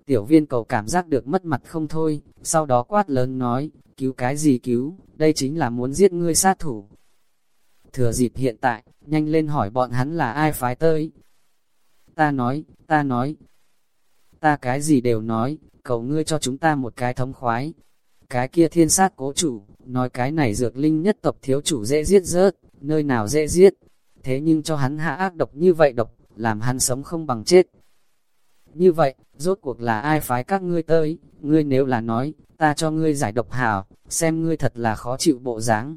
Tiểu viên cầu cảm giác được mất mặt không thôi, sau đó quát lớn nói, cứu cái gì cứu, đây chính là muốn giết ngươi sát thủ. Thừa dịp hiện tại, nhanh lên hỏi bọn hắn là ai phái tới. Ta nói, ta nói, ta cái gì đều nói, cầu ngươi cho chúng ta một cái thống khoái. Cái kia thiên sát cố chủ, nói cái này dược linh nhất tộc thiếu chủ dễ giết rớt, nơi nào dễ giết. Thế nhưng cho hắn hạ ác độc như vậy độc, làm hắn sống không bằng chết. Như vậy, rốt cuộc là ai phái các ngươi tới, ngươi nếu là nói, ta cho ngươi giải độc hảo, xem ngươi thật là khó chịu bộ dáng.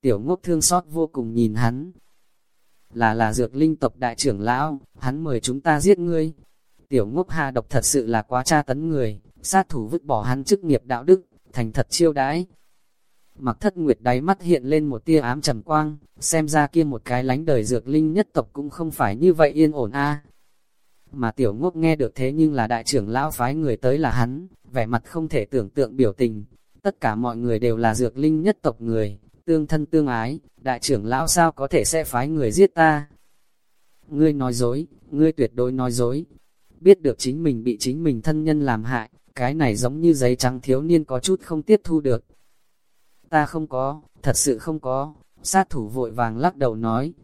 Tiểu ngốc thương xót vô cùng nhìn hắn. Là là dược linh tộc đại trưởng lão, hắn mời chúng ta giết ngươi. Tiểu ngốc hà độc thật sự là quá tra tấn người, sát thủ vứt bỏ hắn chức nghiệp đạo đức, thành thật chiêu đãi. Mặc thất nguyệt đáy mắt hiện lên một tia ám trầm quang, xem ra kia một cái lánh đời dược linh nhất tộc cũng không phải như vậy yên ổn a. Mà tiểu ngốc nghe được thế nhưng là đại trưởng lão phái người tới là hắn, vẻ mặt không thể tưởng tượng biểu tình. Tất cả mọi người đều là dược linh nhất tộc người, tương thân tương ái, đại trưởng lão sao có thể sẽ phái người giết ta? Ngươi nói dối, ngươi tuyệt đối nói dối. Biết được chính mình bị chính mình thân nhân làm hại, cái này giống như giấy trắng thiếu niên có chút không tiếp thu được. Ta không có, thật sự không có, sát thủ vội vàng lắc đầu nói.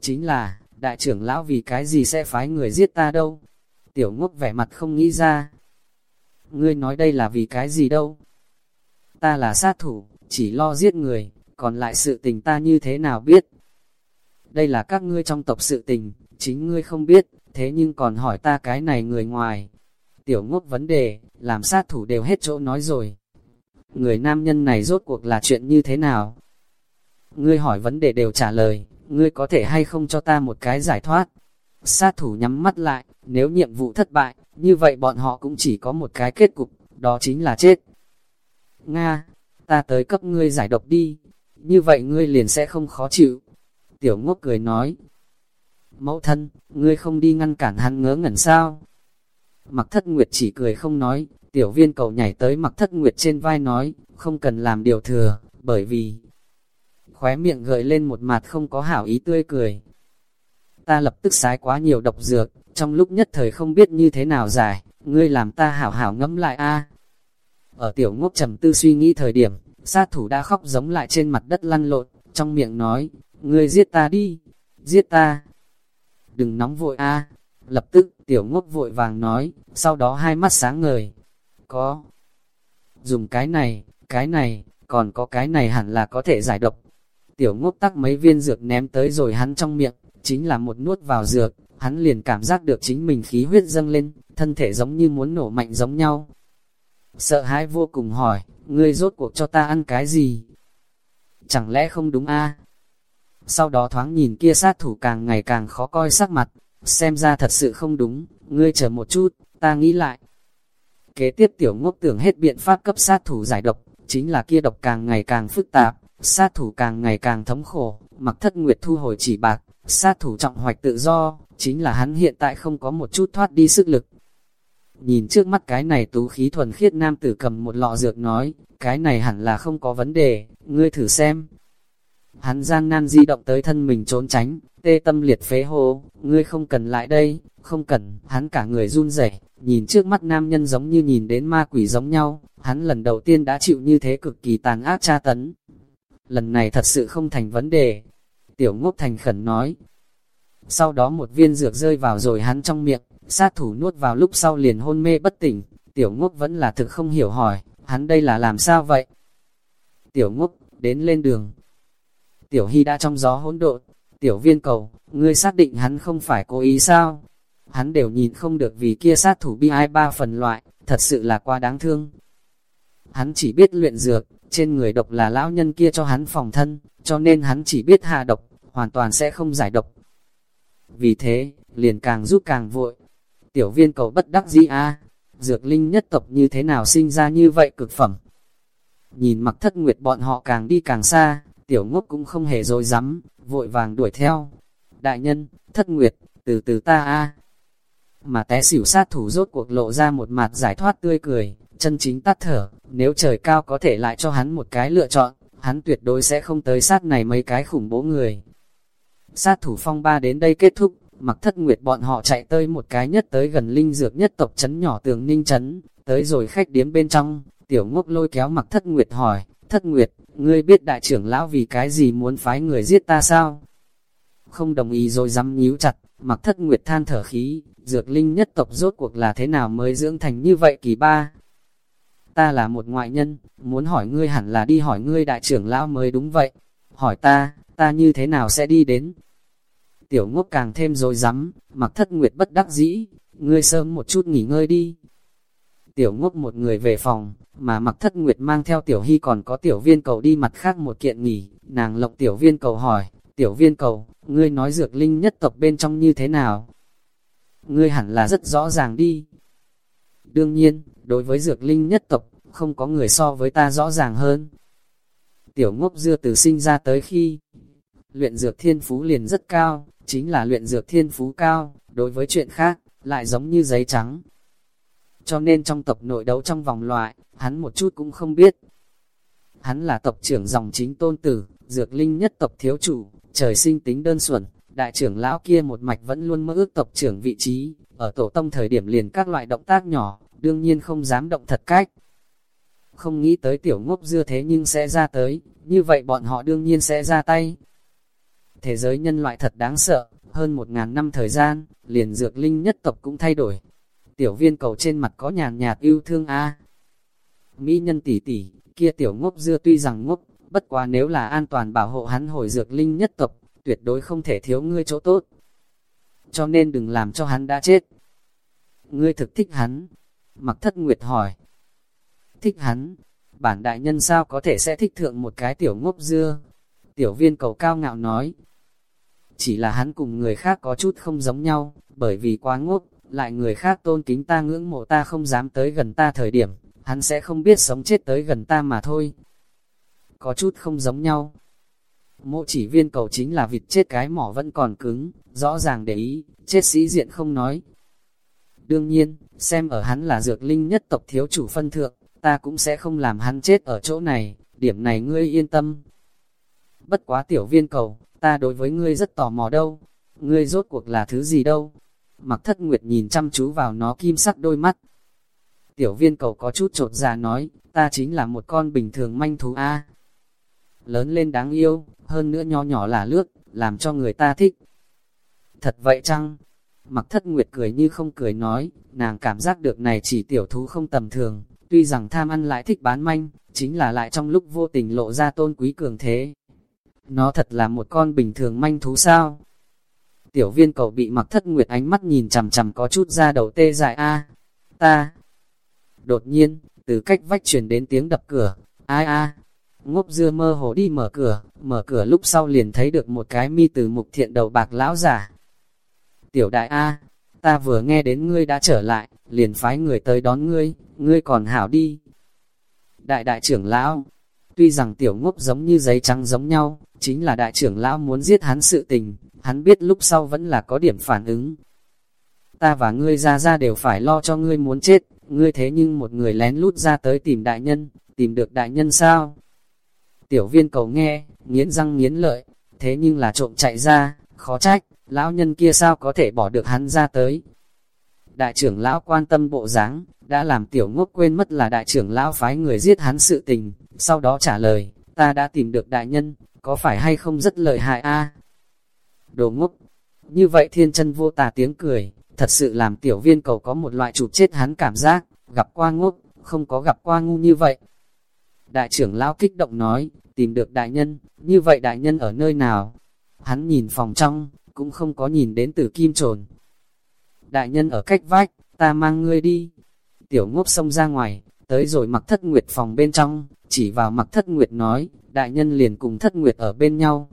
Chính là, đại trưởng lão vì cái gì sẽ phái người giết ta đâu? Tiểu ngốc vẻ mặt không nghĩ ra. Ngươi nói đây là vì cái gì đâu? Ta là sát thủ, chỉ lo giết người, còn lại sự tình ta như thế nào biết? Đây là các ngươi trong tộc sự tình, chính ngươi không biết, thế nhưng còn hỏi ta cái này người ngoài. Tiểu ngốc vấn đề, làm sát thủ đều hết chỗ nói rồi. Người nam nhân này rốt cuộc là chuyện như thế nào? Ngươi hỏi vấn đề đều trả lời, ngươi có thể hay không cho ta một cái giải thoát? Sát thủ nhắm mắt lại, nếu nhiệm vụ thất bại, như vậy bọn họ cũng chỉ có một cái kết cục, đó chính là chết. Nga, ta tới cấp ngươi giải độc đi, như vậy ngươi liền sẽ không khó chịu. Tiểu ngốc cười nói, mẫu thân, ngươi không đi ngăn cản hắn ngớ ngẩn sao? Mặc thất nguyệt chỉ cười không nói, tiểu viên cầu nhảy tới mặc thất nguyệt trên vai nói, không cần làm điều thừa, bởi vì khóe miệng gợi lên một mặt không có hảo ý tươi cười. Ta lập tức sái quá nhiều độc dược, trong lúc nhất thời không biết như thế nào giải, ngươi làm ta hảo hảo ngẫm lại a. Ở tiểu ngốc trầm tư suy nghĩ thời điểm, sát thủ đã khóc giống lại trên mặt đất lăn lộn, trong miệng nói, ngươi giết ta đi, giết ta. Đừng nóng vội a. Lập tức, tiểu ngốc vội vàng nói, sau đó hai mắt sáng ngời. Có. Dùng cái này, cái này, còn có cái này hẳn là có thể giải độc. Tiểu ngốc tắc mấy viên dược ném tới rồi hắn trong miệng, chính là một nuốt vào dược, hắn liền cảm giác được chính mình khí huyết dâng lên, thân thể giống như muốn nổ mạnh giống nhau. Sợ hãi vô cùng hỏi, ngươi rốt cuộc cho ta ăn cái gì? Chẳng lẽ không đúng a? Sau đó thoáng nhìn kia sát thủ càng ngày càng khó coi sắc mặt, xem ra thật sự không đúng, ngươi chờ một chút, ta nghĩ lại. Kế tiếp tiểu ngốc tưởng hết biện pháp cấp sát thủ giải độc, chính là kia độc càng ngày càng phức tạp, sát thủ càng ngày càng thống khổ, mặc thất nguyệt thu hồi chỉ bạc, sát thủ trọng hoạch tự do, chính là hắn hiện tại không có một chút thoát đi sức lực. nhìn trước mắt cái này tú khí thuần khiết nam tử cầm một lọ dược nói, cái này hẳn là không có vấn đề, ngươi thử xem. Hắn gian nan di động tới thân mình trốn tránh, tê tâm liệt phế hô, ngươi không cần lại đây, không cần, hắn cả người run rẩy nhìn trước mắt nam nhân giống như nhìn đến ma quỷ giống nhau, hắn lần đầu tiên đã chịu như thế cực kỳ tàn ác tra tấn. Lần này thật sự không thành vấn đề. Tiểu ngốc thành khẩn nói. Sau đó một viên dược rơi vào rồi hắn trong miệng, sát thủ nuốt vào lúc sau liền hôn mê bất tỉnh. Tiểu ngốc vẫn là thực không hiểu hỏi, hắn đây là làm sao vậy? Tiểu ngốc, đến lên đường. Tiểu hy đã trong gió hỗn độn, tiểu viên cầu, ngươi xác định hắn không phải cố ý sao? Hắn đều nhìn không được vì kia sát thủ bi ai ba phần loại, thật sự là quá đáng thương. Hắn chỉ biết luyện dược, trên người độc là lão nhân kia cho hắn phòng thân, cho nên hắn chỉ biết hạ độc, hoàn toàn sẽ không giải độc. Vì thế, liền càng giúp càng vội. Tiểu viên cầu bất đắc dĩ a dược linh nhất tộc như thế nào sinh ra như vậy cực phẩm. Nhìn mặc thất nguyệt bọn họ càng đi càng xa, tiểu ngốc cũng không hề dối rắm vội vàng đuổi theo. Đại nhân, thất nguyệt, từ từ ta a Mà té xỉu sát thủ rốt cuộc lộ ra một mặt giải thoát tươi cười, chân chính tắt thở, nếu trời cao có thể lại cho hắn một cái lựa chọn, hắn tuyệt đối sẽ không tới sát này mấy cái khủng bố người. Sát thủ phong ba đến đây kết thúc, mặc thất nguyệt bọn họ chạy tới một cái nhất tới gần linh dược nhất tộc trấn nhỏ tường ninh trấn, tới rồi khách điếm bên trong, tiểu ngốc lôi kéo mặc thất nguyệt hỏi, thất nguyệt, ngươi biết đại trưởng lão vì cái gì muốn phái người giết ta sao? Không đồng ý rồi dám nhíu chặt, mặc thất nguyệt than thở khí, dược linh nhất tộc rốt cuộc là thế nào mới dưỡng thành như vậy kỳ ba? Ta là một ngoại nhân, muốn hỏi ngươi hẳn là đi hỏi ngươi đại trưởng lão mới đúng vậy. Hỏi ta, ta như thế nào sẽ đi đến? Tiểu ngốc càng thêm rồi rắm mặc thất nguyệt bất đắc dĩ, ngươi sớm một chút nghỉ ngơi đi. Tiểu ngốc một người về phòng, mà mặc thất nguyệt mang theo tiểu hy còn có tiểu viên cầu đi mặt khác một kiện nghỉ, nàng lộng tiểu viên cầu hỏi, tiểu viên cầu, ngươi nói dược linh nhất tộc bên trong như thế nào? Ngươi hẳn là rất rõ ràng đi. Đương nhiên, đối với dược linh nhất tộc, không có người so với ta rõ ràng hơn. Tiểu ngốc dưa từ sinh ra tới khi luyện dược thiên phú liền rất cao, chính là luyện dược thiên phú cao, đối với chuyện khác, lại giống như giấy trắng. Cho nên trong tập nội đấu trong vòng loại, hắn một chút cũng không biết. Hắn là tộc trưởng dòng chính tôn tử, dược linh nhất tộc thiếu chủ, trời sinh tính đơn xuẩn, đại trưởng lão kia một mạch vẫn luôn mơ ước tộc trưởng vị trí, ở tổ tông thời điểm liền các loại động tác nhỏ, đương nhiên không dám động thật cách. Không nghĩ tới tiểu ngốc dưa thế nhưng sẽ ra tới, như vậy bọn họ đương nhiên sẽ ra tay. Thế giới nhân loại thật đáng sợ, hơn một ngàn năm thời gian, liền dược linh nhất tộc cũng thay đổi. Tiểu viên cầu trên mặt có nhàn nhạt yêu thương a Mỹ nhân tỷ tỷ, kia tiểu ngốc dưa tuy rằng ngốc, bất quá nếu là an toàn bảo hộ hắn hồi dược linh nhất tộc, tuyệt đối không thể thiếu ngươi chỗ tốt. Cho nên đừng làm cho hắn đã chết. Ngươi thực thích hắn, Mặc thất nguyệt hỏi. Thích hắn, bản đại nhân sao có thể sẽ thích thượng một cái tiểu ngốc dưa? Tiểu viên cầu cao ngạo nói. Chỉ là hắn cùng người khác có chút không giống nhau, bởi vì quá ngốc, lại người khác tôn kính ta ngưỡng mộ ta không dám tới gần ta thời điểm, hắn sẽ không biết sống chết tới gần ta mà thôi. Có chút không giống nhau. Mộ chỉ viên cầu chính là vịt chết cái mỏ vẫn còn cứng, rõ ràng để ý, chết sĩ diện không nói, Đương nhiên, xem ở hắn là dược linh nhất tộc thiếu chủ phân thượng, ta cũng sẽ không làm hắn chết ở chỗ này, điểm này ngươi yên tâm. Bất quá tiểu viên cầu, ta đối với ngươi rất tò mò đâu, ngươi rốt cuộc là thứ gì đâu. Mặc thất nguyệt nhìn chăm chú vào nó kim sắc đôi mắt. Tiểu viên cầu có chút trột già dạ nói, ta chính là một con bình thường manh thú A. Lớn lên đáng yêu, hơn nữa nho nhỏ là lướt, làm cho người ta thích. Thật vậy chăng? Mặc thất nguyệt cười như không cười nói, nàng cảm giác được này chỉ tiểu thú không tầm thường, tuy rằng tham ăn lại thích bán manh, chính là lại trong lúc vô tình lộ ra tôn quý cường thế. Nó thật là một con bình thường manh thú sao? Tiểu viên cầu bị mặc thất nguyệt ánh mắt nhìn chằm chằm có chút ra đầu tê dại a ta. Đột nhiên, từ cách vách truyền đến tiếng đập cửa, ai a ngốc dưa mơ hồ đi mở cửa, mở cửa lúc sau liền thấy được một cái mi từ mục thiện đầu bạc lão giả, Tiểu đại A, ta vừa nghe đến ngươi đã trở lại, liền phái người tới đón ngươi, ngươi còn hảo đi. Đại đại trưởng lão, tuy rằng tiểu ngốc giống như giấy trắng giống nhau, chính là đại trưởng lão muốn giết hắn sự tình, hắn biết lúc sau vẫn là có điểm phản ứng. ta và ngươi ra ra đều phải lo cho ngươi muốn chết, ngươi thế nhưng một người lén lút ra tới tìm đại nhân, tìm được đại nhân sao? Tiểu viên cầu nghe, nghiến răng nghiến lợi, thế nhưng là trộm chạy ra, khó trách, lão nhân kia sao có thể bỏ được hắn ra tới. Đại trưởng lão quan tâm bộ dáng đã làm tiểu ngốc quên mất là đại trưởng lão phái người giết hắn sự tình, sau đó trả lời, ta đã tìm được đại nhân, có phải hay không rất lợi hại a Đồ ngốc, như vậy thiên chân vô tà tiếng cười, thật sự làm tiểu viên cầu có một loại chụp chết hắn cảm giác, gặp qua ngốc, không có gặp qua ngu như vậy. Đại trưởng lão kích động nói, tìm được đại nhân, như vậy đại nhân ở nơi nào? Hắn nhìn phòng trong, cũng không có nhìn đến từ kim trồn. Đại nhân ở cách vách, ta mang ngươi đi. Tiểu ngốc xông ra ngoài, tới rồi mặc thất nguyệt phòng bên trong, chỉ vào mặc thất nguyệt nói, đại nhân liền cùng thất nguyệt ở bên nhau.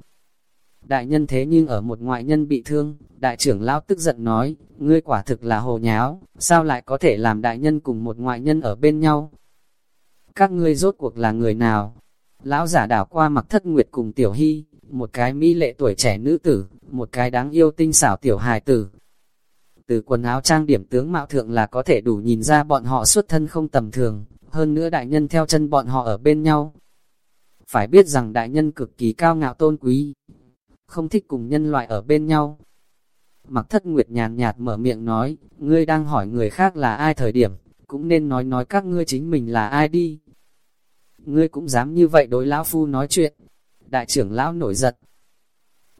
Đại nhân thế nhưng ở một ngoại nhân bị thương, đại trưởng lão tức giận nói, ngươi quả thực là hồ nháo, sao lại có thể làm đại nhân cùng một ngoại nhân ở bên nhau? Các ngươi rốt cuộc là người nào? Lão giả đảo qua mặc thất nguyệt cùng tiểu hy, một cái mỹ lệ tuổi trẻ nữ tử, một cái đáng yêu tinh xảo tiểu hài tử. Từ quần áo trang điểm tướng mạo thượng là có thể đủ nhìn ra bọn họ xuất thân không tầm thường, hơn nữa đại nhân theo chân bọn họ ở bên nhau. Phải biết rằng đại nhân cực kỳ cao ngạo tôn quý, không thích cùng nhân loại ở bên nhau. Mặc thất nguyệt nhàn nhạt mở miệng nói, ngươi đang hỏi người khác là ai thời điểm, cũng nên nói nói các ngươi chính mình là ai đi. Ngươi cũng dám như vậy đối lão phu nói chuyện. Đại trưởng lão nổi giật.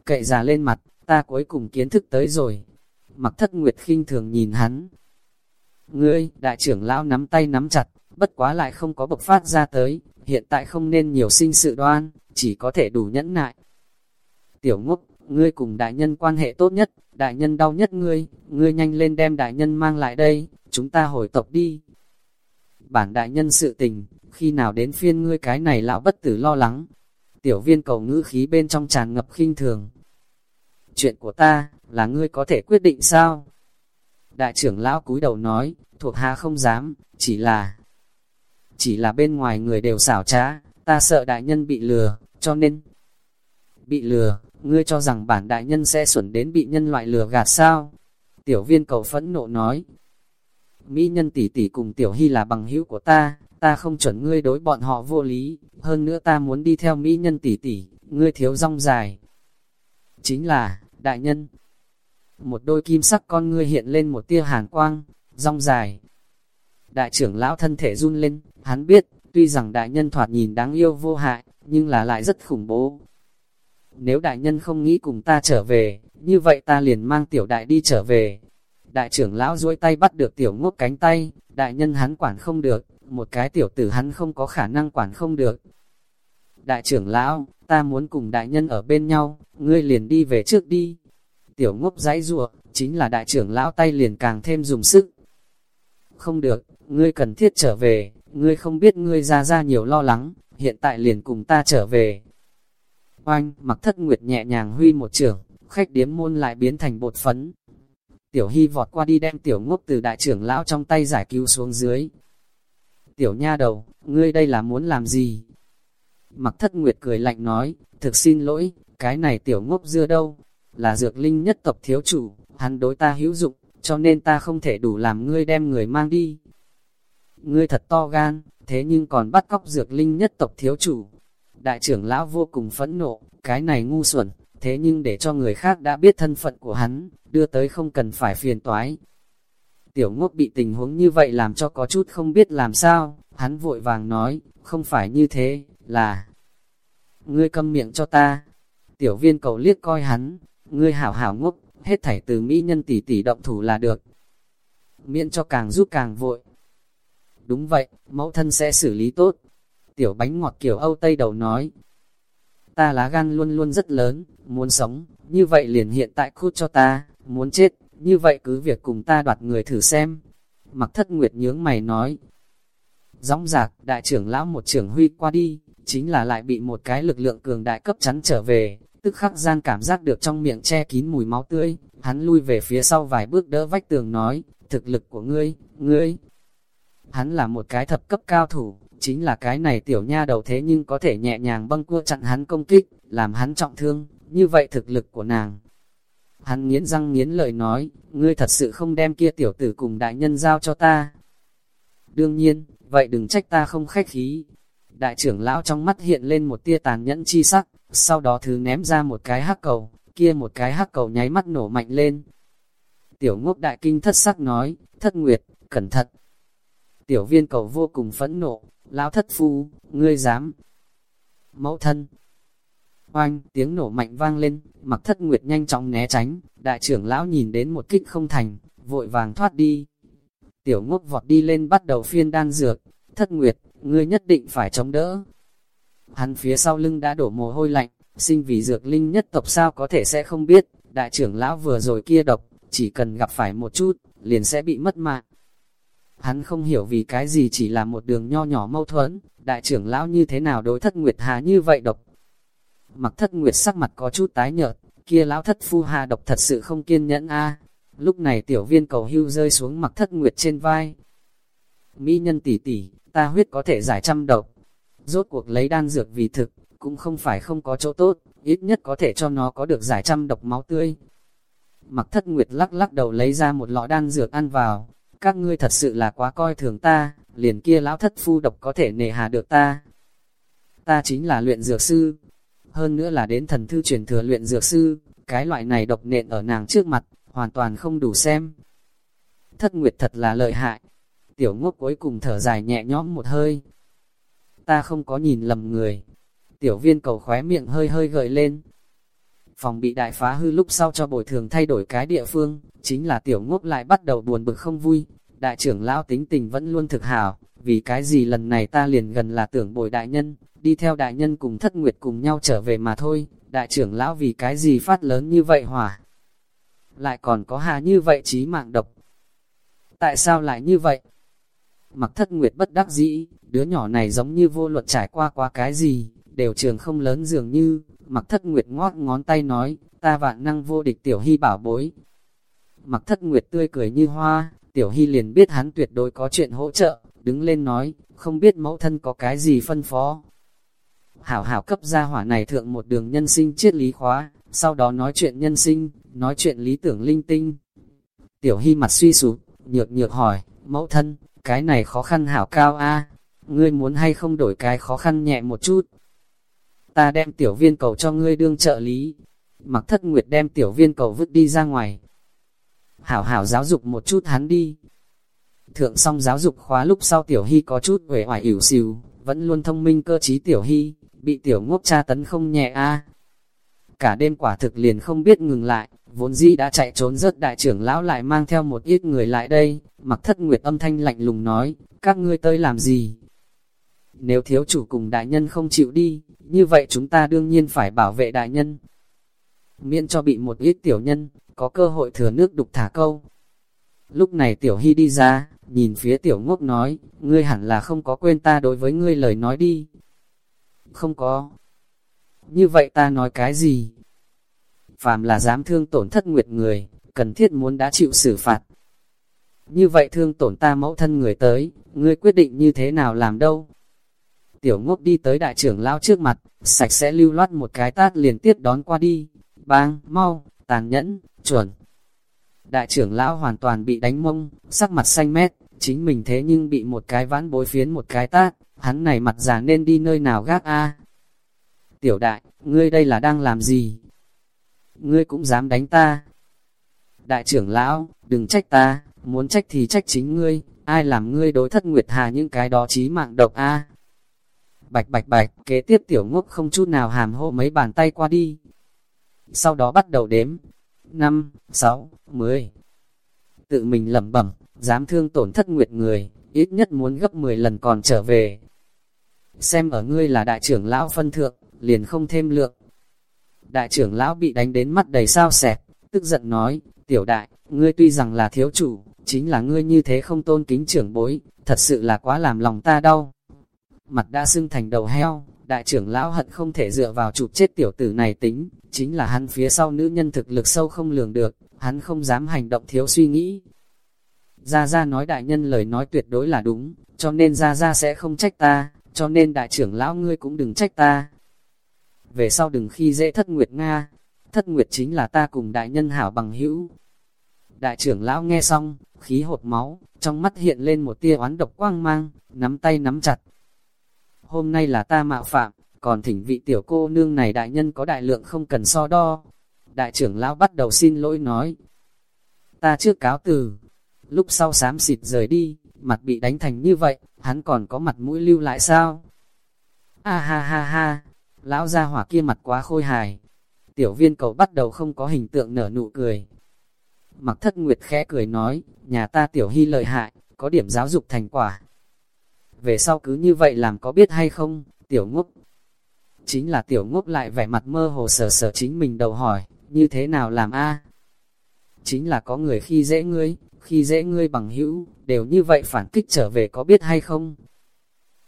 Cậy già lên mặt, ta cuối cùng kiến thức tới rồi. Mặc thất nguyệt khinh thường nhìn hắn. Ngươi, đại trưởng lão nắm tay nắm chặt, bất quá lại không có bộc phát ra tới, hiện tại không nên nhiều sinh sự đoan, chỉ có thể đủ nhẫn nại. Tiểu ngốc, ngươi cùng đại nhân quan hệ tốt nhất, đại nhân đau nhất ngươi, ngươi nhanh lên đem đại nhân mang lại đây, chúng ta hồi tộc đi. Bản đại nhân sự tình, khi nào đến phiên ngươi cái này lão bất tử lo lắng. Tiểu viên cầu ngữ khí bên trong tràn ngập khinh thường. Chuyện của ta, là ngươi có thể quyết định sao? Đại trưởng lão cúi đầu nói, thuộc hạ không dám, chỉ là... Chỉ là bên ngoài người đều xảo trá, ta sợ đại nhân bị lừa, cho nên... Bị lừa, ngươi cho rằng bản đại nhân sẽ xuẩn đến bị nhân loại lừa gạt sao? Tiểu viên cầu phẫn nộ nói. Mỹ nhân tỷ tỷ cùng tiểu hy là bằng hữu của ta, ta không chuẩn ngươi đối bọn họ vô lý, hơn nữa ta muốn đi theo Mỹ nhân tỷ tỷ, ngươi thiếu rong dài. Chính là, đại nhân, một đôi kim sắc con ngươi hiện lên một tia hàn quang, rong dài. Đại trưởng lão thân thể run lên, hắn biết, tuy rằng đại nhân thoạt nhìn đáng yêu vô hại, nhưng là lại rất khủng bố, nếu đại nhân không nghĩ cùng ta trở về, như vậy ta liền mang tiểu đại đi trở về. Đại trưởng lão duỗi tay bắt được tiểu ngốc cánh tay, đại nhân hắn quản không được, một cái tiểu tử hắn không có khả năng quản không được. Đại trưởng lão, ta muốn cùng đại nhân ở bên nhau, ngươi liền đi về trước đi. Tiểu ngốc giấy giụa, chính là đại trưởng lão tay liền càng thêm dùng sức. Không được, ngươi cần thiết trở về, ngươi không biết ngươi ra ra nhiều lo lắng, hiện tại liền cùng ta trở về, Oanh, mặc thất nguyệt nhẹ nhàng huy một trưởng, khách điếm môn lại biến thành bột phấn. Tiểu hy vọt qua đi đem tiểu ngốc từ đại trưởng lão trong tay giải cứu xuống dưới. Tiểu nha đầu, ngươi đây là muốn làm gì? Mặc thất nguyệt cười lạnh nói, thực xin lỗi, cái này tiểu ngốc dưa đâu? Là dược linh nhất tộc thiếu chủ, hắn đối ta hữu dụng, cho nên ta không thể đủ làm ngươi đem người mang đi. Ngươi thật to gan, thế nhưng còn bắt cóc dược linh nhất tộc thiếu chủ, Đại trưởng lão vô cùng phẫn nộ, cái này ngu xuẩn, thế nhưng để cho người khác đã biết thân phận của hắn, đưa tới không cần phải phiền toái. Tiểu ngốc bị tình huống như vậy làm cho có chút không biết làm sao, hắn vội vàng nói, không phải như thế, là... Ngươi câm miệng cho ta. Tiểu viên cầu liếc coi hắn, ngươi hảo hảo ngốc, hết thảy từ mỹ nhân tỷ tỷ động thủ là được. Miễn cho càng giúp càng vội. Đúng vậy, mẫu thân sẽ xử lý tốt, tiểu bánh ngọt kiểu Âu Tây đầu nói. Ta lá gan luôn luôn rất lớn, muốn sống, như vậy liền hiện tại cút cho ta, muốn chết, như vậy cứ việc cùng ta đoạt người thử xem. Mặc thất nguyệt nhướng mày nói. dõng giạc, đại trưởng lão một trưởng huy qua đi, chính là lại bị một cái lực lượng cường đại cấp chắn trở về, tức khắc gian cảm giác được trong miệng che kín mùi máu tươi, hắn lui về phía sau vài bước đỡ vách tường nói, thực lực của ngươi, ngươi. Hắn là một cái thập cấp cao thủ, chính là cái này tiểu nha đầu thế nhưng có thể nhẹ nhàng băng cua chặn hắn công kích, làm hắn trọng thương, như vậy thực lực của nàng. Hắn nghiến răng nghiến lợi nói, ngươi thật sự không đem kia tiểu tử cùng đại nhân giao cho ta. Đương nhiên, vậy đừng trách ta không khách khí. Đại trưởng lão trong mắt hiện lên một tia tàn nhẫn chi sắc, sau đó thứ ném ra một cái hắc cầu, kia một cái hắc cầu nháy mắt nổ mạnh lên. Tiểu ngốc đại kinh thất sắc nói, thất nguyệt, cẩn thận. Tiểu viên cầu vô cùng phẫn nộ, lão thất phu, ngươi dám. Mẫu thân. Oanh, tiếng nổ mạnh vang lên, mặc thất nguyệt nhanh chóng né tránh, đại trưởng lão nhìn đến một kích không thành, vội vàng thoát đi. Tiểu ngốc vọt đi lên bắt đầu phiên đan dược, thất nguyệt, ngươi nhất định phải chống đỡ. Hắn phía sau lưng đã đổ mồ hôi lạnh, sinh vì dược linh nhất tộc sao có thể sẽ không biết, đại trưởng lão vừa rồi kia độc, chỉ cần gặp phải một chút, liền sẽ bị mất mạng. Hắn không hiểu vì cái gì chỉ là một đường nho nhỏ mâu thuẫn, đại trưởng lão như thế nào đối thất nguyệt hà như vậy độc. Mặc thất nguyệt sắc mặt có chút tái nhợt, kia lão thất phu hà độc thật sự không kiên nhẫn a. Lúc này tiểu viên cầu hưu rơi xuống mặc thất nguyệt trên vai. Mỹ nhân tỷ tỷ, ta huyết có thể giải trăm độc. Rốt cuộc lấy đan dược vì thực, cũng không phải không có chỗ tốt, ít nhất có thể cho nó có được giải trăm độc máu tươi. Mặc thất nguyệt lắc lắc đầu lấy ra một lọ đan dược ăn vào, các ngươi thật sự là quá coi thường ta, liền kia lão thất phu độc có thể nề hà được ta. Ta chính là luyện dược sư, hơn nữa là đến thần thư truyền thừa luyện dược sư, cái loại này độc nện ở nàng trước mặt, hoàn toàn không đủ xem. Thất nguyệt thật là lợi hại, tiểu ngốc cuối cùng thở dài nhẹ nhõm một hơi. Ta không có nhìn lầm người, tiểu viên cầu khóe miệng hơi hơi gợi lên. Phòng bị đại phá hư lúc sau cho bồi thường thay đổi cái địa phương, chính là tiểu ngốc lại bắt đầu buồn bực không vui. Đại trưởng lão tính tình vẫn luôn thực hảo, vì cái gì lần này ta liền gần là tưởng bồi đại nhân, đi theo đại nhân cùng thất nguyệt cùng nhau trở về mà thôi, đại trưởng lão vì cái gì phát lớn như vậy hỏa. Lại còn có hà như vậy trí mạng độc. Tại sao lại như vậy? Mặc thất nguyệt bất đắc dĩ, đứa nhỏ này giống như vô luật trải qua qua cái gì, đều trường không lớn dường như, mặc thất nguyệt ngót ngón tay nói, ta vạn năng vô địch tiểu hy bảo bối. Mặc thất nguyệt tươi cười như hoa, tiểu hy liền biết hắn tuyệt đối có chuyện hỗ trợ, đứng lên nói, không biết mẫu thân có cái gì phân phó. Hảo hảo cấp gia hỏa này thượng một đường nhân sinh triết lý khóa, sau đó nói chuyện nhân sinh, nói chuyện lý tưởng linh tinh. Tiểu hy mặt suy sụp, nhược nhược hỏi, mẫu thân, cái này khó khăn hảo cao a ngươi muốn hay không đổi cái khó khăn nhẹ một chút. Ta đem tiểu viên cầu cho ngươi đương trợ lý. Mặc thất nguyệt đem tiểu viên cầu vứt đi ra ngoài. Hảo hảo giáo dục một chút hắn đi. Thượng xong giáo dục khóa lúc sau tiểu hy có chút uể oải ỉu xìu, vẫn luôn thông minh cơ trí tiểu hy, bị tiểu ngốc tra tấn không nhẹ a Cả đêm quả thực liền không biết ngừng lại, vốn dĩ đã chạy trốn rất đại trưởng lão lại mang theo một ít người lại đây, mặc thất nguyệt âm thanh lạnh lùng nói, các ngươi tới làm gì? Nếu thiếu chủ cùng đại nhân không chịu đi, như vậy chúng ta đương nhiên phải bảo vệ đại nhân. Miễn cho bị một ít tiểu nhân, có cơ hội thừa nước đục thả câu. Lúc này tiểu hy đi ra, nhìn phía tiểu ngốc nói, ngươi hẳn là không có quên ta đối với ngươi lời nói đi. Không có. Như vậy ta nói cái gì? Phàm là dám thương tổn thất nguyệt người, cần thiết muốn đã chịu xử phạt. Như vậy thương tổn ta mẫu thân người tới, ngươi quyết định như thế nào làm đâu? Tiểu ngốc đi tới đại trưởng lão trước mặt, sạch sẽ lưu loát một cái tát liền tiếp đón qua đi. Bang, mau, tàn nhẫn, chuẩn. Đại trưởng lão hoàn toàn bị đánh mông, sắc mặt xanh mét, chính mình thế nhưng bị một cái ván bối phiến một cái tát, hắn này mặt già nên đi nơi nào gác a Tiểu đại, ngươi đây là đang làm gì? Ngươi cũng dám đánh ta? Đại trưởng lão, đừng trách ta, muốn trách thì trách chính ngươi, ai làm ngươi đối thất nguyệt hà những cái đó chí mạng độc a Bạch bạch bạch, kế tiếp tiểu ngốc không chút nào hàm hô mấy bàn tay qua đi. Sau đó bắt đầu đếm. 5, 6, 10. Tự mình lẩm bẩm, dám thương tổn thất nguyệt người, ít nhất muốn gấp 10 lần còn trở về. Xem ở ngươi là đại trưởng lão phân thượng, liền không thêm lượng. Đại trưởng lão bị đánh đến mắt đầy sao sẹp tức giận nói, tiểu đại, ngươi tuy rằng là thiếu chủ, chính là ngươi như thế không tôn kính trưởng bối, thật sự là quá làm lòng ta đau mặt đã sưng thành đầu heo, đại trưởng lão hận không thể dựa vào chụp chết tiểu tử này tính, chính là hắn phía sau nữ nhân thực lực sâu không lường được, hắn không dám hành động thiếu suy nghĩ. Gia Gia nói đại nhân lời nói tuyệt đối là đúng, cho nên Gia Gia sẽ không trách ta, cho nên đại trưởng lão ngươi cũng đừng trách ta. Về sau đừng khi dễ thất nguyệt Nga, thất nguyệt chính là ta cùng đại nhân hảo bằng hữu. Đại trưởng lão nghe xong, khí hột máu, trong mắt hiện lên một tia oán độc quang mang, nắm tay nắm chặt. Hôm nay là ta mạo phạm, còn thỉnh vị tiểu cô nương này đại nhân có đại lượng không cần so đo. Đại trưởng lão bắt đầu xin lỗi nói. Ta trước cáo từ, lúc sau xám xịt rời đi, mặt bị đánh thành như vậy, hắn còn có mặt mũi lưu lại sao? A ha ha ha, lão gia hỏa kia mặt quá khôi hài. Tiểu viên cầu bắt đầu không có hình tượng nở nụ cười. Mặc thất nguyệt khẽ cười nói, nhà ta tiểu hy lợi hại, có điểm giáo dục thành quả. Về sau cứ như vậy làm có biết hay không, tiểu ngốc. Chính là tiểu ngốc lại vẻ mặt mơ hồ sờ sờ chính mình đầu hỏi, như thế nào làm a Chính là có người khi dễ ngươi, khi dễ ngươi bằng hữu, đều như vậy phản kích trở về có biết hay không?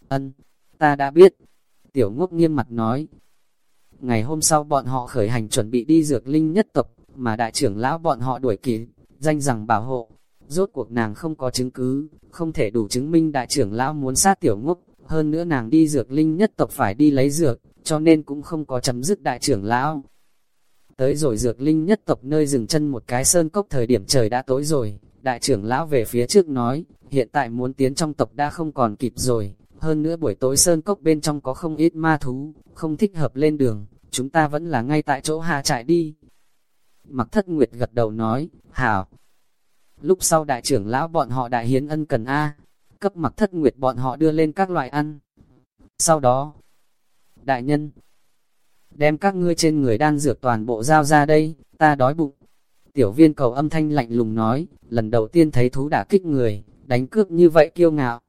Ân, ta đã biết. Tiểu ngốc nghiêm mặt nói. Ngày hôm sau bọn họ khởi hành chuẩn bị đi dược linh nhất tộc, mà đại trưởng lão bọn họ đuổi kịp, danh rằng bảo hộ. Rốt cuộc nàng không có chứng cứ, không thể đủ chứng minh đại trưởng lão muốn sát tiểu ngốc, hơn nữa nàng đi dược linh nhất tộc phải đi lấy dược, cho nên cũng không có chấm dứt đại trưởng lão. Tới rồi dược linh nhất tộc nơi dừng chân một cái sơn cốc thời điểm trời đã tối rồi, đại trưởng lão về phía trước nói, hiện tại muốn tiến trong tộc đã không còn kịp rồi, hơn nữa buổi tối sơn cốc bên trong có không ít ma thú, không thích hợp lên đường, chúng ta vẫn là ngay tại chỗ hạ trại đi. Mặc thất nguyệt gật đầu nói, hảo. Lúc sau đại trưởng lão bọn họ đại hiến ân cần A, cấp mặc thất nguyệt bọn họ đưa lên các loại ăn. Sau đó, đại nhân, đem các ngươi trên người đan dược toàn bộ giao ra đây, ta đói bụng. Tiểu viên cầu âm thanh lạnh lùng nói, lần đầu tiên thấy thú đã kích người, đánh cướp như vậy kiêu ngạo.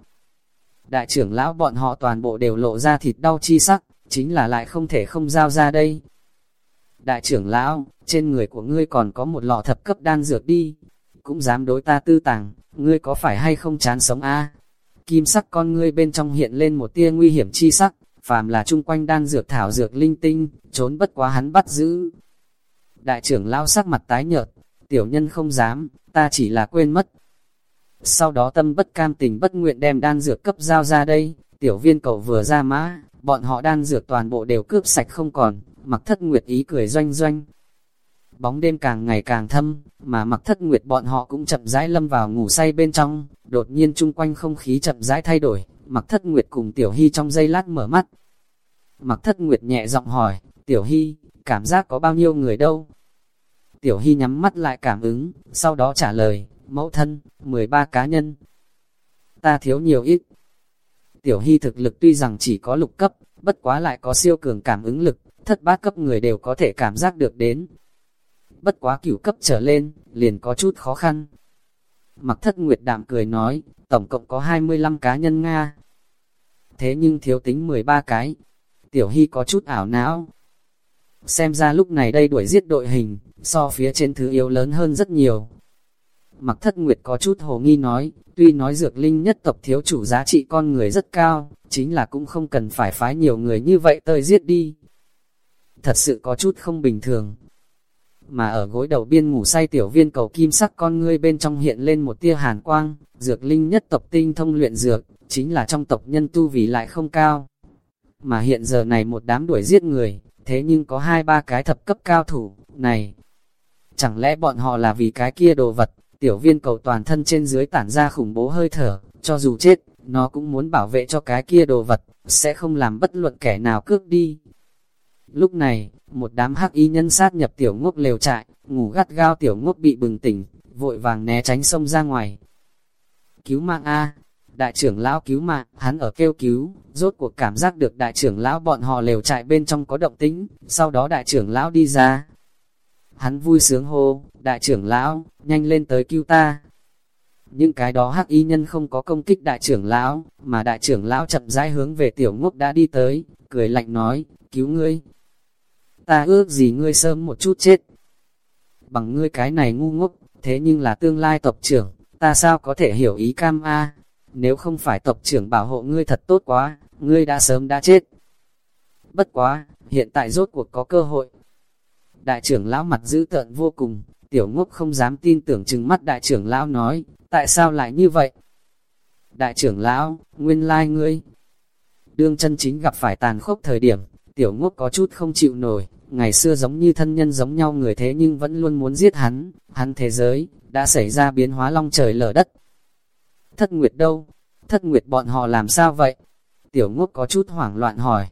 Đại trưởng lão bọn họ toàn bộ đều lộ ra thịt đau chi sắc, chính là lại không thể không giao ra đây. Đại trưởng lão, trên người của ngươi còn có một lọ thập cấp đan dược đi, cũng dám đối ta tư tàng, ngươi có phải hay không chán sống a? Kim sắc con ngươi bên trong hiện lên một tia nguy hiểm chi sắc, phàm là chung quanh đan dược thảo dược linh tinh, trốn bất quá hắn bắt giữ. Đại trưởng lão sắc mặt tái nhợt, tiểu nhân không dám, ta chỉ là quên mất. Sau đó tâm bất cam tình bất nguyện đem đan dược cấp giao ra đây, tiểu viên cầu vừa ra mã, bọn họ đan dược toàn bộ đều cướp sạch không còn, mặc thất nguyệt ý cười doanh doanh. Bóng đêm càng ngày càng thâm, mà mặc thất nguyệt bọn họ cũng chậm rãi lâm vào ngủ say bên trong, đột nhiên chung quanh không khí chậm rãi thay đổi, mặc thất nguyệt cùng tiểu hy trong giây lát mở mắt. Mặc thất nguyệt nhẹ giọng hỏi, tiểu hy, cảm giác có bao nhiêu người đâu? Tiểu Hy nhắm mắt lại cảm ứng, sau đó trả lời, mẫu thân, 13 cá nhân. Ta thiếu nhiều ít. Tiểu Hy thực lực tuy rằng chỉ có lục cấp, bất quá lại có siêu cường cảm ứng lực, thất bát cấp người đều có thể cảm giác được đến. Bất quá cửu cấp trở lên, liền có chút khó khăn. Mặc thất nguyệt đạm cười nói, tổng cộng có 25 cá nhân Nga. Thế nhưng thiếu tính 13 cái. Tiểu Hy có chút ảo não. Xem ra lúc này đây đuổi giết đội hình, so phía trên thứ yếu lớn hơn rất nhiều. Mặc thất nguyệt có chút hồ nghi nói, tuy nói dược linh nhất tộc thiếu chủ giá trị con người rất cao, chính là cũng không cần phải phái nhiều người như vậy tơi giết đi. Thật sự có chút không bình thường. Mà ở gối đầu biên ngủ say tiểu viên cầu kim sắc con ngươi bên trong hiện lên một tia hàn quang, dược linh nhất tộc tinh thông luyện dược, chính là trong tộc nhân tu vì lại không cao. Mà hiện giờ này một đám đuổi giết người, thế nhưng có hai ba cái thập cấp cao thủ, này, Chẳng lẽ bọn họ là vì cái kia đồ vật, tiểu viên cầu toàn thân trên dưới tản ra khủng bố hơi thở, cho dù chết, nó cũng muốn bảo vệ cho cái kia đồ vật, sẽ không làm bất luận kẻ nào cướp đi. Lúc này, một đám hắc y nhân sát nhập tiểu ngốc lều trại, ngủ gắt gao tiểu ngốc bị bừng tỉnh, vội vàng né tránh sông ra ngoài. Cứu mạng A, đại trưởng lão cứu mạng, hắn ở kêu cứu, rốt cuộc cảm giác được đại trưởng lão bọn họ lều trại bên trong có động tính, sau đó đại trưởng lão đi ra, Hắn vui sướng hô, đại trưởng lão, nhanh lên tới cứu ta. Những cái đó hắc y nhân không có công kích đại trưởng lão, mà đại trưởng lão chậm rãi hướng về tiểu ngốc đã đi tới, cười lạnh nói, cứu ngươi. Ta ước gì ngươi sớm một chút chết. Bằng ngươi cái này ngu ngốc, thế nhưng là tương lai tộc trưởng, ta sao có thể hiểu ý cam a Nếu không phải tộc trưởng bảo hộ ngươi thật tốt quá, ngươi đã sớm đã chết. Bất quá, hiện tại rốt cuộc có cơ hội, Đại trưởng lão mặt dữ tợn vô cùng, tiểu ngốc không dám tin tưởng chừng mắt đại trưởng lão nói, tại sao lại như vậy? Đại trưởng lão, nguyên lai like ngươi. Đương chân chính gặp phải tàn khốc thời điểm, tiểu ngốc có chút không chịu nổi, ngày xưa giống như thân nhân giống nhau người thế nhưng vẫn luôn muốn giết hắn, hắn thế giới, đã xảy ra biến hóa long trời lở đất. Thất Nguyệt đâu? Thất Nguyệt bọn họ làm sao vậy? Tiểu ngốc có chút hoảng loạn hỏi.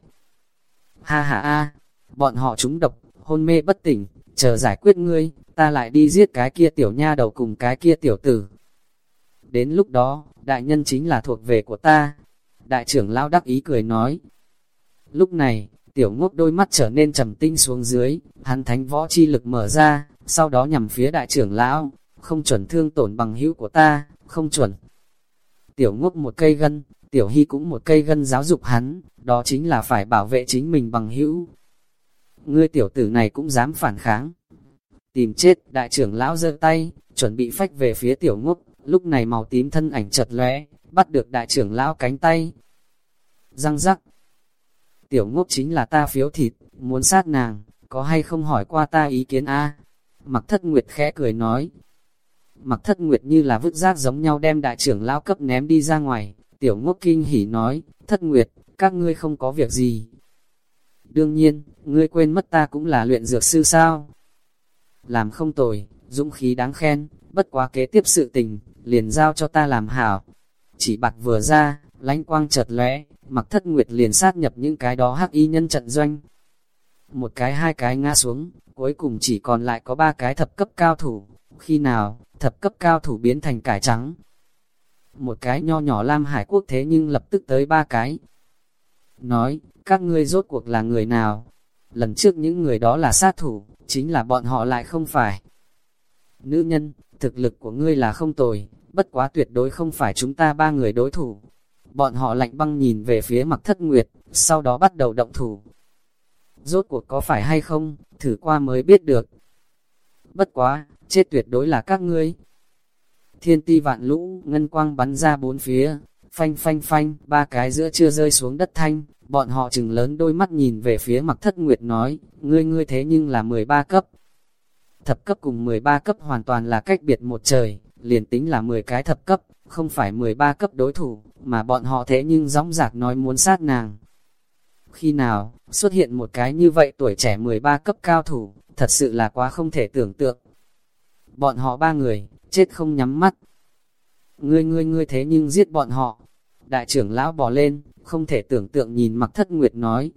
Ha ha a, bọn họ trúng độc, hôn mê bất tỉnh, chờ giải quyết ngươi, ta lại đi giết cái kia tiểu nha đầu cùng cái kia tiểu tử. Đến lúc đó, đại nhân chính là thuộc về của ta. Đại trưởng lão đắc ý cười nói. Lúc này, tiểu ngốc đôi mắt trở nên trầm tinh xuống dưới, hắn thánh võ chi lực mở ra, sau đó nhằm phía đại trưởng lão, không chuẩn thương tổn bằng hữu của ta, không chuẩn. Tiểu ngốc một cây gân, tiểu hy cũng một cây gân giáo dục hắn, đó chính là phải bảo vệ chính mình bằng hữu. Ngươi tiểu tử này cũng dám phản kháng. Tìm chết, đại trưởng lão giơ tay, chuẩn bị phách về phía tiểu ngốc, lúc này màu tím thân ảnh chật lóe, bắt được đại trưởng lão cánh tay. Răng rắc. Tiểu ngốc chính là ta phiếu thịt, muốn sát nàng, có hay không hỏi qua ta ý kiến a Mặc thất nguyệt khẽ cười nói. Mặc thất nguyệt như là vứt rác giống nhau đem đại trưởng lão cấp ném đi ra ngoài. Tiểu ngốc kinh hỉ nói, thất nguyệt, các ngươi không có việc gì. Đương nhiên, ngươi quên mất ta cũng là luyện dược sư sao. Làm không tồi, dũng khí đáng khen, bất quá kế tiếp sự tình, liền giao cho ta làm hảo. Chỉ bạc vừa ra, lánh quang chợt lóe, mặc thất nguyệt liền sát nhập những cái đó hắc y nhân trận doanh. Một cái hai cái ngã xuống, cuối cùng chỉ còn lại có ba cái thập cấp cao thủ. Khi nào, thập cấp cao thủ biến thành cải trắng. Một cái nho nhỏ Lam Hải Quốc thế nhưng lập tức tới ba cái. Nói, các ngươi rốt cuộc là người nào? Lần trước những người đó là sát thủ, chính là bọn họ lại không phải. Nữ nhân, thực lực của ngươi là không tồi, bất quá tuyệt đối không phải chúng ta ba người đối thủ. Bọn họ lạnh băng nhìn về phía mặt thất nguyệt, sau đó bắt đầu động thủ. Rốt cuộc có phải hay không, thử qua mới biết được. Bất quá, chết tuyệt đối là các ngươi. Thiên ti vạn lũ, ngân quang bắn ra bốn phía, phanh phanh phanh, ba cái giữa chưa rơi xuống đất thanh, bọn họ chừng lớn đôi mắt nhìn về phía mặc thất nguyệt nói, ngươi ngươi thế nhưng là 13 cấp. Thập cấp cùng 13 cấp hoàn toàn là cách biệt một trời, liền tính là 10 cái thập cấp, không phải 13 cấp đối thủ, mà bọn họ thế nhưng gióng giạc nói muốn sát nàng. Khi nào, xuất hiện một cái như vậy tuổi trẻ 13 cấp cao thủ, thật sự là quá không thể tưởng tượng. Bọn họ ba người, chết không nhắm mắt. Ngươi ngươi ngươi thế nhưng giết bọn họ. Đại trưởng lão bỏ lên, không thể tưởng tượng nhìn mặc thất nguyệt nói.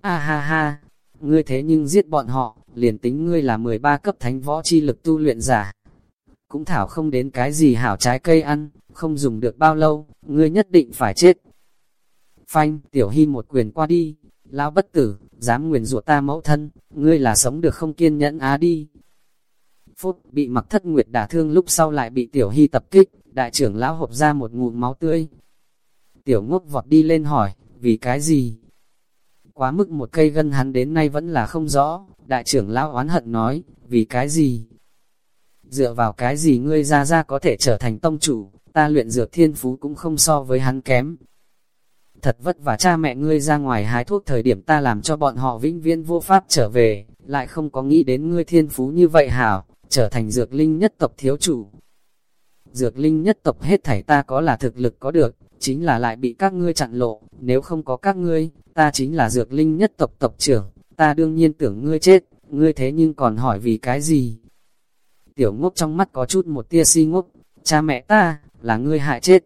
A ha ha, ngươi thế nhưng giết bọn họ, liền tính ngươi là 13 cấp thánh võ chi lực tu luyện giả. Cũng thảo không đến cái gì hảo trái cây ăn, không dùng được bao lâu, ngươi nhất định phải chết. Phanh, tiểu hy một quyền qua đi, lão bất tử, dám nguyền rủa ta mẫu thân, ngươi là sống được không kiên nhẫn á đi. Phút, bị mặc thất nguyệt đả thương lúc sau lại bị tiểu hy tập kích, đại trưởng lão hộp ra một ngụm máu tươi. Tiểu ngốc vọt đi lên hỏi, vì cái gì? Quá mức một cây gân hắn đến nay vẫn là không rõ, đại trưởng lão oán hận nói, vì cái gì? Dựa vào cái gì ngươi ra ra có thể trở thành tông chủ, ta luyện dược thiên phú cũng không so với hắn kém. Thật vất vả cha mẹ ngươi ra ngoài hái thuốc thời điểm ta làm cho bọn họ vĩnh viễn vô pháp trở về, lại không có nghĩ đến ngươi thiên phú như vậy hảo, trở thành dược linh nhất tộc thiếu chủ. Dược linh nhất tộc hết thảy ta có là thực lực có được, chính là lại bị các ngươi chặn lộ, nếu không có các ngươi, ta chính là dược linh nhất tộc tộc trưởng, ta đương nhiên tưởng ngươi chết, ngươi thế nhưng còn hỏi vì cái gì? Tiểu ngốc trong mắt có chút một tia si ngốc, cha mẹ ta, là ngươi hại chết.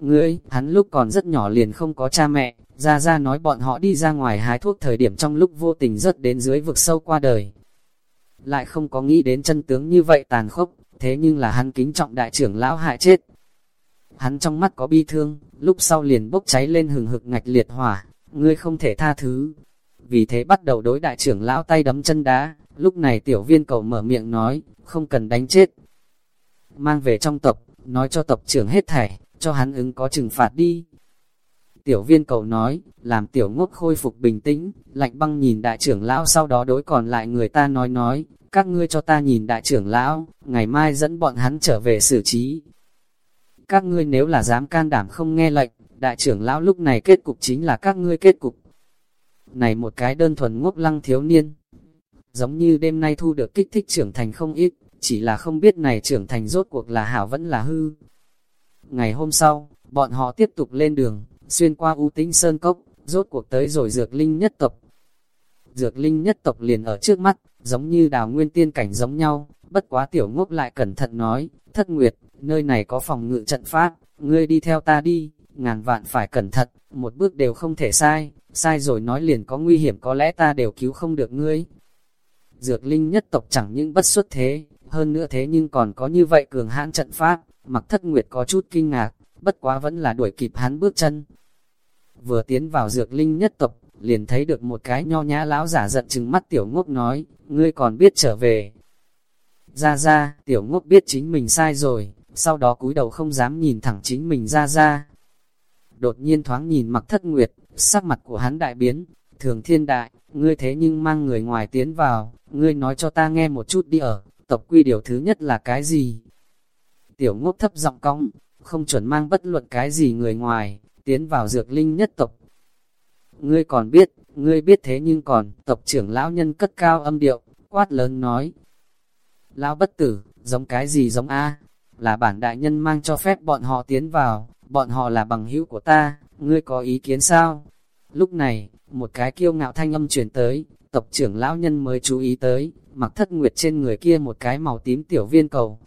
Ngươi, hắn lúc còn rất nhỏ liền không có cha mẹ, ra ra nói bọn họ đi ra ngoài hái thuốc thời điểm trong lúc vô tình rớt đến dưới vực sâu qua đời. Lại không có nghĩ đến chân tướng như vậy tàn khốc, thế nhưng là hắn kính trọng đại trưởng lão hại chết. Hắn trong mắt có bi thương, lúc sau liền bốc cháy lên hừng hực ngạch liệt hỏa, ngươi không thể tha thứ. Vì thế bắt đầu đối đại trưởng lão tay đấm chân đá, lúc này tiểu viên cầu mở miệng nói, không cần đánh chết. Mang về trong tộc, nói cho tộc trưởng hết thảy, cho hắn ứng có trừng phạt đi. Tiểu viên cầu nói, làm tiểu ngốc khôi phục bình tĩnh, lạnh băng nhìn đại trưởng lão sau đó đối còn lại người ta nói nói, các ngươi cho ta nhìn đại trưởng lão, ngày mai dẫn bọn hắn trở về xử trí. Các ngươi nếu là dám can đảm không nghe lệnh, đại trưởng lão lúc này kết cục chính là các ngươi kết cục. Này một cái đơn thuần ngốc lăng thiếu niên, giống như đêm nay thu được kích thích trưởng thành không ít, chỉ là không biết này trưởng thành rốt cuộc là hảo vẫn là hư. Ngày hôm sau, bọn họ tiếp tục lên đường, xuyên qua U Tĩnh Sơn Cốc, rốt cuộc tới rồi dược linh nhất tộc. dược linh nhất tộc liền ở trước mắt, giống như đào nguyên tiên cảnh giống nhau, bất quá tiểu ngốc lại cẩn thận nói, thất nguyệt, nơi này có phòng ngự trận pháp, ngươi đi theo ta đi, ngàn vạn phải cẩn thận, một bước đều không thể sai, sai rồi nói liền có nguy hiểm có lẽ ta đều cứu không được ngươi. Dược linh nhất tộc chẳng những bất xuất thế, hơn nữa thế nhưng còn có như vậy cường hãn trận pháp, mặc thất nguyệt có chút kinh ngạc, bất quá vẫn là đuổi kịp hắn bước chân. Vừa tiến vào dược linh nhất tộc, liền thấy được một cái nho nhã lão giả giận chừng mắt tiểu ngốc nói, ngươi còn biết trở về. Ra ra, tiểu ngốc biết chính mình sai rồi, sau đó cúi đầu không dám nhìn thẳng chính mình ra ra. Đột nhiên thoáng nhìn mặc thất nguyệt, sắc mặt của hắn đại biến, thường thiên đại, ngươi thế nhưng mang người ngoài tiến vào, ngươi nói cho ta nghe một chút đi ở, tộc quy điều thứ nhất là cái gì? Tiểu ngốc thấp giọng cong, không chuẩn mang bất luận cái gì người ngoài, tiến vào dược linh nhất tộc. Ngươi còn biết, ngươi biết thế nhưng còn, tộc trưởng lão nhân cất cao âm điệu, quát lớn nói. Lão bất tử, giống cái gì giống A, là bản đại nhân mang cho phép bọn họ tiến vào, bọn họ là bằng hữu của ta, ngươi có ý kiến sao? Lúc này, một cái kiêu ngạo thanh âm chuyển tới, tộc trưởng lão nhân mới chú ý tới, mặc thất nguyệt trên người kia một cái màu tím tiểu viên cầu.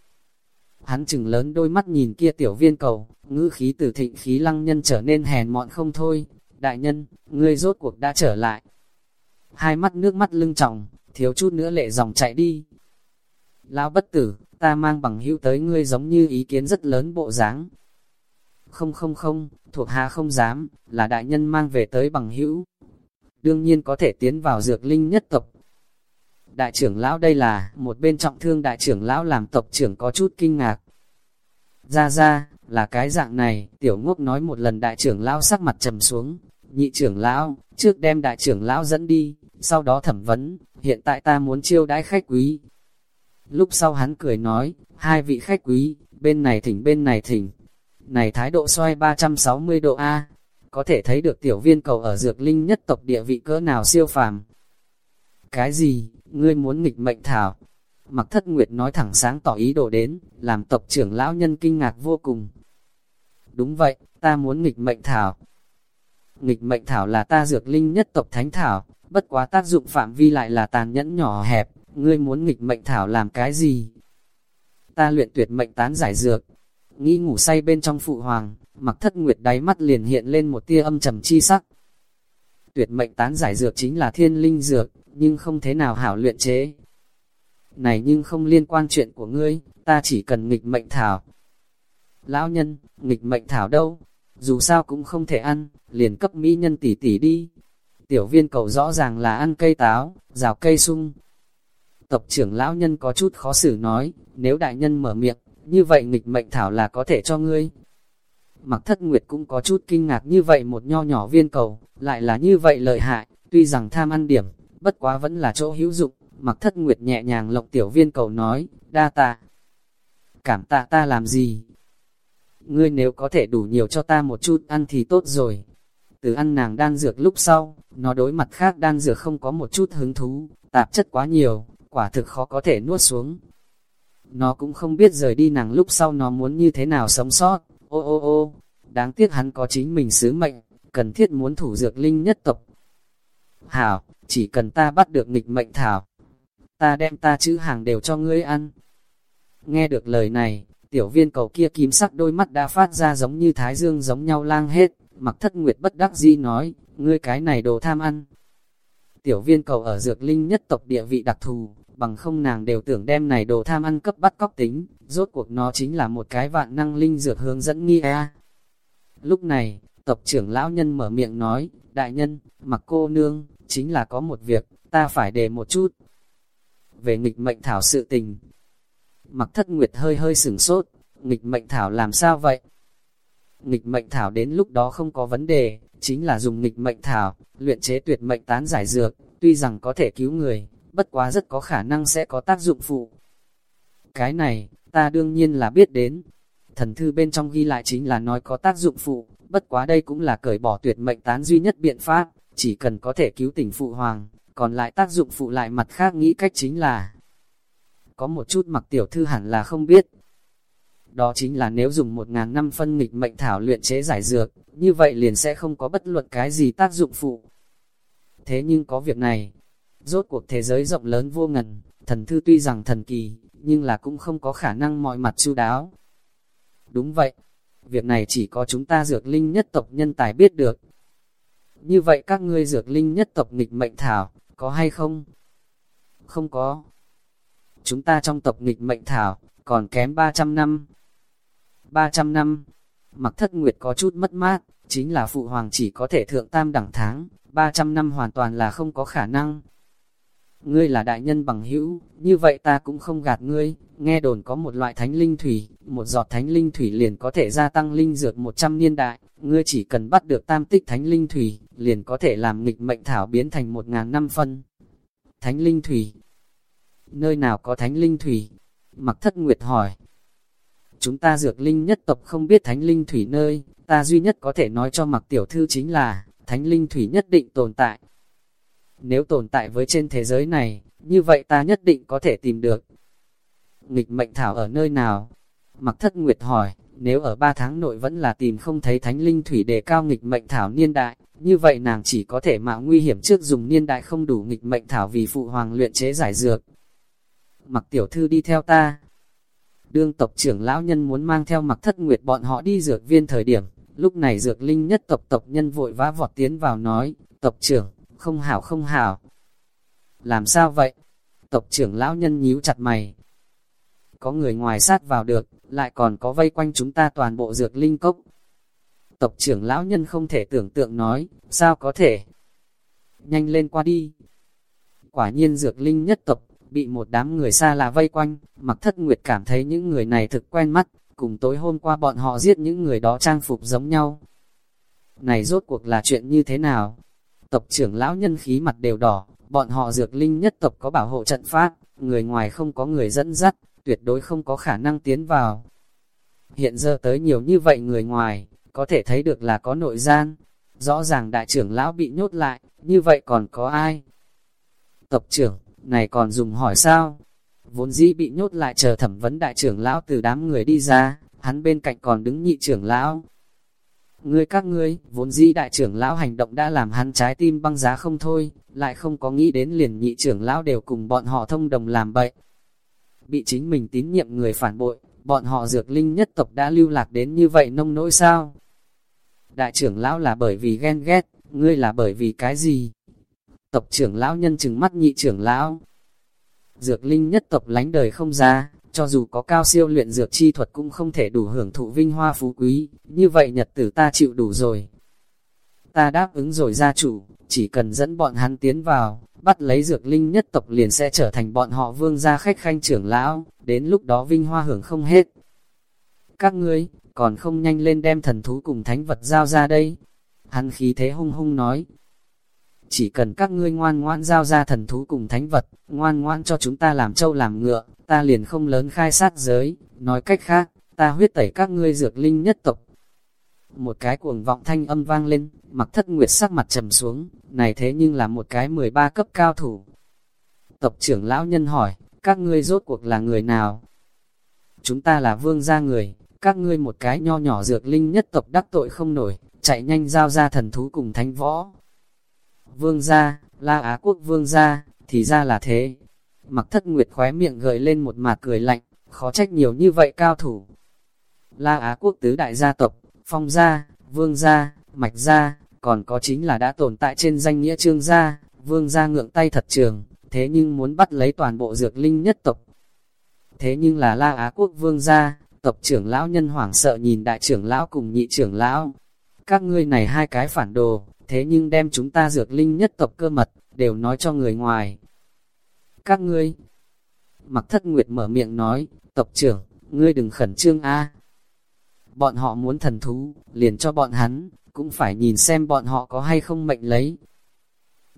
Hắn chừng lớn đôi mắt nhìn kia tiểu viên cầu, ngữ khí từ thịnh khí lăng nhân trở nên hèn mọn không thôi. Đại nhân, ngươi rốt cuộc đã trở lại. Hai mắt nước mắt lưng tròng, thiếu chút nữa lệ dòng chạy đi. Lão bất tử, ta mang bằng hữu tới ngươi giống như ý kiến rất lớn bộ dáng. Không không không, thuộc hạ không dám, là đại nhân mang về tới bằng hữu. Đương nhiên có thể tiến vào dược linh nhất tộc. Đại trưởng lão đây là, một bên trọng thương đại trưởng lão làm tộc trưởng có chút kinh ngạc. Ra ra, là cái dạng này, tiểu ngốc nói một lần đại trưởng lão sắc mặt trầm xuống. Nhị trưởng lão, trước đem đại trưởng lão dẫn đi, sau đó thẩm vấn, hiện tại ta muốn chiêu đãi khách quý, Lúc sau hắn cười nói, hai vị khách quý, bên này thỉnh bên này thỉnh. Này thái độ xoay 360 độ A, có thể thấy được tiểu viên cầu ở dược linh nhất tộc địa vị cỡ nào siêu phàm. Cái gì, ngươi muốn nghịch mệnh thảo? Mặc thất nguyệt nói thẳng sáng tỏ ý đồ đến, làm tộc trưởng lão nhân kinh ngạc vô cùng. Đúng vậy, ta muốn nghịch mệnh thảo. Nghịch mệnh thảo là ta dược linh nhất tộc thánh thảo, bất quá tác dụng phạm vi lại là tàn nhẫn nhỏ hẹp, ngươi muốn nghịch mệnh thảo làm cái gì? Ta luyện tuyệt mệnh tán giải dược, nghĩ ngủ say bên trong phụ hoàng, mặc thất nguyệt đáy mắt liền hiện lên một tia âm trầm chi sắc. Tuyệt mệnh tán giải dược chính là thiên linh dược, nhưng không thế nào hảo luyện chế. Này nhưng không liên quan chuyện của ngươi, ta chỉ cần nghịch mệnh thảo. Lão nhân, nghịch mệnh thảo đâu? Dù sao cũng không thể ăn, liền cấp mỹ nhân tỷ tỷ đi. Tiểu viên cầu rõ ràng là ăn cây táo, rào cây sung, Tộc trưởng lão nhân có chút khó xử nói, nếu đại nhân mở miệng, như vậy nghịch mệnh thảo là có thể cho ngươi. Mặc thất nguyệt cũng có chút kinh ngạc như vậy một nho nhỏ viên cầu, lại là như vậy lợi hại, tuy rằng tham ăn điểm, bất quá vẫn là chỗ hữu dụng. Mặc thất nguyệt nhẹ nhàng lộng tiểu viên cầu nói, đa tạ. Cảm tạ ta làm gì? Ngươi nếu có thể đủ nhiều cho ta một chút ăn thì tốt rồi. Từ ăn nàng đan dược lúc sau, nó đối mặt khác đan dược không có một chút hứng thú, tạp chất quá nhiều, quả thực khó có thể nuốt xuống. Nó cũng không biết rời đi nàng lúc sau nó muốn như thế nào sống sót, ô ô ô, đáng tiếc hắn có chính mình sứ mệnh, cần thiết muốn thủ dược linh nhất tộc. Hảo, chỉ cần ta bắt được nghịch mệnh thảo, ta đem ta chữ hàng đều cho ngươi ăn. Nghe được lời này, tiểu viên cầu kia kim sắc đôi mắt đã phát ra giống như thái dương giống nhau lang hết, mặc thất nguyệt bất đắc dĩ nói, ngươi cái này đồ tham ăn. Tiểu viên cầu ở dược linh nhất tộc địa vị đặc thù, bằng không nàng đều tưởng đem này đồ tham ăn cấp bắt cóc tính, rốt cuộc nó chính là một cái vạn năng linh dược hướng dẫn nghi a. Lúc này, tộc trưởng lão nhân mở miệng nói, đại nhân, mặc cô nương, chính là có một việc, ta phải đề một chút. Về nghịch mệnh thảo sự tình, mặc thất nguyệt hơi hơi sửng sốt, nghịch mệnh thảo làm sao vậy? Nghịch mệnh thảo đến lúc đó không có vấn đề, chính là dùng nghịch mệnh thảo, luyện chế tuyệt mệnh tán giải dược, tuy rằng có thể cứu người, bất quá rất có khả năng sẽ có tác dụng phụ. Cái này, ta đương nhiên là biết đến. Thần thư bên trong ghi lại chính là nói có tác dụng phụ, bất quá đây cũng là cởi bỏ tuyệt mệnh tán duy nhất biện pháp, chỉ cần có thể cứu tỉnh phụ hoàng, còn lại tác dụng phụ lại mặt khác nghĩ cách chính là có một chút mặc tiểu thư hẳn là không biết. Đó chính là nếu dùng một ngàn năm phân nghịch mệnh thảo luyện chế giải dược, như vậy liền sẽ không có bất luận cái gì tác dụng phụ. Thế nhưng có việc này, Rốt cuộc thế giới rộng lớn vô ngần, thần thư tuy rằng thần kỳ, nhưng là cũng không có khả năng mọi mặt chu đáo. Đúng vậy, việc này chỉ có chúng ta dược linh nhất tộc nhân tài biết được. Như vậy các ngươi dược linh nhất tộc nghịch mệnh thảo, có hay không? Không có. Chúng ta trong tộc nghịch mệnh thảo, còn kém 300 năm. 300 năm, mặc thất nguyệt có chút mất mát, chính là phụ hoàng chỉ có thể thượng tam đẳng tháng, 300 năm hoàn toàn là không có khả năng. Ngươi là đại nhân bằng hữu, như vậy ta cũng không gạt ngươi, nghe đồn có một loại thánh linh thủy, một giọt thánh linh thủy liền có thể gia tăng linh dược 100 niên đại, ngươi chỉ cần bắt được tam tích thánh linh thủy, liền có thể làm nghịch mệnh thảo biến thành 1.000 năm phân. Thánh linh thủy Nơi nào có thánh linh thủy? Mặc thất nguyệt hỏi. Chúng ta dược linh nhất tộc không biết thánh linh thủy nơi, ta duy nhất có thể nói cho mặc tiểu thư chính là, thánh linh thủy nhất định tồn tại. Nếu tồn tại với trên thế giới này, như vậy ta nhất định có thể tìm được. Nghịch mệnh thảo ở nơi nào? Mặc thất nguyệt hỏi, nếu ở ba tháng nội vẫn là tìm không thấy thánh linh thủy đề cao nghịch mệnh thảo niên đại, như vậy nàng chỉ có thể mạo nguy hiểm trước dùng niên đại không đủ nghịch mệnh thảo vì phụ hoàng luyện chế giải dược. Mặc tiểu thư đi theo ta. Đương tộc trưởng lão nhân muốn mang theo mặc thất nguyệt bọn họ đi dược viên thời điểm, lúc này dược linh nhất tộc tộc nhân vội vã vọt tiến vào nói, tộc trưởng, không hảo không hảo. Làm sao vậy? Tộc trưởng lão nhân nhíu chặt mày. Có người ngoài sát vào được, lại còn có vây quanh chúng ta toàn bộ dược linh cốc. Tộc trưởng lão nhân không thể tưởng tượng nói, sao có thể? Nhanh lên qua đi. Quả nhiên dược linh nhất tộc, bị một đám người xa lạ vây quanh, mặc thất nguyệt cảm thấy những người này thực quen mắt, cùng tối hôm qua bọn họ giết những người đó trang phục giống nhau. Này rốt cuộc là chuyện như thế nào? Tộc trưởng lão nhân khí mặt đều đỏ, bọn họ dược linh nhất tộc có bảo hộ trận pháp, người ngoài không có người dẫn dắt, tuyệt đối không có khả năng tiến vào. Hiện giờ tới nhiều như vậy người ngoài, có thể thấy được là có nội gian. Rõ ràng đại trưởng lão bị nhốt lại, như vậy còn có ai? Tộc trưởng, này còn dùng hỏi sao? Vốn dĩ bị nhốt lại chờ thẩm vấn đại trưởng lão từ đám người đi ra, hắn bên cạnh còn đứng nhị trưởng lão. Ngươi các ngươi, vốn dĩ đại trưởng lão hành động đã làm hắn trái tim băng giá không thôi, lại không có nghĩ đến liền nhị trưởng lão đều cùng bọn họ thông đồng làm bậy. Bị chính mình tín nhiệm người phản bội, bọn họ dược linh nhất tộc đã lưu lạc đến như vậy nông nỗi sao? Đại trưởng lão là bởi vì ghen ghét, ngươi là bởi vì cái gì? Tộc trưởng lão nhân chừng mắt nhị trưởng lão. Dược linh nhất tộc lánh đời không ra, cho dù có cao siêu luyện dược chi thuật cũng không thể đủ hưởng thụ vinh hoa phú quý, như vậy nhật tử ta chịu đủ rồi. Ta đáp ứng rồi gia chủ, chỉ cần dẫn bọn hắn tiến vào, bắt lấy dược linh nhất tộc liền sẽ trở thành bọn họ vương gia khách khanh trưởng lão, đến lúc đó vinh hoa hưởng không hết. Các ngươi, còn không nhanh lên đem thần thú cùng thánh vật giao ra đây. Hắn khí thế hung hung nói, chỉ cần các ngươi ngoan ngoan giao ra thần thú cùng thánh vật, ngoan ngoan cho chúng ta làm trâu làm ngựa, ta liền không lớn khai sát giới, nói cách khác, ta huyết tẩy các ngươi dược linh nhất tộc. Một cái cuồng vọng thanh âm vang lên, mặc thất nguyệt sắc mặt trầm xuống, này thế nhưng là một cái 13 cấp cao thủ. Tộc trưởng lão nhân hỏi, các ngươi rốt cuộc là người nào? Chúng ta là vương gia người, các ngươi một cái nho nhỏ dược linh nhất tộc đắc tội không nổi, chạy nhanh giao ra thần thú cùng thánh võ, vương gia, la Á quốc vương gia, thì ra là thế. Mặc thất nguyệt khóe miệng gợi lên một mạt cười lạnh, khó trách nhiều như vậy cao thủ. La Á quốc tứ đại gia tộc, phong gia, vương gia, mạch gia, còn có chính là đã tồn tại trên danh nghĩa trương gia, vương gia ngượng tay thật trường, thế nhưng muốn bắt lấy toàn bộ dược linh nhất tộc. Thế nhưng là La Á quốc vương gia, tộc trưởng lão nhân hoảng sợ nhìn đại trưởng lão cùng nhị trưởng lão. Các ngươi này hai cái phản đồ, thế nhưng đem chúng ta dược linh nhất tộc cơ mật, đều nói cho người ngoài. Các ngươi, mặc thất nguyệt mở miệng nói, tộc trưởng, ngươi đừng khẩn trương a Bọn họ muốn thần thú, liền cho bọn hắn, cũng phải nhìn xem bọn họ có hay không mệnh lấy.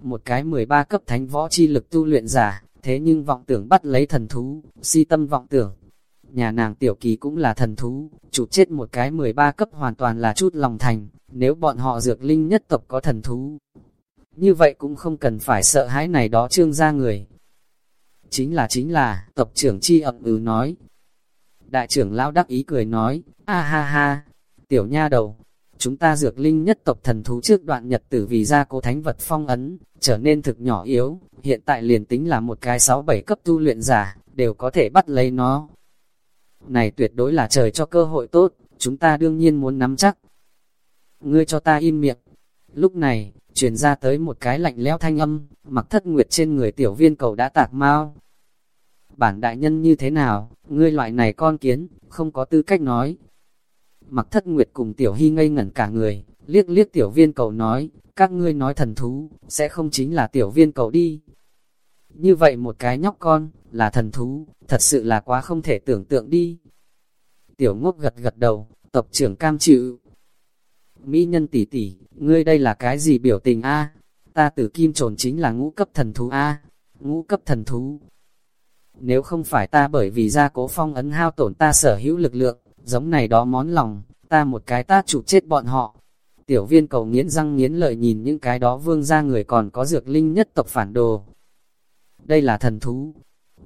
Một cái 13 cấp thánh võ chi lực tu luyện giả, thế nhưng vọng tưởng bắt lấy thần thú, si tâm vọng tưởng. Nhà nàng tiểu kỳ cũng là thần thú, chụp chết một cái 13 cấp hoàn toàn là chút lòng thành, nếu bọn họ dược linh nhất tộc có thần thú, như vậy cũng không cần phải sợ hãi này đó trương gia người. Chính là chính là, tập trưởng chi ậm ừ nói. Đại trưởng lão đắc ý cười nói, a ha ha, tiểu nha đầu, chúng ta dược linh nhất tộc thần thú trước đoạn nhật tử vì ra cố thánh vật phong ấn, trở nên thực nhỏ yếu, hiện tại liền tính là một cái 6-7 cấp tu luyện giả, đều có thể bắt lấy nó. Này tuyệt đối là trời cho cơ hội tốt, chúng ta đương nhiên muốn nắm chắc. Ngươi cho ta im miệng. Lúc này, truyền ra tới một cái lạnh lẽo thanh âm, mặc thất nguyệt trên người tiểu viên cầu đã tạc mau. Bản đại nhân như thế nào, ngươi loại này con kiến, không có tư cách nói. Mặc thất nguyệt cùng tiểu hy ngây ngẩn cả người, liếc liếc tiểu viên cầu nói, các ngươi nói thần thú, sẽ không chính là tiểu viên cầu đi. Như vậy một cái nhóc con, là thần thú, thật sự là quá không thể tưởng tượng đi. Tiểu ngốc gật gật đầu, tộc trưởng cam chịu. Mỹ nhân tỷ tỷ, ngươi đây là cái gì biểu tình a? Ta tử kim trồn chính là ngũ cấp thần thú a, ngũ cấp thần thú. Nếu không phải ta bởi vì gia cố phong ấn hao tổn ta sở hữu lực lượng, giống này đó món lòng, ta một cái ta chụp chết bọn họ. Tiểu viên cầu nghiến răng nghiến lợi nhìn những cái đó vương gia người còn có dược linh nhất tộc phản đồ. Đây là thần thú.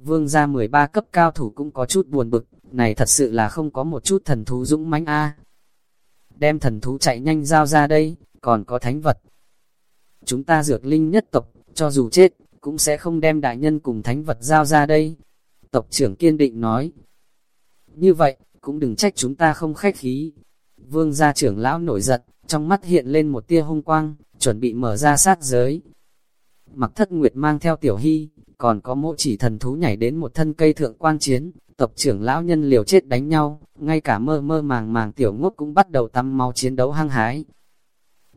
Vương gia 13 cấp cao thủ cũng có chút buồn bực, này thật sự là không có một chút thần thú dũng mãnh a. Đem thần thú chạy nhanh giao ra đây, còn có thánh vật. Chúng ta dược linh nhất tộc, cho dù chết, cũng sẽ không đem đại nhân cùng thánh vật giao ra đây. Tộc trưởng kiên định nói. Như vậy, cũng đừng trách chúng ta không khách khí. Vương gia trưởng lão nổi giận, trong mắt hiện lên một tia hung quang, chuẩn bị mở ra sát giới. Mặc thất nguyệt mang theo tiểu hy, còn có mỗi chỉ thần thú nhảy đến một thân cây thượng quan chiến, tộc trưởng lão nhân liều chết đánh nhau, ngay cả mơ mơ màng màng tiểu ngốc cũng bắt đầu tắm máu chiến đấu hăng hái.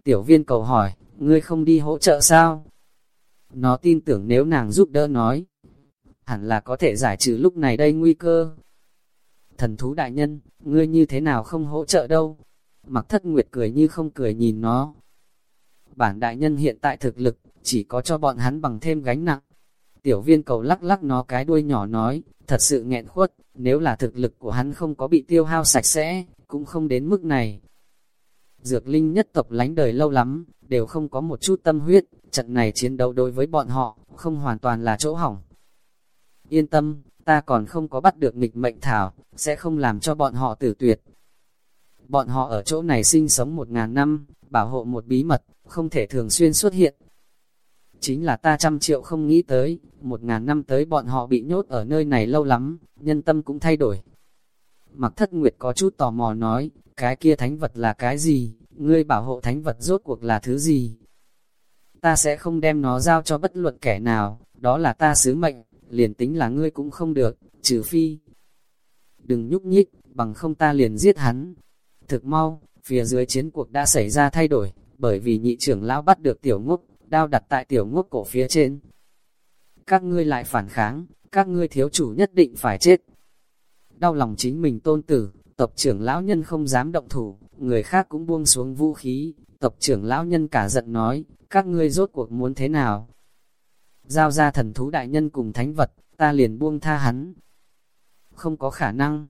Tiểu viên cầu hỏi, ngươi không đi hỗ trợ sao? Nó tin tưởng nếu nàng giúp đỡ nói, hẳn là có thể giải trừ lúc này đây nguy cơ. Thần thú đại nhân, ngươi như thế nào không hỗ trợ đâu? Mặc thất nguyệt cười như không cười nhìn nó. Bản đại nhân hiện tại thực lực, chỉ có cho bọn hắn bằng thêm gánh nặng. Tiểu viên cầu lắc lắc nó cái đuôi nhỏ nói, thật sự nghẹn khuất, nếu là thực lực của hắn không có bị tiêu hao sạch sẽ, cũng không đến mức này. Dược linh nhất tộc lánh đời lâu lắm, đều không có một chút tâm huyết, trận này chiến đấu đối với bọn họ, không hoàn toàn là chỗ hỏng. Yên tâm, ta còn không có bắt được nghịch mệnh thảo, sẽ không làm cho bọn họ tử tuyệt. Bọn họ ở chỗ này sinh sống một ngàn năm, bảo hộ một bí mật, không thể thường xuyên xuất hiện. Chính là ta trăm triệu không nghĩ tới, một ngàn năm tới bọn họ bị nhốt ở nơi này lâu lắm, nhân tâm cũng thay đổi. Mặc thất nguyệt có chút tò mò nói, cái kia thánh vật là cái gì, ngươi bảo hộ thánh vật rốt cuộc là thứ gì? Ta sẽ không đem nó giao cho bất luận kẻ nào, đó là ta sứ mệnh, liền tính là ngươi cũng không được, trừ phi. Đừng nhúc nhích, bằng không ta liền giết hắn. Thực mau, phía dưới chiến cuộc đã xảy ra thay đổi, bởi vì nhị trưởng lão bắt được tiểu ngốc, đao đặt tại tiểu ngốc cổ phía trên. Các ngươi lại phản kháng, các ngươi thiếu chủ nhất định phải chết. Đau lòng chính mình tôn tử, tộc trưởng lão nhân không dám động thủ, người khác cũng buông xuống vũ khí, tộc trưởng lão nhân cả giận nói, các ngươi rốt cuộc muốn thế nào? Giao ra thần thú đại nhân cùng thánh vật, ta liền buông tha hắn. Không có khả năng.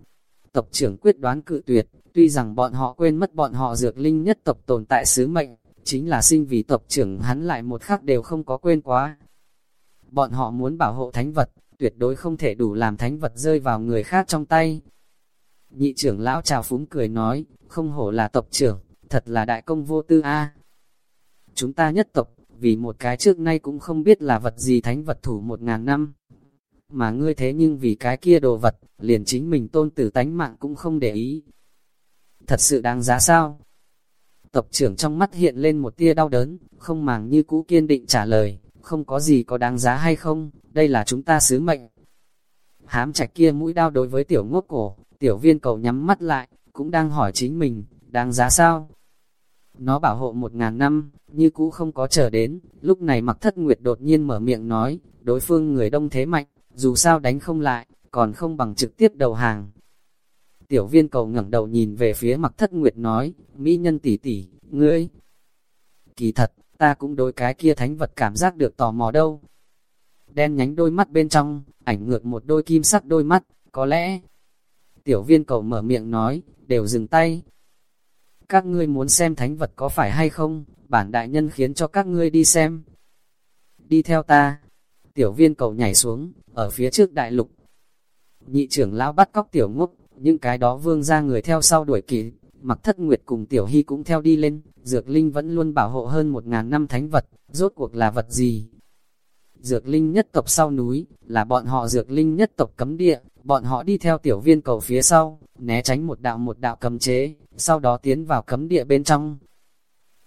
Tộc trưởng quyết đoán cự tuyệt, tuy rằng bọn họ quên mất bọn họ dược linh nhất tộc tồn tại sứ mệnh, chính là sinh vì tộc trưởng hắn lại một khắc đều không có quên quá. Bọn họ muốn bảo hộ thánh vật, tuyệt đối không thể đủ làm thánh vật rơi vào người khác trong tay. Nhị trưởng lão chào phúng cười nói, không hổ là tộc trưởng, thật là đại công vô tư a. Chúng ta nhất tộc, vì một cái trước nay cũng không biết là vật gì thánh vật thủ một ngàn năm. Mà ngươi thế nhưng vì cái kia đồ vật, liền chính mình tôn tử tánh mạng cũng không để ý. Thật sự đáng giá sao? Tộc trưởng trong mắt hiện lên một tia đau đớn, không màng như cũ kiên định trả lời, không có gì có đáng giá hay không, đây là chúng ta sứ mệnh. Hám chạch kia mũi đau đối với tiểu ngốc cổ, tiểu viên cầu nhắm mắt lại, cũng đang hỏi chính mình, đáng giá sao? Nó bảo hộ một ngàn năm, như cũ không có chờ đến, lúc này mặc thất nguyệt đột nhiên mở miệng nói, đối phương người đông thế mạnh, dù sao đánh không lại, còn không bằng trực tiếp đầu hàng. Tiểu viên cầu ngẩng đầu nhìn về phía mặc thất nguyệt nói, Mỹ nhân tỷ tỷ, ngươi. Kỳ thật, ta cũng đối cái kia thánh vật cảm giác được tò mò đâu. Đen nhánh đôi mắt bên trong, ảnh ngược một đôi kim sắc đôi mắt, có lẽ. Tiểu viên cầu mở miệng nói, đều dừng tay. Các ngươi muốn xem thánh vật có phải hay không, bản đại nhân khiến cho các ngươi đi xem. Đi theo ta. Tiểu viên cầu nhảy xuống, ở phía trước đại lục. Nhị trưởng lão bắt cóc tiểu ngốc, những cái đó vương ra người theo sau đuổi kịp, mặc thất nguyệt cùng tiểu hy cũng theo đi lên, dược linh vẫn luôn bảo hộ hơn một ngàn năm thánh vật, rốt cuộc là vật gì? Dược linh nhất tộc sau núi, là bọn họ dược linh nhất tộc cấm địa, bọn họ đi theo tiểu viên cầu phía sau, né tránh một đạo một đạo cấm chế, sau đó tiến vào cấm địa bên trong.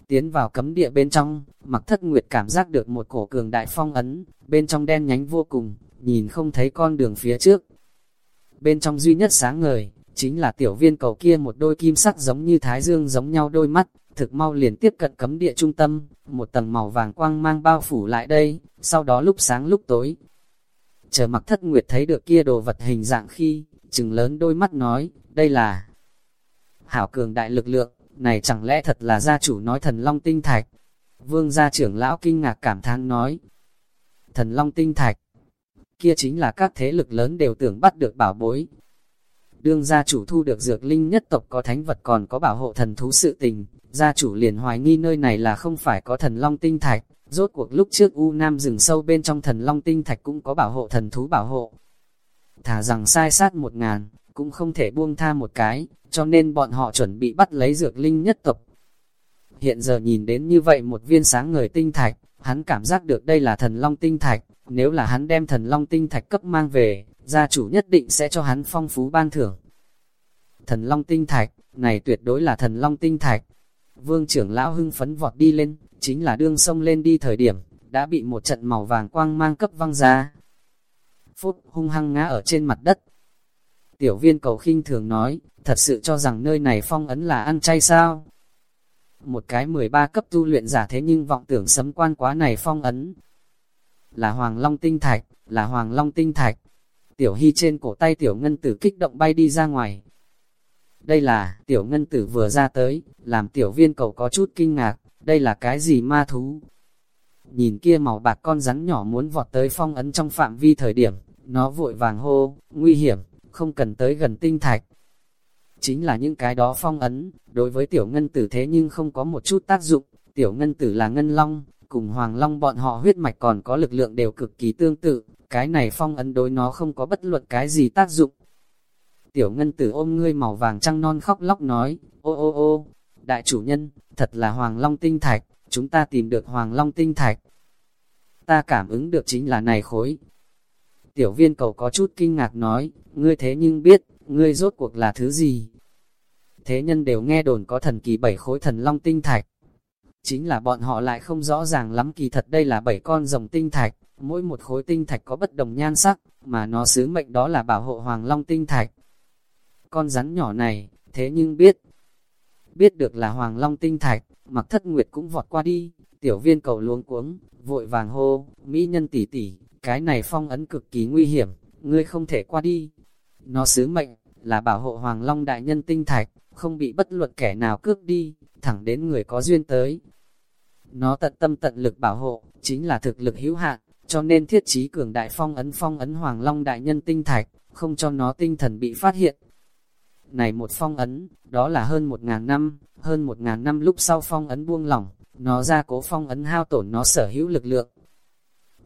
Tiến vào cấm địa bên trong, mặc thất nguyệt cảm giác được một cổ cường đại phong ấn, bên trong đen nhánh vô cùng, nhìn không thấy con đường phía trước. Bên trong duy nhất sáng ngời, chính là tiểu viên cầu kia một đôi kim sắc giống như thái dương giống nhau đôi mắt, thực mau liền tiếp cận cấm địa trung tâm, một tầng màu vàng quang mang bao phủ lại đây, sau đó lúc sáng lúc tối. Chờ mặc thất nguyệt thấy được kia đồ vật hình dạng khi, chừng lớn đôi mắt nói, đây là hảo cường đại lực lượng, này chẳng lẽ thật là gia chủ nói thần long tinh thạch. Vương gia trưởng lão kinh ngạc cảm thán nói, thần long tinh thạch, kia chính là các thế lực lớn đều tưởng bắt được bảo bối. Đương gia chủ thu được dược linh nhất tộc có thánh vật còn có bảo hộ thần thú sự tình, gia chủ liền hoài nghi nơi này là không phải có thần long tinh thạch, rốt cuộc lúc trước U Nam rừng sâu bên trong thần long tinh thạch cũng có bảo hộ thần thú bảo hộ. Thả rằng sai sát một ngàn, cũng không thể buông tha một cái, cho nên bọn họ chuẩn bị bắt lấy dược linh nhất tộc. Hiện giờ nhìn đến như vậy một viên sáng ngời tinh thạch, hắn cảm giác được đây là thần long tinh thạch, nếu là hắn đem thần long tinh thạch cấp mang về, gia chủ nhất định sẽ cho hắn phong phú ban thưởng. Thần long tinh thạch, này tuyệt đối là thần long tinh thạch. Vương trưởng lão hưng phấn vọt đi lên, chính là đương sông lên đi thời điểm, đã bị một trận màu vàng quang mang cấp văng ra. Phút hung hăng ngã ở trên mặt đất. Tiểu viên cầu khinh thường nói, thật sự cho rằng nơi này phong ấn là ăn chay sao? Một cái 13 cấp tu luyện giả thế nhưng vọng tưởng sấm quan quá này phong ấn. Là Hoàng Long Tinh Thạch, là Hoàng Long Tinh Thạch. Tiểu Hy trên cổ tay Tiểu Ngân Tử kích động bay đi ra ngoài. Đây là, Tiểu Ngân Tử vừa ra tới, làm Tiểu Viên cầu có chút kinh ngạc, đây là cái gì ma thú? Nhìn kia màu bạc con rắn nhỏ muốn vọt tới phong ấn trong phạm vi thời điểm, nó vội vàng hô, nguy hiểm, không cần tới gần tinh thạch. Chính là những cái đó phong ấn, đối với tiểu ngân tử thế nhưng không có một chút tác dụng, tiểu ngân tử là ngân long, cùng hoàng long bọn họ huyết mạch còn có lực lượng đều cực kỳ tương tự, cái này phong ấn đối nó không có bất luận cái gì tác dụng. Tiểu ngân tử ôm ngươi màu vàng trăng non khóc lóc nói, ô ô ô, đại chủ nhân, thật là hoàng long tinh thạch, chúng ta tìm được hoàng long tinh thạch. Ta cảm ứng được chính là này khối. Tiểu viên cầu có chút kinh ngạc nói, ngươi thế nhưng biết, ngươi rốt cuộc là thứ gì? Thế nhân đều nghe đồn có thần kỳ bảy khối thần long tinh thạch. Chính là bọn họ lại không rõ ràng lắm kỳ thật đây là bảy con rồng tinh thạch, mỗi một khối tinh thạch có bất đồng nhan sắc, mà nó sứ mệnh đó là bảo hộ hoàng long tinh thạch. Con rắn nhỏ này, thế nhưng biết, biết được là hoàng long tinh thạch, mặc thất nguyệt cũng vọt qua đi, tiểu viên cầu luống cuống, vội vàng hô, mỹ nhân tỷ tỷ, cái này phong ấn cực kỳ nguy hiểm, ngươi không thể qua đi. Nó sứ mệnh, là bảo hộ hoàng long đại nhân tinh thạch, không bị bất luận kẻ nào cướp đi, thẳng đến người có duyên tới. Nó tận tâm tận lực bảo hộ, chính là thực lực hữu hạn, cho nên thiết trí cường đại phong ấn phong ấn hoàng long đại nhân tinh thạch, không cho nó tinh thần bị phát hiện. Này một phong ấn, đó là hơn một ngàn năm, hơn một ngàn năm lúc sau phong ấn buông lỏng, nó ra cố phong ấn hao tổn nó sở hữu lực lượng.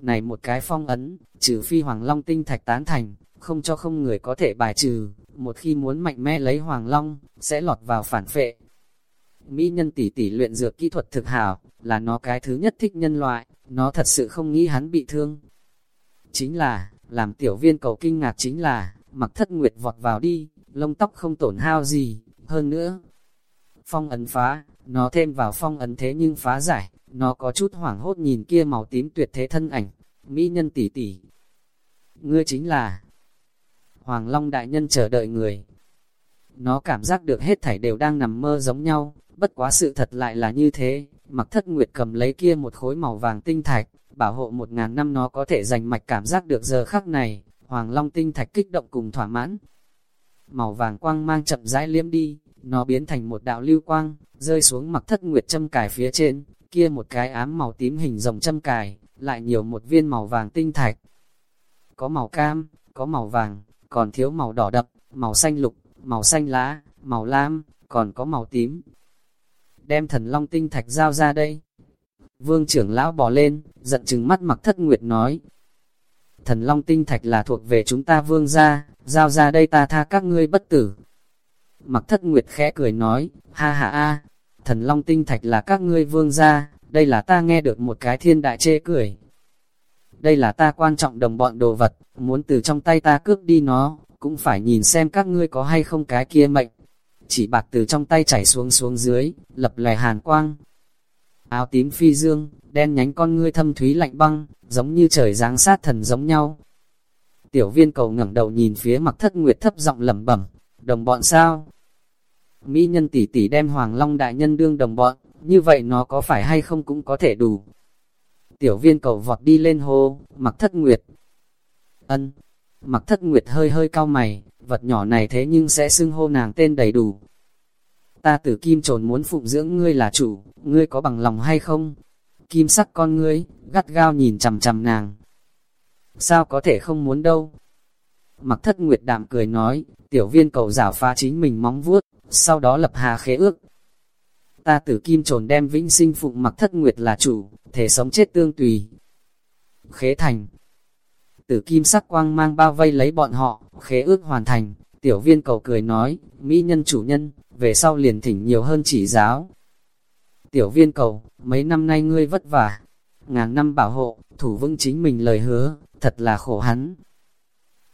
Này một cái phong ấn, trừ phi hoàng long tinh thạch tán thành, không cho không người có thể bài trừ, một khi muốn mạnh mẽ lấy hoàng long, sẽ lọt vào phản phệ. Mỹ nhân tỷ tỷ luyện dược kỹ thuật thực hảo, là nó cái thứ nhất thích nhân loại, nó thật sự không nghĩ hắn bị thương. Chính là, làm tiểu viên cầu kinh ngạc chính là, mặc thất nguyệt vọt vào đi, lông tóc không tổn hao gì, hơn nữa. Phong ấn phá, nó thêm vào phong ấn thế nhưng phá giải, nó có chút hoảng hốt nhìn kia màu tím tuyệt thế thân ảnh, mỹ nhân tỷ tỷ. Ngươi chính là Hoàng Long đại nhân chờ đợi người. Nó cảm giác được hết thảy đều đang nằm mơ giống nhau, bất quá sự thật lại là như thế, mặc thất nguyệt cầm lấy kia một khối màu vàng tinh thạch, bảo hộ một ngàn năm nó có thể giành mạch cảm giác được giờ khắc này, Hoàng Long tinh thạch kích động cùng thỏa mãn. Màu vàng quang mang chậm rãi liếm đi, nó biến thành một đạo lưu quang, rơi xuống mặc thất nguyệt châm cài phía trên, kia một cái ám màu tím hình rồng châm cài, lại nhiều một viên màu vàng tinh thạch. Có màu cam, có màu vàng, còn thiếu màu đỏ đậm, màu xanh lục, màu xanh lá, màu lam, còn có màu tím. Đem thần long tinh thạch giao ra đây. Vương trưởng lão bỏ lên, giận chừng mắt mặc thất nguyệt nói. Thần long tinh thạch là thuộc về chúng ta vương gia, giao ra đây ta tha các ngươi bất tử. Mặc thất nguyệt khẽ cười nói, ha ha a, thần long tinh thạch là các ngươi vương gia, đây là ta nghe được một cái thiên đại chê cười. Đây là ta quan trọng đồng bọn đồ vật, muốn từ trong tay ta cướp đi nó, cũng phải nhìn xem các ngươi có hay không cái kia mệnh. Chỉ bạc từ trong tay chảy xuống xuống dưới, lập lòe hàn quang. Áo tím phi dương, đen nhánh con ngươi thâm thúy lạnh băng, giống như trời giáng sát thần giống nhau. Tiểu viên cầu ngẩng đầu nhìn phía mặc thất nguyệt thấp giọng lẩm bẩm, đồng bọn sao? Mỹ nhân tỷ tỷ đem Hoàng Long đại nhân đương đồng bọn, như vậy nó có phải hay không cũng có thể đủ. Tiểu viên cầu vọt đi lên hô, mặc thất nguyệt. Ân, mặc thất nguyệt hơi hơi cao mày, vật nhỏ này thế nhưng sẽ xưng hô nàng tên đầy đủ. Ta tử kim trồn muốn phụng dưỡng ngươi là chủ, ngươi có bằng lòng hay không? Kim sắc con ngươi, gắt gao nhìn chằm chằm nàng. Sao có thể không muốn đâu? Mặc thất nguyệt đạm cười nói, tiểu viên cầu giả phá chính mình móng vuốt, sau đó lập hà khế ước. Ta tử kim trồn đem vĩnh sinh phụng mặc thất nguyệt là chủ, thể sống chết tương tùy. Khế thành Tử kim sắc quang mang bao vây lấy bọn họ, khế ước hoàn thành, tiểu viên cầu cười nói, mỹ nhân chủ nhân, về sau liền thỉnh nhiều hơn chỉ giáo. Tiểu viên cầu, mấy năm nay ngươi vất vả, ngàn năm bảo hộ, thủ vững chính mình lời hứa, thật là khổ hắn.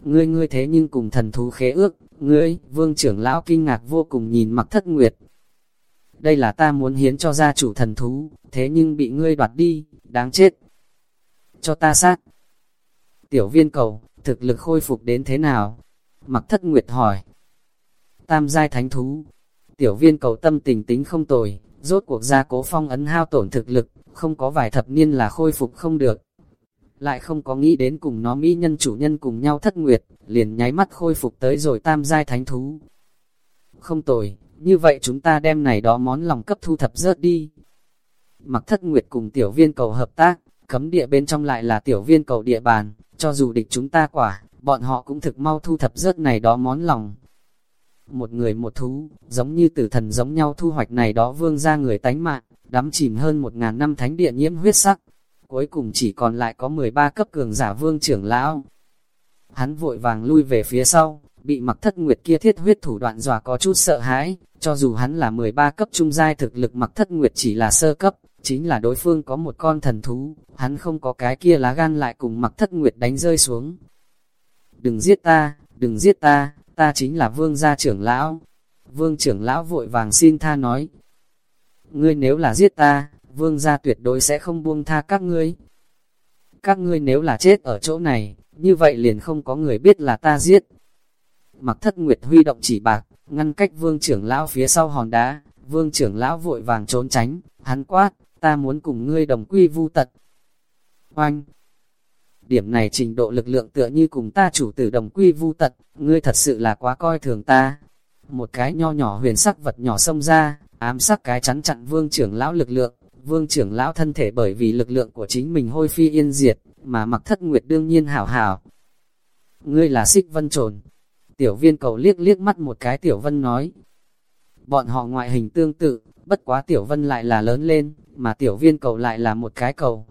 Ngươi ngươi thế nhưng cùng thần thú khế ước, ngươi, vương trưởng lão kinh ngạc vô cùng nhìn mặc thất nguyệt. Đây là ta muốn hiến cho gia chủ thần thú, thế nhưng bị ngươi đoạt đi, đáng chết. Cho ta sát. Tiểu viên cầu, thực lực khôi phục đến thế nào? Mặc thất nguyệt hỏi. Tam giai thánh thú. Tiểu viên cầu tâm tình tính không tồi, rốt cuộc gia cố phong ấn hao tổn thực lực, không có vài thập niên là khôi phục không được. Lại không có nghĩ đến cùng nó mỹ nhân chủ nhân cùng nhau thất nguyệt, liền nháy mắt khôi phục tới rồi tam giai thánh thú. Không tồi, như vậy chúng ta đem này đó món lòng cấp thu thập rớt đi. Mặc thất nguyệt cùng tiểu viên cầu hợp tác, cấm địa bên trong lại là tiểu viên cầu địa bàn, cho dù địch chúng ta quả, bọn họ cũng thực mau thu thập rớt này đó món lòng. Một người một thú, giống như tử thần giống nhau thu hoạch này đó vương ra người tánh mạng, đắm chìm hơn một ngàn năm thánh địa nhiễm huyết sắc. Cuối cùng chỉ còn lại có 13 cấp cường giả vương trưởng lão. Hắn vội vàng lui về phía sau, bị mặc thất nguyệt kia thiết huyết thủ đoạn dòa có chút sợ hãi, cho dù hắn là 13 cấp trung giai thực lực mặc thất nguyệt chỉ là sơ cấp, chính là đối phương có một con thần thú, hắn không có cái kia lá gan lại cùng mặc thất nguyệt đánh rơi xuống. Đừng giết ta, đừng giết ta, ta chính là vương gia trưởng lão. Vương trưởng lão vội vàng xin tha nói. Ngươi nếu là giết ta, vương gia tuyệt đối sẽ không buông tha các ngươi. Các ngươi nếu là chết ở chỗ này, như vậy liền không có người biết là ta giết. Mặc thất nguyệt huy động chỉ bạc, ngăn cách vương trưởng lão phía sau hòn đá, vương trưởng lão vội vàng trốn tránh, hắn quát, ta muốn cùng ngươi đồng quy vu tật. Oanh! Điểm này trình độ lực lượng tựa như cùng ta chủ tử đồng quy vu tật, ngươi thật sự là quá coi thường ta. Một cái nho nhỏ huyền sắc vật nhỏ xông ra, ám sắc cái chắn chặn vương trưởng lão lực lượng, vương trưởng lão thân thể bởi vì lực lượng của chính mình hôi phi yên diệt, mà mặc thất nguyệt đương nhiên hảo hảo. Ngươi là xích vân trồn. Tiểu viên cầu liếc liếc mắt một cái tiểu vân nói. Bọn họ ngoại hình tương tự, bất quá tiểu vân lại là lớn lên, mà tiểu viên cầu lại là một cái cầu.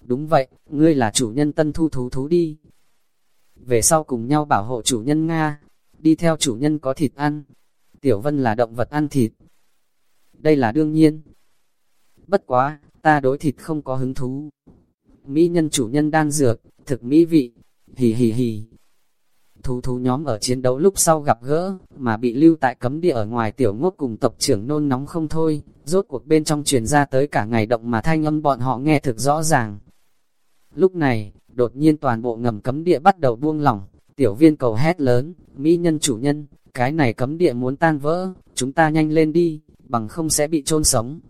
Đúng vậy, ngươi là chủ nhân tân thu thú thú đi. Về sau cùng nhau bảo hộ chủ nhân Nga, đi theo chủ nhân có thịt ăn. Tiểu vân là động vật ăn thịt. Đây là đương nhiên. Bất quá, ta đối thịt không có hứng thú. Mỹ nhân chủ nhân đan dược, thực mỹ vị, hì hì hì. Thú thú nhóm ở chiến đấu lúc sau gặp gỡ, mà bị lưu tại cấm địa ở ngoài tiểu ngốc cùng tộc trưởng nôn nóng không thôi, rốt cuộc bên trong truyền ra tới cả ngày động mà thanh âm bọn họ nghe thực rõ ràng. Lúc này, đột nhiên toàn bộ ngầm cấm địa bắt đầu buông lỏng, tiểu viên cầu hét lớn, mỹ nhân chủ nhân, cái này cấm địa muốn tan vỡ, chúng ta nhanh lên đi, bằng không sẽ bị chôn sống.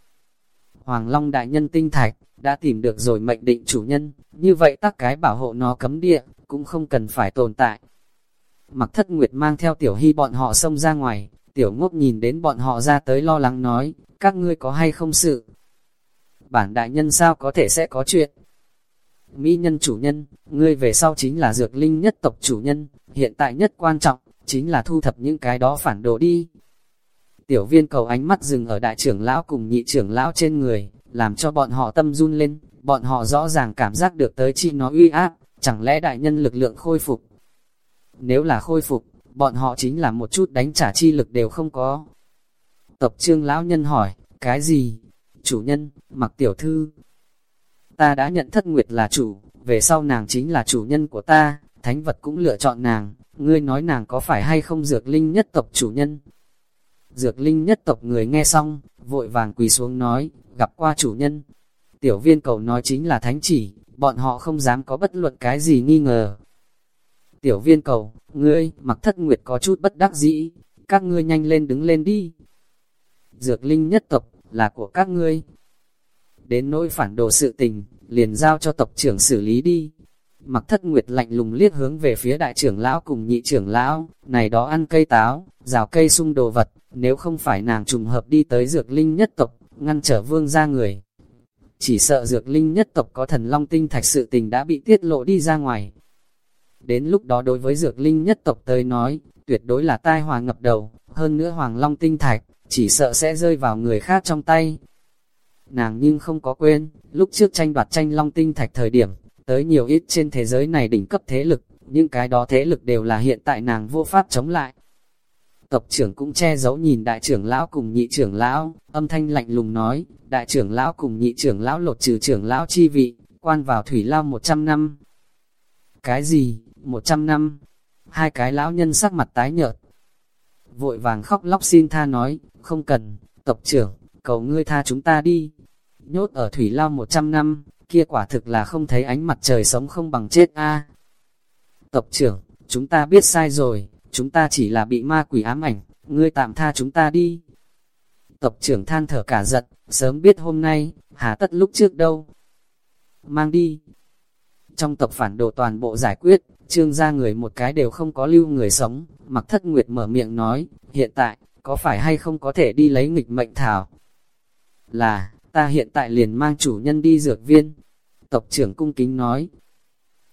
Hoàng Long đại nhân tinh thạch, đã tìm được rồi mệnh định chủ nhân, như vậy tắc cái bảo hộ nó cấm địa, cũng không cần phải tồn tại. Mặc thất nguyệt mang theo tiểu hy bọn họ xông ra ngoài, tiểu ngốc nhìn đến bọn họ ra tới lo lắng nói, các ngươi có hay không sự? Bản đại nhân sao có thể sẽ có chuyện? Mỹ nhân chủ nhân, ngươi về sau chính là dược linh nhất tộc chủ nhân, hiện tại nhất quan trọng, chính là thu thập những cái đó phản đồ đi. Tiểu viên cầu ánh mắt dừng ở đại trưởng lão cùng nhị trưởng lão trên người, làm cho bọn họ tâm run lên, bọn họ rõ ràng cảm giác được tới chi nó uy áp, chẳng lẽ đại nhân lực lượng khôi phục. Nếu là khôi phục, bọn họ chính là một chút đánh trả chi lực đều không có. Tộc trương lão nhân hỏi, cái gì? Chủ nhân, mặc tiểu thư. Ta đã nhận thất nguyệt là chủ, về sau nàng chính là chủ nhân của ta, thánh vật cũng lựa chọn nàng, ngươi nói nàng có phải hay không dược linh nhất tộc chủ nhân? Dược linh nhất tộc người nghe xong, vội vàng quỳ xuống nói, gặp qua chủ nhân. Tiểu viên cầu nói chính là thánh chỉ, bọn họ không dám có bất luận cái gì nghi ngờ. Tiểu viên cầu, ngươi, mặc thất nguyệt có chút bất đắc dĩ, các ngươi nhanh lên đứng lên đi. Dược linh nhất tộc, là của các ngươi. Đến nỗi phản đồ sự tình, liền giao cho tộc trưởng xử lý đi. Mặc thất nguyệt lạnh lùng liếc hướng về phía đại trưởng lão cùng nhị trưởng lão, này đó ăn cây táo, rào cây sung đồ vật, nếu không phải nàng trùng hợp đi tới dược linh nhất tộc, ngăn trở vương ra người. Chỉ sợ dược linh nhất tộc có thần long tinh thạch sự tình đã bị tiết lộ đi ra ngoài. Đến lúc đó đối với dược linh nhất tộc tới nói, tuyệt đối là tai hòa ngập đầu, hơn nữa hoàng long tinh thạch, chỉ sợ sẽ rơi vào người khác trong tay. Nàng nhưng không có quên, lúc trước tranh đoạt tranh long tinh thạch thời điểm, tới nhiều ít trên thế giới này đỉnh cấp thế lực, những cái đó thế lực đều là hiện tại nàng vô pháp chống lại. Tộc trưởng cũng che giấu nhìn đại trưởng lão cùng nhị trưởng lão, âm thanh lạnh lùng nói, đại trưởng lão cùng nhị trưởng lão lột trừ trưởng lão chi vị, quan vào thủy lao 100 năm. Cái gì, 100 năm? Hai cái lão nhân sắc mặt tái nhợt. Vội vàng khóc lóc xin tha nói, không cần, tộc trưởng, cầu ngươi tha chúng ta đi. Nhốt ở thủy lao 100 năm, kia quả thực là không thấy ánh mặt trời sống không bằng chết a. Tộc trưởng, chúng ta biết sai rồi, chúng ta chỉ là bị ma quỷ ám ảnh, ngươi tạm tha chúng ta đi. Tộc trưởng than thở cả giận, sớm biết hôm nay, hà tất lúc trước đâu. Mang đi. Trong tộc phản đồ toàn bộ giải quyết, trương gia người một cái đều không có lưu người sống, mặc thất nguyệt mở miệng nói, hiện tại, có phải hay không có thể đi lấy nghịch mệnh thảo? Là, ta hiện tại liền mang chủ nhân đi dược viên. Tộc trưởng cung kính nói,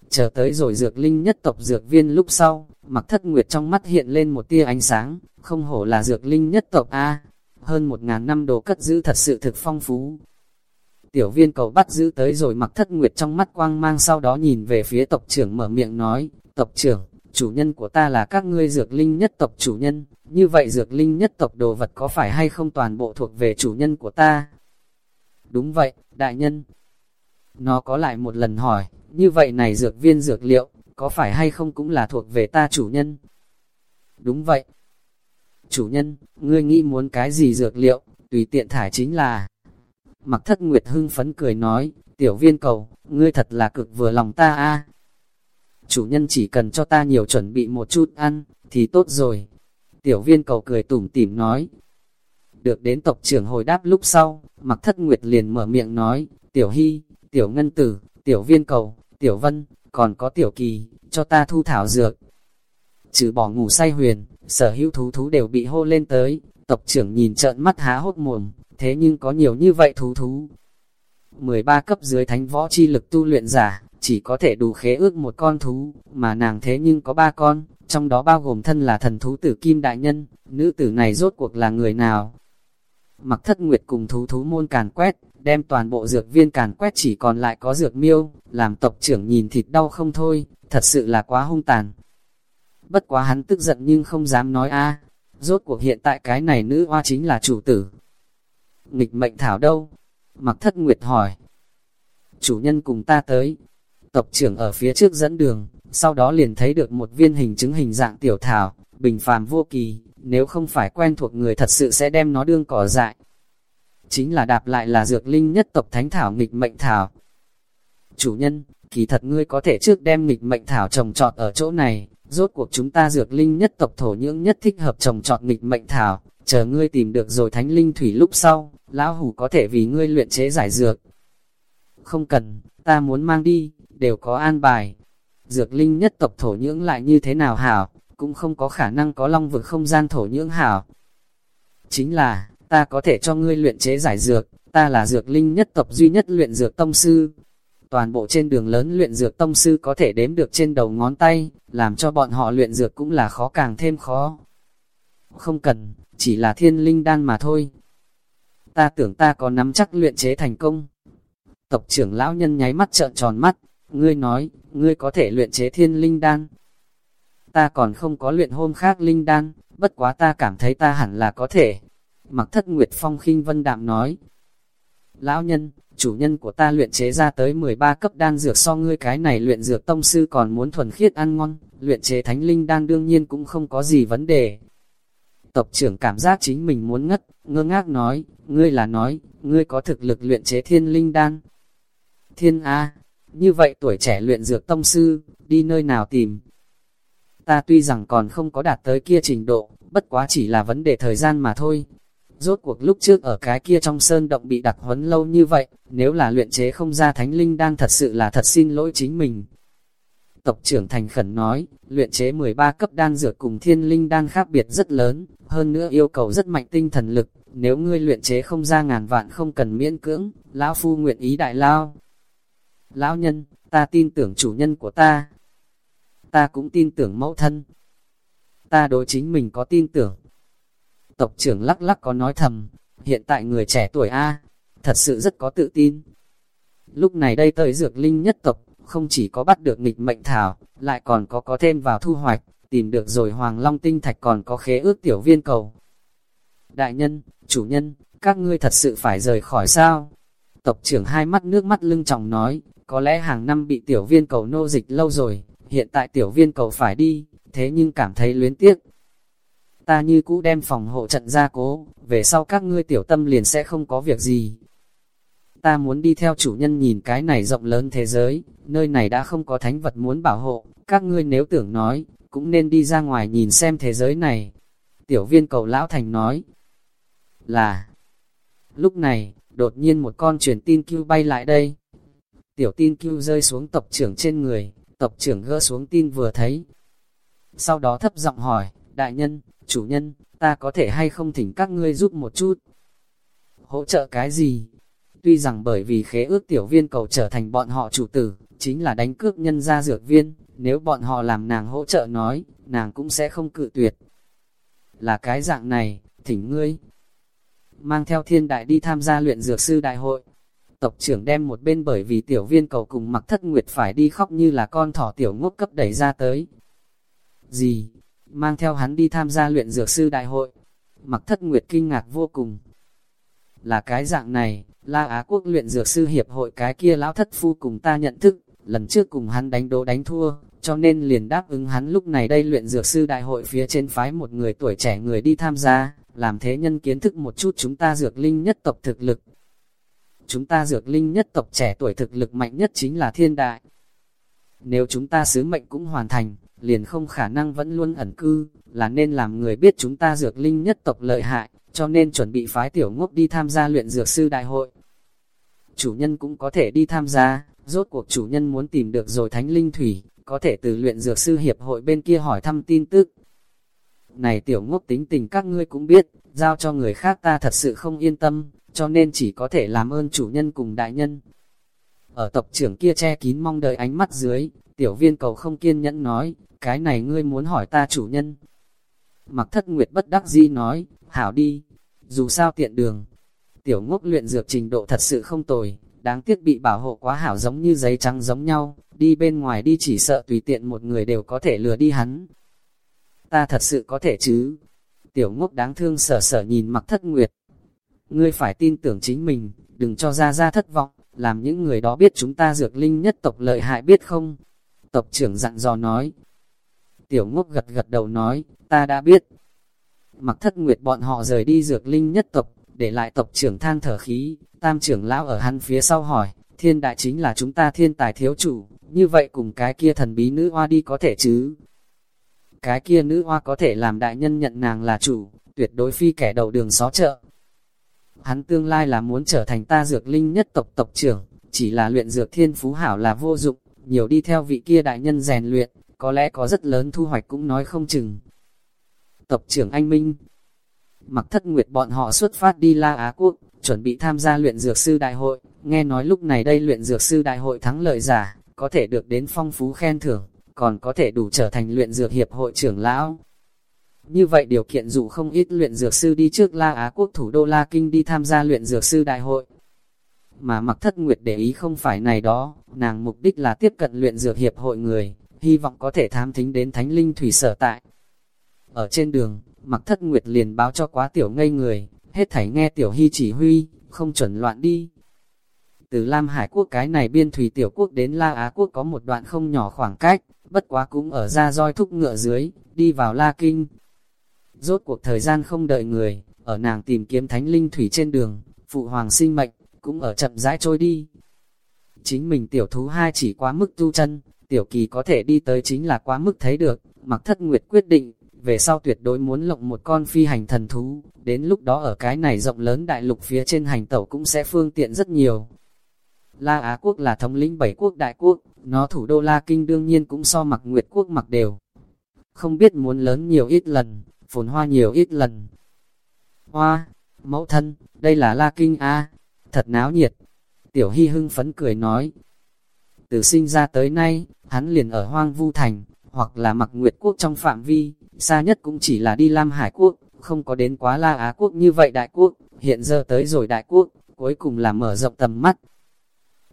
chờ tới rồi dược linh nhất tộc dược viên lúc sau, mặc thất nguyệt trong mắt hiện lên một tia ánh sáng, không hổ là dược linh nhất tộc A, hơn một ngàn năm đồ cất giữ thật sự thực phong phú. Tiểu viên cầu bắt giữ tới rồi mặc thất nguyệt trong mắt quang mang sau đó nhìn về phía tộc trưởng mở miệng nói, tộc trưởng, chủ nhân của ta là các ngươi dược linh nhất tộc chủ nhân, như vậy dược linh nhất tộc đồ vật có phải hay không toàn bộ thuộc về chủ nhân của ta? Đúng vậy, đại nhân. Nó có lại một lần hỏi, như vậy này dược viên dược liệu, có phải hay không cũng là thuộc về ta chủ nhân? Đúng vậy. Chủ nhân, ngươi nghĩ muốn cái gì dược liệu, tùy tiện thải chính là... Mặc thất nguyệt hưng phấn cười nói, tiểu viên cầu, ngươi thật là cực vừa lòng ta a. Chủ nhân chỉ cần cho ta nhiều chuẩn bị một chút ăn, thì tốt rồi. Tiểu viên cầu cười tủm tỉm nói. Được đến tộc trưởng hồi đáp lúc sau, mặc thất nguyệt liền mở miệng nói, tiểu hy, tiểu ngân tử, tiểu viên cầu, tiểu vân, còn có tiểu kỳ, cho ta thu thảo dược. Trừ bỏ ngủ say huyền, sở hữu thú thú đều bị hô lên tới, tộc trưởng nhìn trợn mắt há hốt mồm, thế nhưng có nhiều như vậy thú thú. 13 cấp dưới thánh võ chi lực tu luyện giả, chỉ có thể đủ khế ước một con thú, mà nàng thế nhưng có ba con, trong đó bao gồm thân là thần thú tử Kim Đại Nhân, nữ tử này rốt cuộc là người nào? Mặc thất nguyệt cùng thú thú môn càn quét, đem toàn bộ dược viên càn quét chỉ còn lại có dược miêu, làm tộc trưởng nhìn thịt đau không thôi, thật sự là quá hung tàn. Bất quá hắn tức giận nhưng không dám nói a rốt cuộc hiện tại cái này nữ hoa chính là chủ tử. Nghịch mệnh thảo đâu? Mặc thất nguyệt hỏi. Chủ nhân cùng ta tới. Tộc trưởng ở phía trước dẫn đường, sau đó liền thấy được một viên hình chứng hình dạng tiểu thảo, bình phàm vô kỳ, nếu không phải quen thuộc người thật sự sẽ đem nó đương cỏ dại. Chính là đạp lại là dược linh nhất tộc thánh thảo nghịch mệnh thảo. Chủ nhân, kỳ thật ngươi có thể trước đem nghịch mệnh thảo trồng trọt ở chỗ này, rốt cuộc chúng ta dược linh nhất tộc thổ nhưỡng nhất thích hợp trồng trọt nghịch mệnh thảo, chờ ngươi tìm được rồi thánh linh thủy lúc sau, lão hủ có thể vì ngươi luyện chế giải dược. Không cần, ta muốn mang đi, đều có an bài. Dược linh nhất tộc thổ nhưỡng lại như thế nào hảo, cũng không có khả năng có long vực không gian thổ nhưỡng hảo. Chính là, ta có thể cho ngươi luyện chế giải dược, ta là dược linh nhất tộc duy nhất luyện dược tông sư. Toàn bộ trên đường lớn luyện dược tông sư có thể đếm được trên đầu ngón tay, làm cho bọn họ luyện dược cũng là khó càng thêm khó. Không cần, chỉ là thiên linh đan mà thôi. Ta tưởng ta có nắm chắc luyện chế thành công. Tộc trưởng lão nhân nháy mắt trợn tròn mắt, ngươi nói, ngươi có thể luyện chế thiên linh đan. ta còn không có luyện hôm khác linh đan, bất quá ta cảm thấy ta hẳn là có thể. Mặc thất Nguyệt Phong khinh vân đạm nói, Lão nhân, chủ nhân của ta luyện chế ra tới 13 cấp đan dược so ngươi cái này luyện dược tông sư còn muốn thuần khiết ăn ngon, luyện chế thánh linh đan đương nhiên cũng không có gì vấn đề. Tộc trưởng cảm giác chính mình muốn ngất, ngơ ngác nói, ngươi là nói, ngươi có thực lực luyện chế thiên linh đan. Thiên A, như vậy tuổi trẻ luyện dược tông sư, đi nơi nào tìm? Ta tuy rằng còn không có đạt tới kia trình độ, bất quá chỉ là vấn đề thời gian mà thôi, Rốt cuộc lúc trước ở cái kia trong sơn động bị đặc huấn lâu như vậy, nếu là luyện chế không ra thánh linh đan thật sự là thật xin lỗi chính mình. Tộc trưởng thành khẩn nói, luyện chế 13 cấp đan dược cùng thiên linh đan khác biệt rất lớn, hơn nữa yêu cầu rất mạnh tinh thần lực, nếu ngươi luyện chế không ra ngàn vạn không cần miễn cưỡng, lão phu nguyện ý đại lao. Lão nhân, ta tin tưởng chủ nhân của ta. Ta cũng tin tưởng mẫu thân. Ta đối chính mình có tin tưởng, Tộc trưởng lắc lắc có nói thầm, hiện tại người trẻ tuổi A, thật sự rất có tự tin. Lúc này đây tới dược linh nhất tộc, không chỉ có bắt được nghịch mệnh thảo, lại còn có có thêm vào thu hoạch, tìm được rồi hoàng long tinh thạch còn có khế ước tiểu viên cầu. Đại nhân, chủ nhân, các ngươi thật sự phải rời khỏi sao? Tộc trưởng hai mắt nước mắt lưng tròng nói, có lẽ hàng năm bị tiểu viên cầu nô dịch lâu rồi, hiện tại tiểu viên cầu phải đi, thế nhưng cảm thấy luyến tiếc, ta như cũ đem phòng hộ trận ra cố, về sau các ngươi tiểu tâm liền sẽ không có việc gì. Ta muốn đi theo chủ nhân nhìn cái này rộng lớn thế giới, nơi này đã không có thánh vật muốn bảo hộ, các ngươi nếu tưởng nói, cũng nên đi ra ngoài nhìn xem thế giới này. Tiểu viên cầu lão thành nói, là, lúc này, đột nhiên một con truyền tin cưu bay lại đây. Tiểu tin cưu rơi xuống tộc trưởng trên người, tộc trưởng gỡ xuống tin vừa thấy. Sau đó thấp giọng hỏi, đại nhân, chủ nhân, ta có thể hay không thỉnh các ngươi giúp một chút. Hỗ trợ cái gì? Tuy rằng bởi vì khế ước tiểu viên cầu trở thành bọn họ chủ tử, chính là đánh cướp nhân gia dược viên, nếu bọn họ làm nàng hỗ trợ nói, nàng cũng sẽ không cự tuyệt. Là cái dạng này, thỉnh ngươi. Mang theo thiên đại đi tham gia luyện dược sư đại hội. Tộc trưởng đem một bên bởi vì tiểu viên cầu cùng mặc thất nguyệt phải đi khóc như là con thỏ tiểu ngốc cấp đẩy ra tới. Gì? Mang theo hắn đi tham gia luyện dược sư đại hội. Mặc thất nguyệt kinh ngạc vô cùng. Là cái dạng này, La Á Quốc luyện dược sư hiệp hội cái kia lão thất phu cùng ta nhận thức, lần trước cùng hắn đánh đố đánh thua, cho nên liền đáp ứng hắn lúc này đây luyện dược sư đại hội phía trên phái một người tuổi trẻ người đi tham gia, làm thế nhân kiến thức một chút chúng ta dược linh nhất tộc thực lực. Chúng ta dược linh nhất tộc trẻ tuổi thực lực mạnh nhất chính là thiên đại. Nếu chúng ta sứ mệnh cũng hoàn thành, liền không khả năng vẫn luôn ẩn cư, là nên làm người biết chúng ta dược linh nhất tộc lợi hại, cho nên chuẩn bị phái tiểu ngốc đi tham gia luyện dược sư đại hội. Chủ nhân cũng có thể đi tham gia, rốt cuộc chủ nhân muốn tìm được rồi thánh linh thủy, có thể từ luyện dược sư hiệp hội bên kia hỏi thăm tin tức. Này tiểu ngốc tính tình các ngươi cũng biết, giao cho người khác ta thật sự không yên tâm, cho nên chỉ có thể làm ơn chủ nhân cùng đại nhân. Ở tộc trưởng kia che kín mong đợi ánh mắt dưới, tiểu viên cầu không kiên nhẫn nói, cái này ngươi muốn hỏi ta chủ nhân. Mặc thất nguyệt bất đắc di nói, hảo đi, dù sao tiện đường. Tiểu ngốc luyện dược trình độ thật sự không tồi, đáng tiếc bị bảo hộ quá hảo giống như giấy trắng giống nhau, đi bên ngoài đi chỉ sợ tùy tiện một người đều có thể lừa đi hắn. Ta thật sự có thể chứ? Tiểu ngốc đáng thương sở sở nhìn mặc thất nguyệt. Ngươi phải tin tưởng chính mình, đừng cho ra ra thất vọng, làm những người đó biết chúng ta dược linh nhất tộc lợi hại biết không? Tộc trưởng dặn dò nói, Tiểu ngốc gật gật đầu nói, ta đã biết. Mặc thất nguyệt bọn họ rời đi dược linh nhất tộc, để lại tộc trưởng than thở khí, tam trưởng lão ở hắn phía sau hỏi, thiên đại chính là chúng ta thiên tài thiếu chủ, như vậy cùng cái kia thần bí nữ hoa đi có thể chứ? Cái kia nữ hoa có thể làm đại nhân nhận nàng là chủ, tuyệt đối phi kẻ đầu đường xó chợ. Hắn tương lai là muốn trở thành ta dược linh nhất tộc tộc trưởng, chỉ là luyện dược thiên phú hảo là vô dụng, nhiều đi theo vị kia đại nhân rèn luyện, có lẽ có rất lớn thu hoạch cũng nói không chừng. Tộc trưởng Anh Minh Mặc thất nguyệt bọn họ xuất phát đi La Á Quốc, chuẩn bị tham gia luyện dược sư đại hội, nghe nói lúc này đây luyện dược sư đại hội thắng lợi giả, có thể được đến phong phú khen thưởng, còn có thể đủ trở thành luyện dược hiệp hội trưởng lão. Như vậy điều kiện dụ không ít luyện dược sư đi trước La Á Quốc thủ đô La Kinh đi tham gia luyện dược sư đại hội. Mà mặc thất nguyệt để ý không phải này đó, nàng mục đích là tiếp cận luyện dược hiệp hội người, hy vọng có thể thám thính đến thánh linh thủy sở tại. Ở trên đường, mặc thất nguyệt liền báo cho quá tiểu ngây người, hết thảy nghe tiểu hy chỉ huy, không chuẩn loạn đi. Từ Lam Hải quốc cái này biên thủy tiểu quốc đến La Á quốc có một đoạn không nhỏ khoảng cách, bất quá cũng ở ra roi thúc ngựa dưới, đi vào La Kinh. Rốt cuộc thời gian không đợi người, ở nàng tìm kiếm thánh linh thủy trên đường, phụ hoàng sinh mệnh, cũng ở chậm rãi trôi đi. Chính mình tiểu thú hai chỉ quá mức tu chân, tiểu kỳ có thể đi tới chính là quá mức thấy được, mặc thất nguyệt quyết định, về sau tuyệt đối muốn lộng một con phi hành thần thú, đến lúc đó ở cái này rộng lớn đại lục phía trên hành tẩu cũng sẽ phương tiện rất nhiều. La Á quốc là thống lĩnh bảy quốc đại quốc, nó thủ đô La Kinh đương nhiên cũng so mặc nguyệt quốc mặc đều. Không biết muốn lớn nhiều ít lần, phồn hoa nhiều ít lần. Hoa, mẫu thân, đây là La Kinh A, thật náo nhiệt. Tiểu Hy hưng phấn cười nói. Từ sinh ra tới nay, hắn liền ở Hoang Vu Thành, hoặc là mặc nguyệt quốc trong phạm vi, xa nhất cũng chỉ là đi Lam Hải quốc, không có đến quá La Á quốc như vậy đại quốc, hiện giờ tới rồi đại quốc, cuối cùng là mở rộng tầm mắt.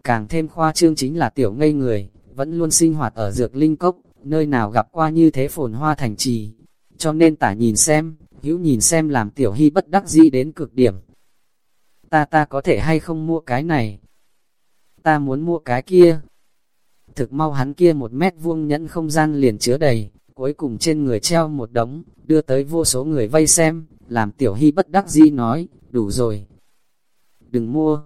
Càng thêm khoa trương chính là tiểu ngây người, vẫn luôn sinh hoạt ở dược linh cốc, nơi nào gặp qua như thế phồn hoa thành trì. Cho nên tả nhìn xem, hữu nhìn xem làm tiểu hy bất đắc dĩ đến cực điểm. Ta ta có thể hay không mua cái này? Ta muốn mua cái kia. Thực mau hắn kia một mét vuông nhẫn không gian liền chứa đầy, cuối cùng trên người treo một đống, đưa tới vô số người vây xem, làm tiểu hy bất đắc dĩ nói, đủ rồi. Đừng mua.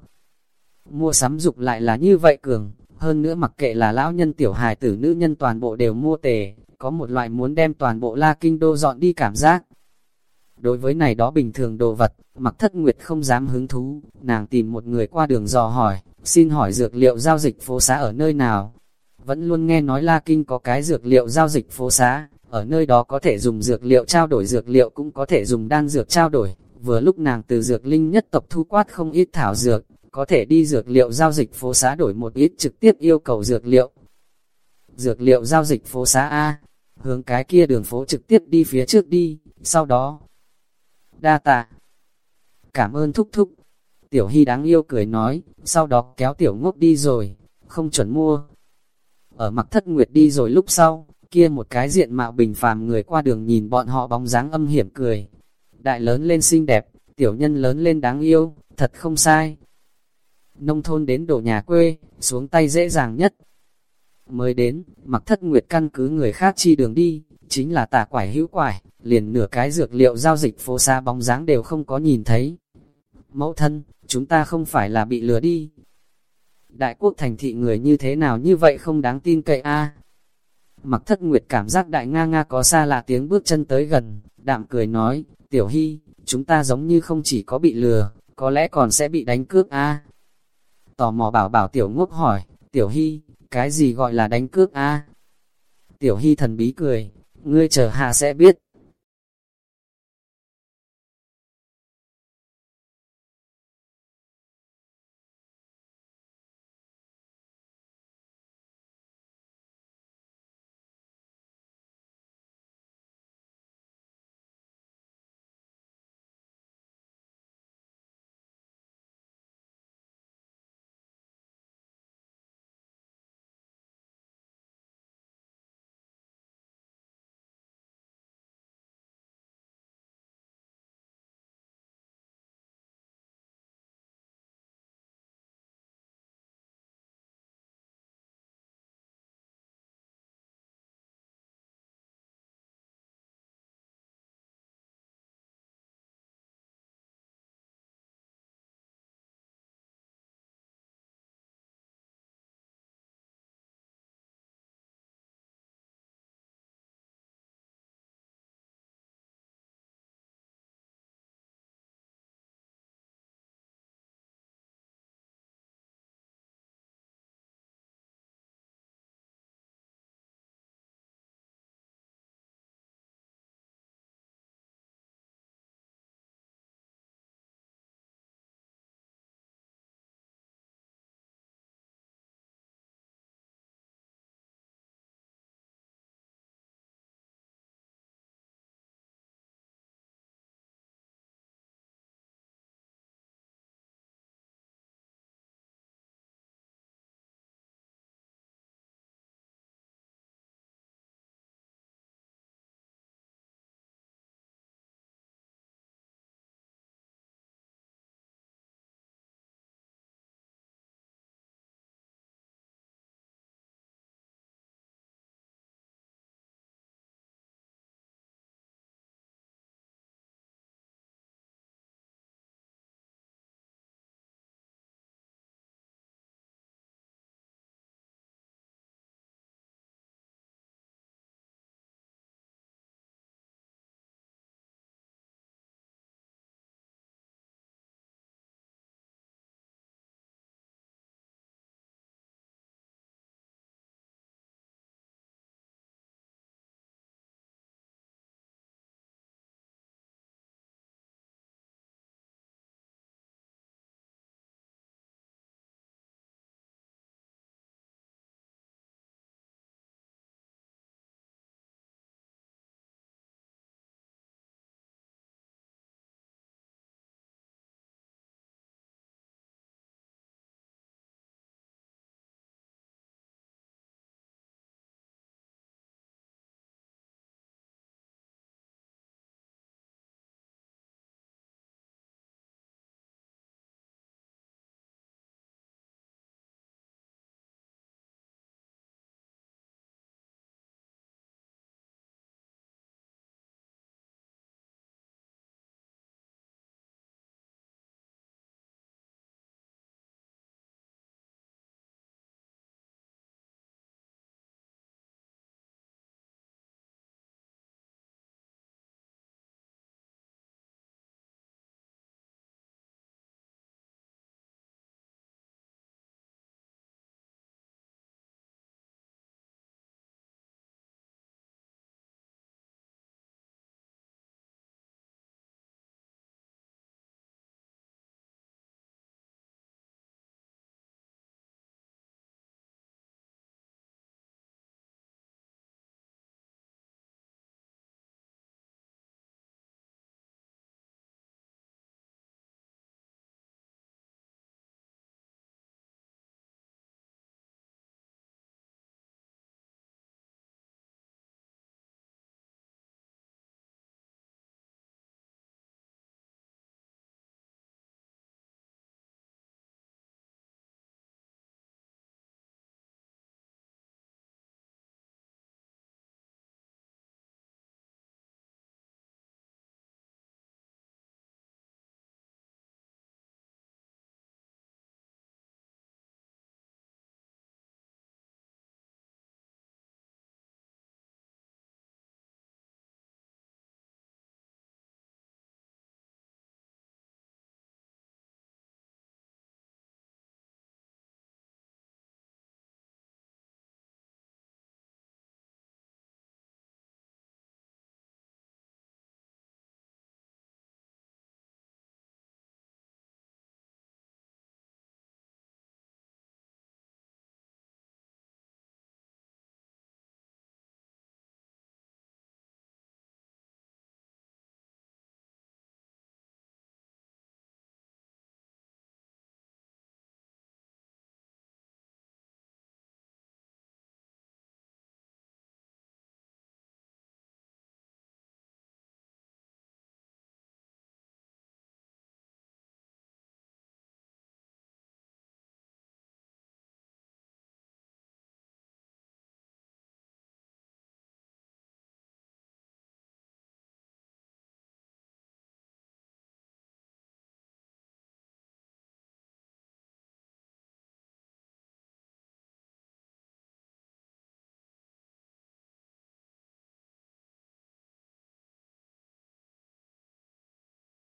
Mua sắm dục lại là như vậy cường, hơn nữa mặc kệ là lão nhân tiểu hài tử nữ nhân toàn bộ đều mua tề, có một loại muốn đem toàn bộ la kinh đô dọn đi cảm giác. Đối với này đó bình thường đồ vật, mặc thất nguyệt không dám hứng thú, nàng tìm một người qua đường dò hỏi, xin hỏi dược liệu giao dịch phố xá ở nơi nào. Vẫn luôn nghe nói La Kinh có cái dược liệu giao dịch phố xá, ở nơi đó có thể dùng dược liệu trao đổi dược liệu cũng có thể dùng đan dược trao đổi. Vừa lúc nàng từ dược linh nhất tộc thu quát không ít thảo dược, có thể đi dược liệu giao dịch phố xá đổi một ít trực tiếp yêu cầu dược liệu. Dược liệu giao dịch phố xá A, hướng cái kia đường phố trực tiếp đi phía trước đi, sau đó. Đa tạ. Cảm ơn thúc thúc. Tiểu Hy đáng yêu cười nói, sau đó kéo tiểu ngốc đi rồi, không chuẩn mua. Ở mặc thất nguyệt đi rồi lúc sau, kia một cái diện mạo bình phàm người qua đường nhìn bọn họ bóng dáng âm hiểm cười. Đại lớn lên xinh đẹp, tiểu nhân lớn lên đáng yêu, thật không sai. Nông thôn đến đổ nhà quê, xuống tay dễ dàng nhất. Mới đến, mặc thất nguyệt căn cứ người khác chi đường đi, chính là tà quải hữu quải, liền nửa cái dược liệu giao dịch phố xa bóng dáng đều không có nhìn thấy. Mẫu thân, chúng ta không phải là bị lừa đi. Đại quốc thành thị người như thế nào như vậy không đáng tin cậy a? Mặc thất nguyệt cảm giác đại nga nga có xa lạ tiếng bước chân tới gần, đạm cười nói, tiểu hy, chúng ta giống như không chỉ có bị lừa, có lẽ còn sẽ bị đánh cướp a. Tò mò bảo bảo tiểu ngốc hỏi, tiểu hy, cái gì gọi là đánh cướp a? Tiểu hy thần bí cười, ngươi chờ hạ sẽ biết.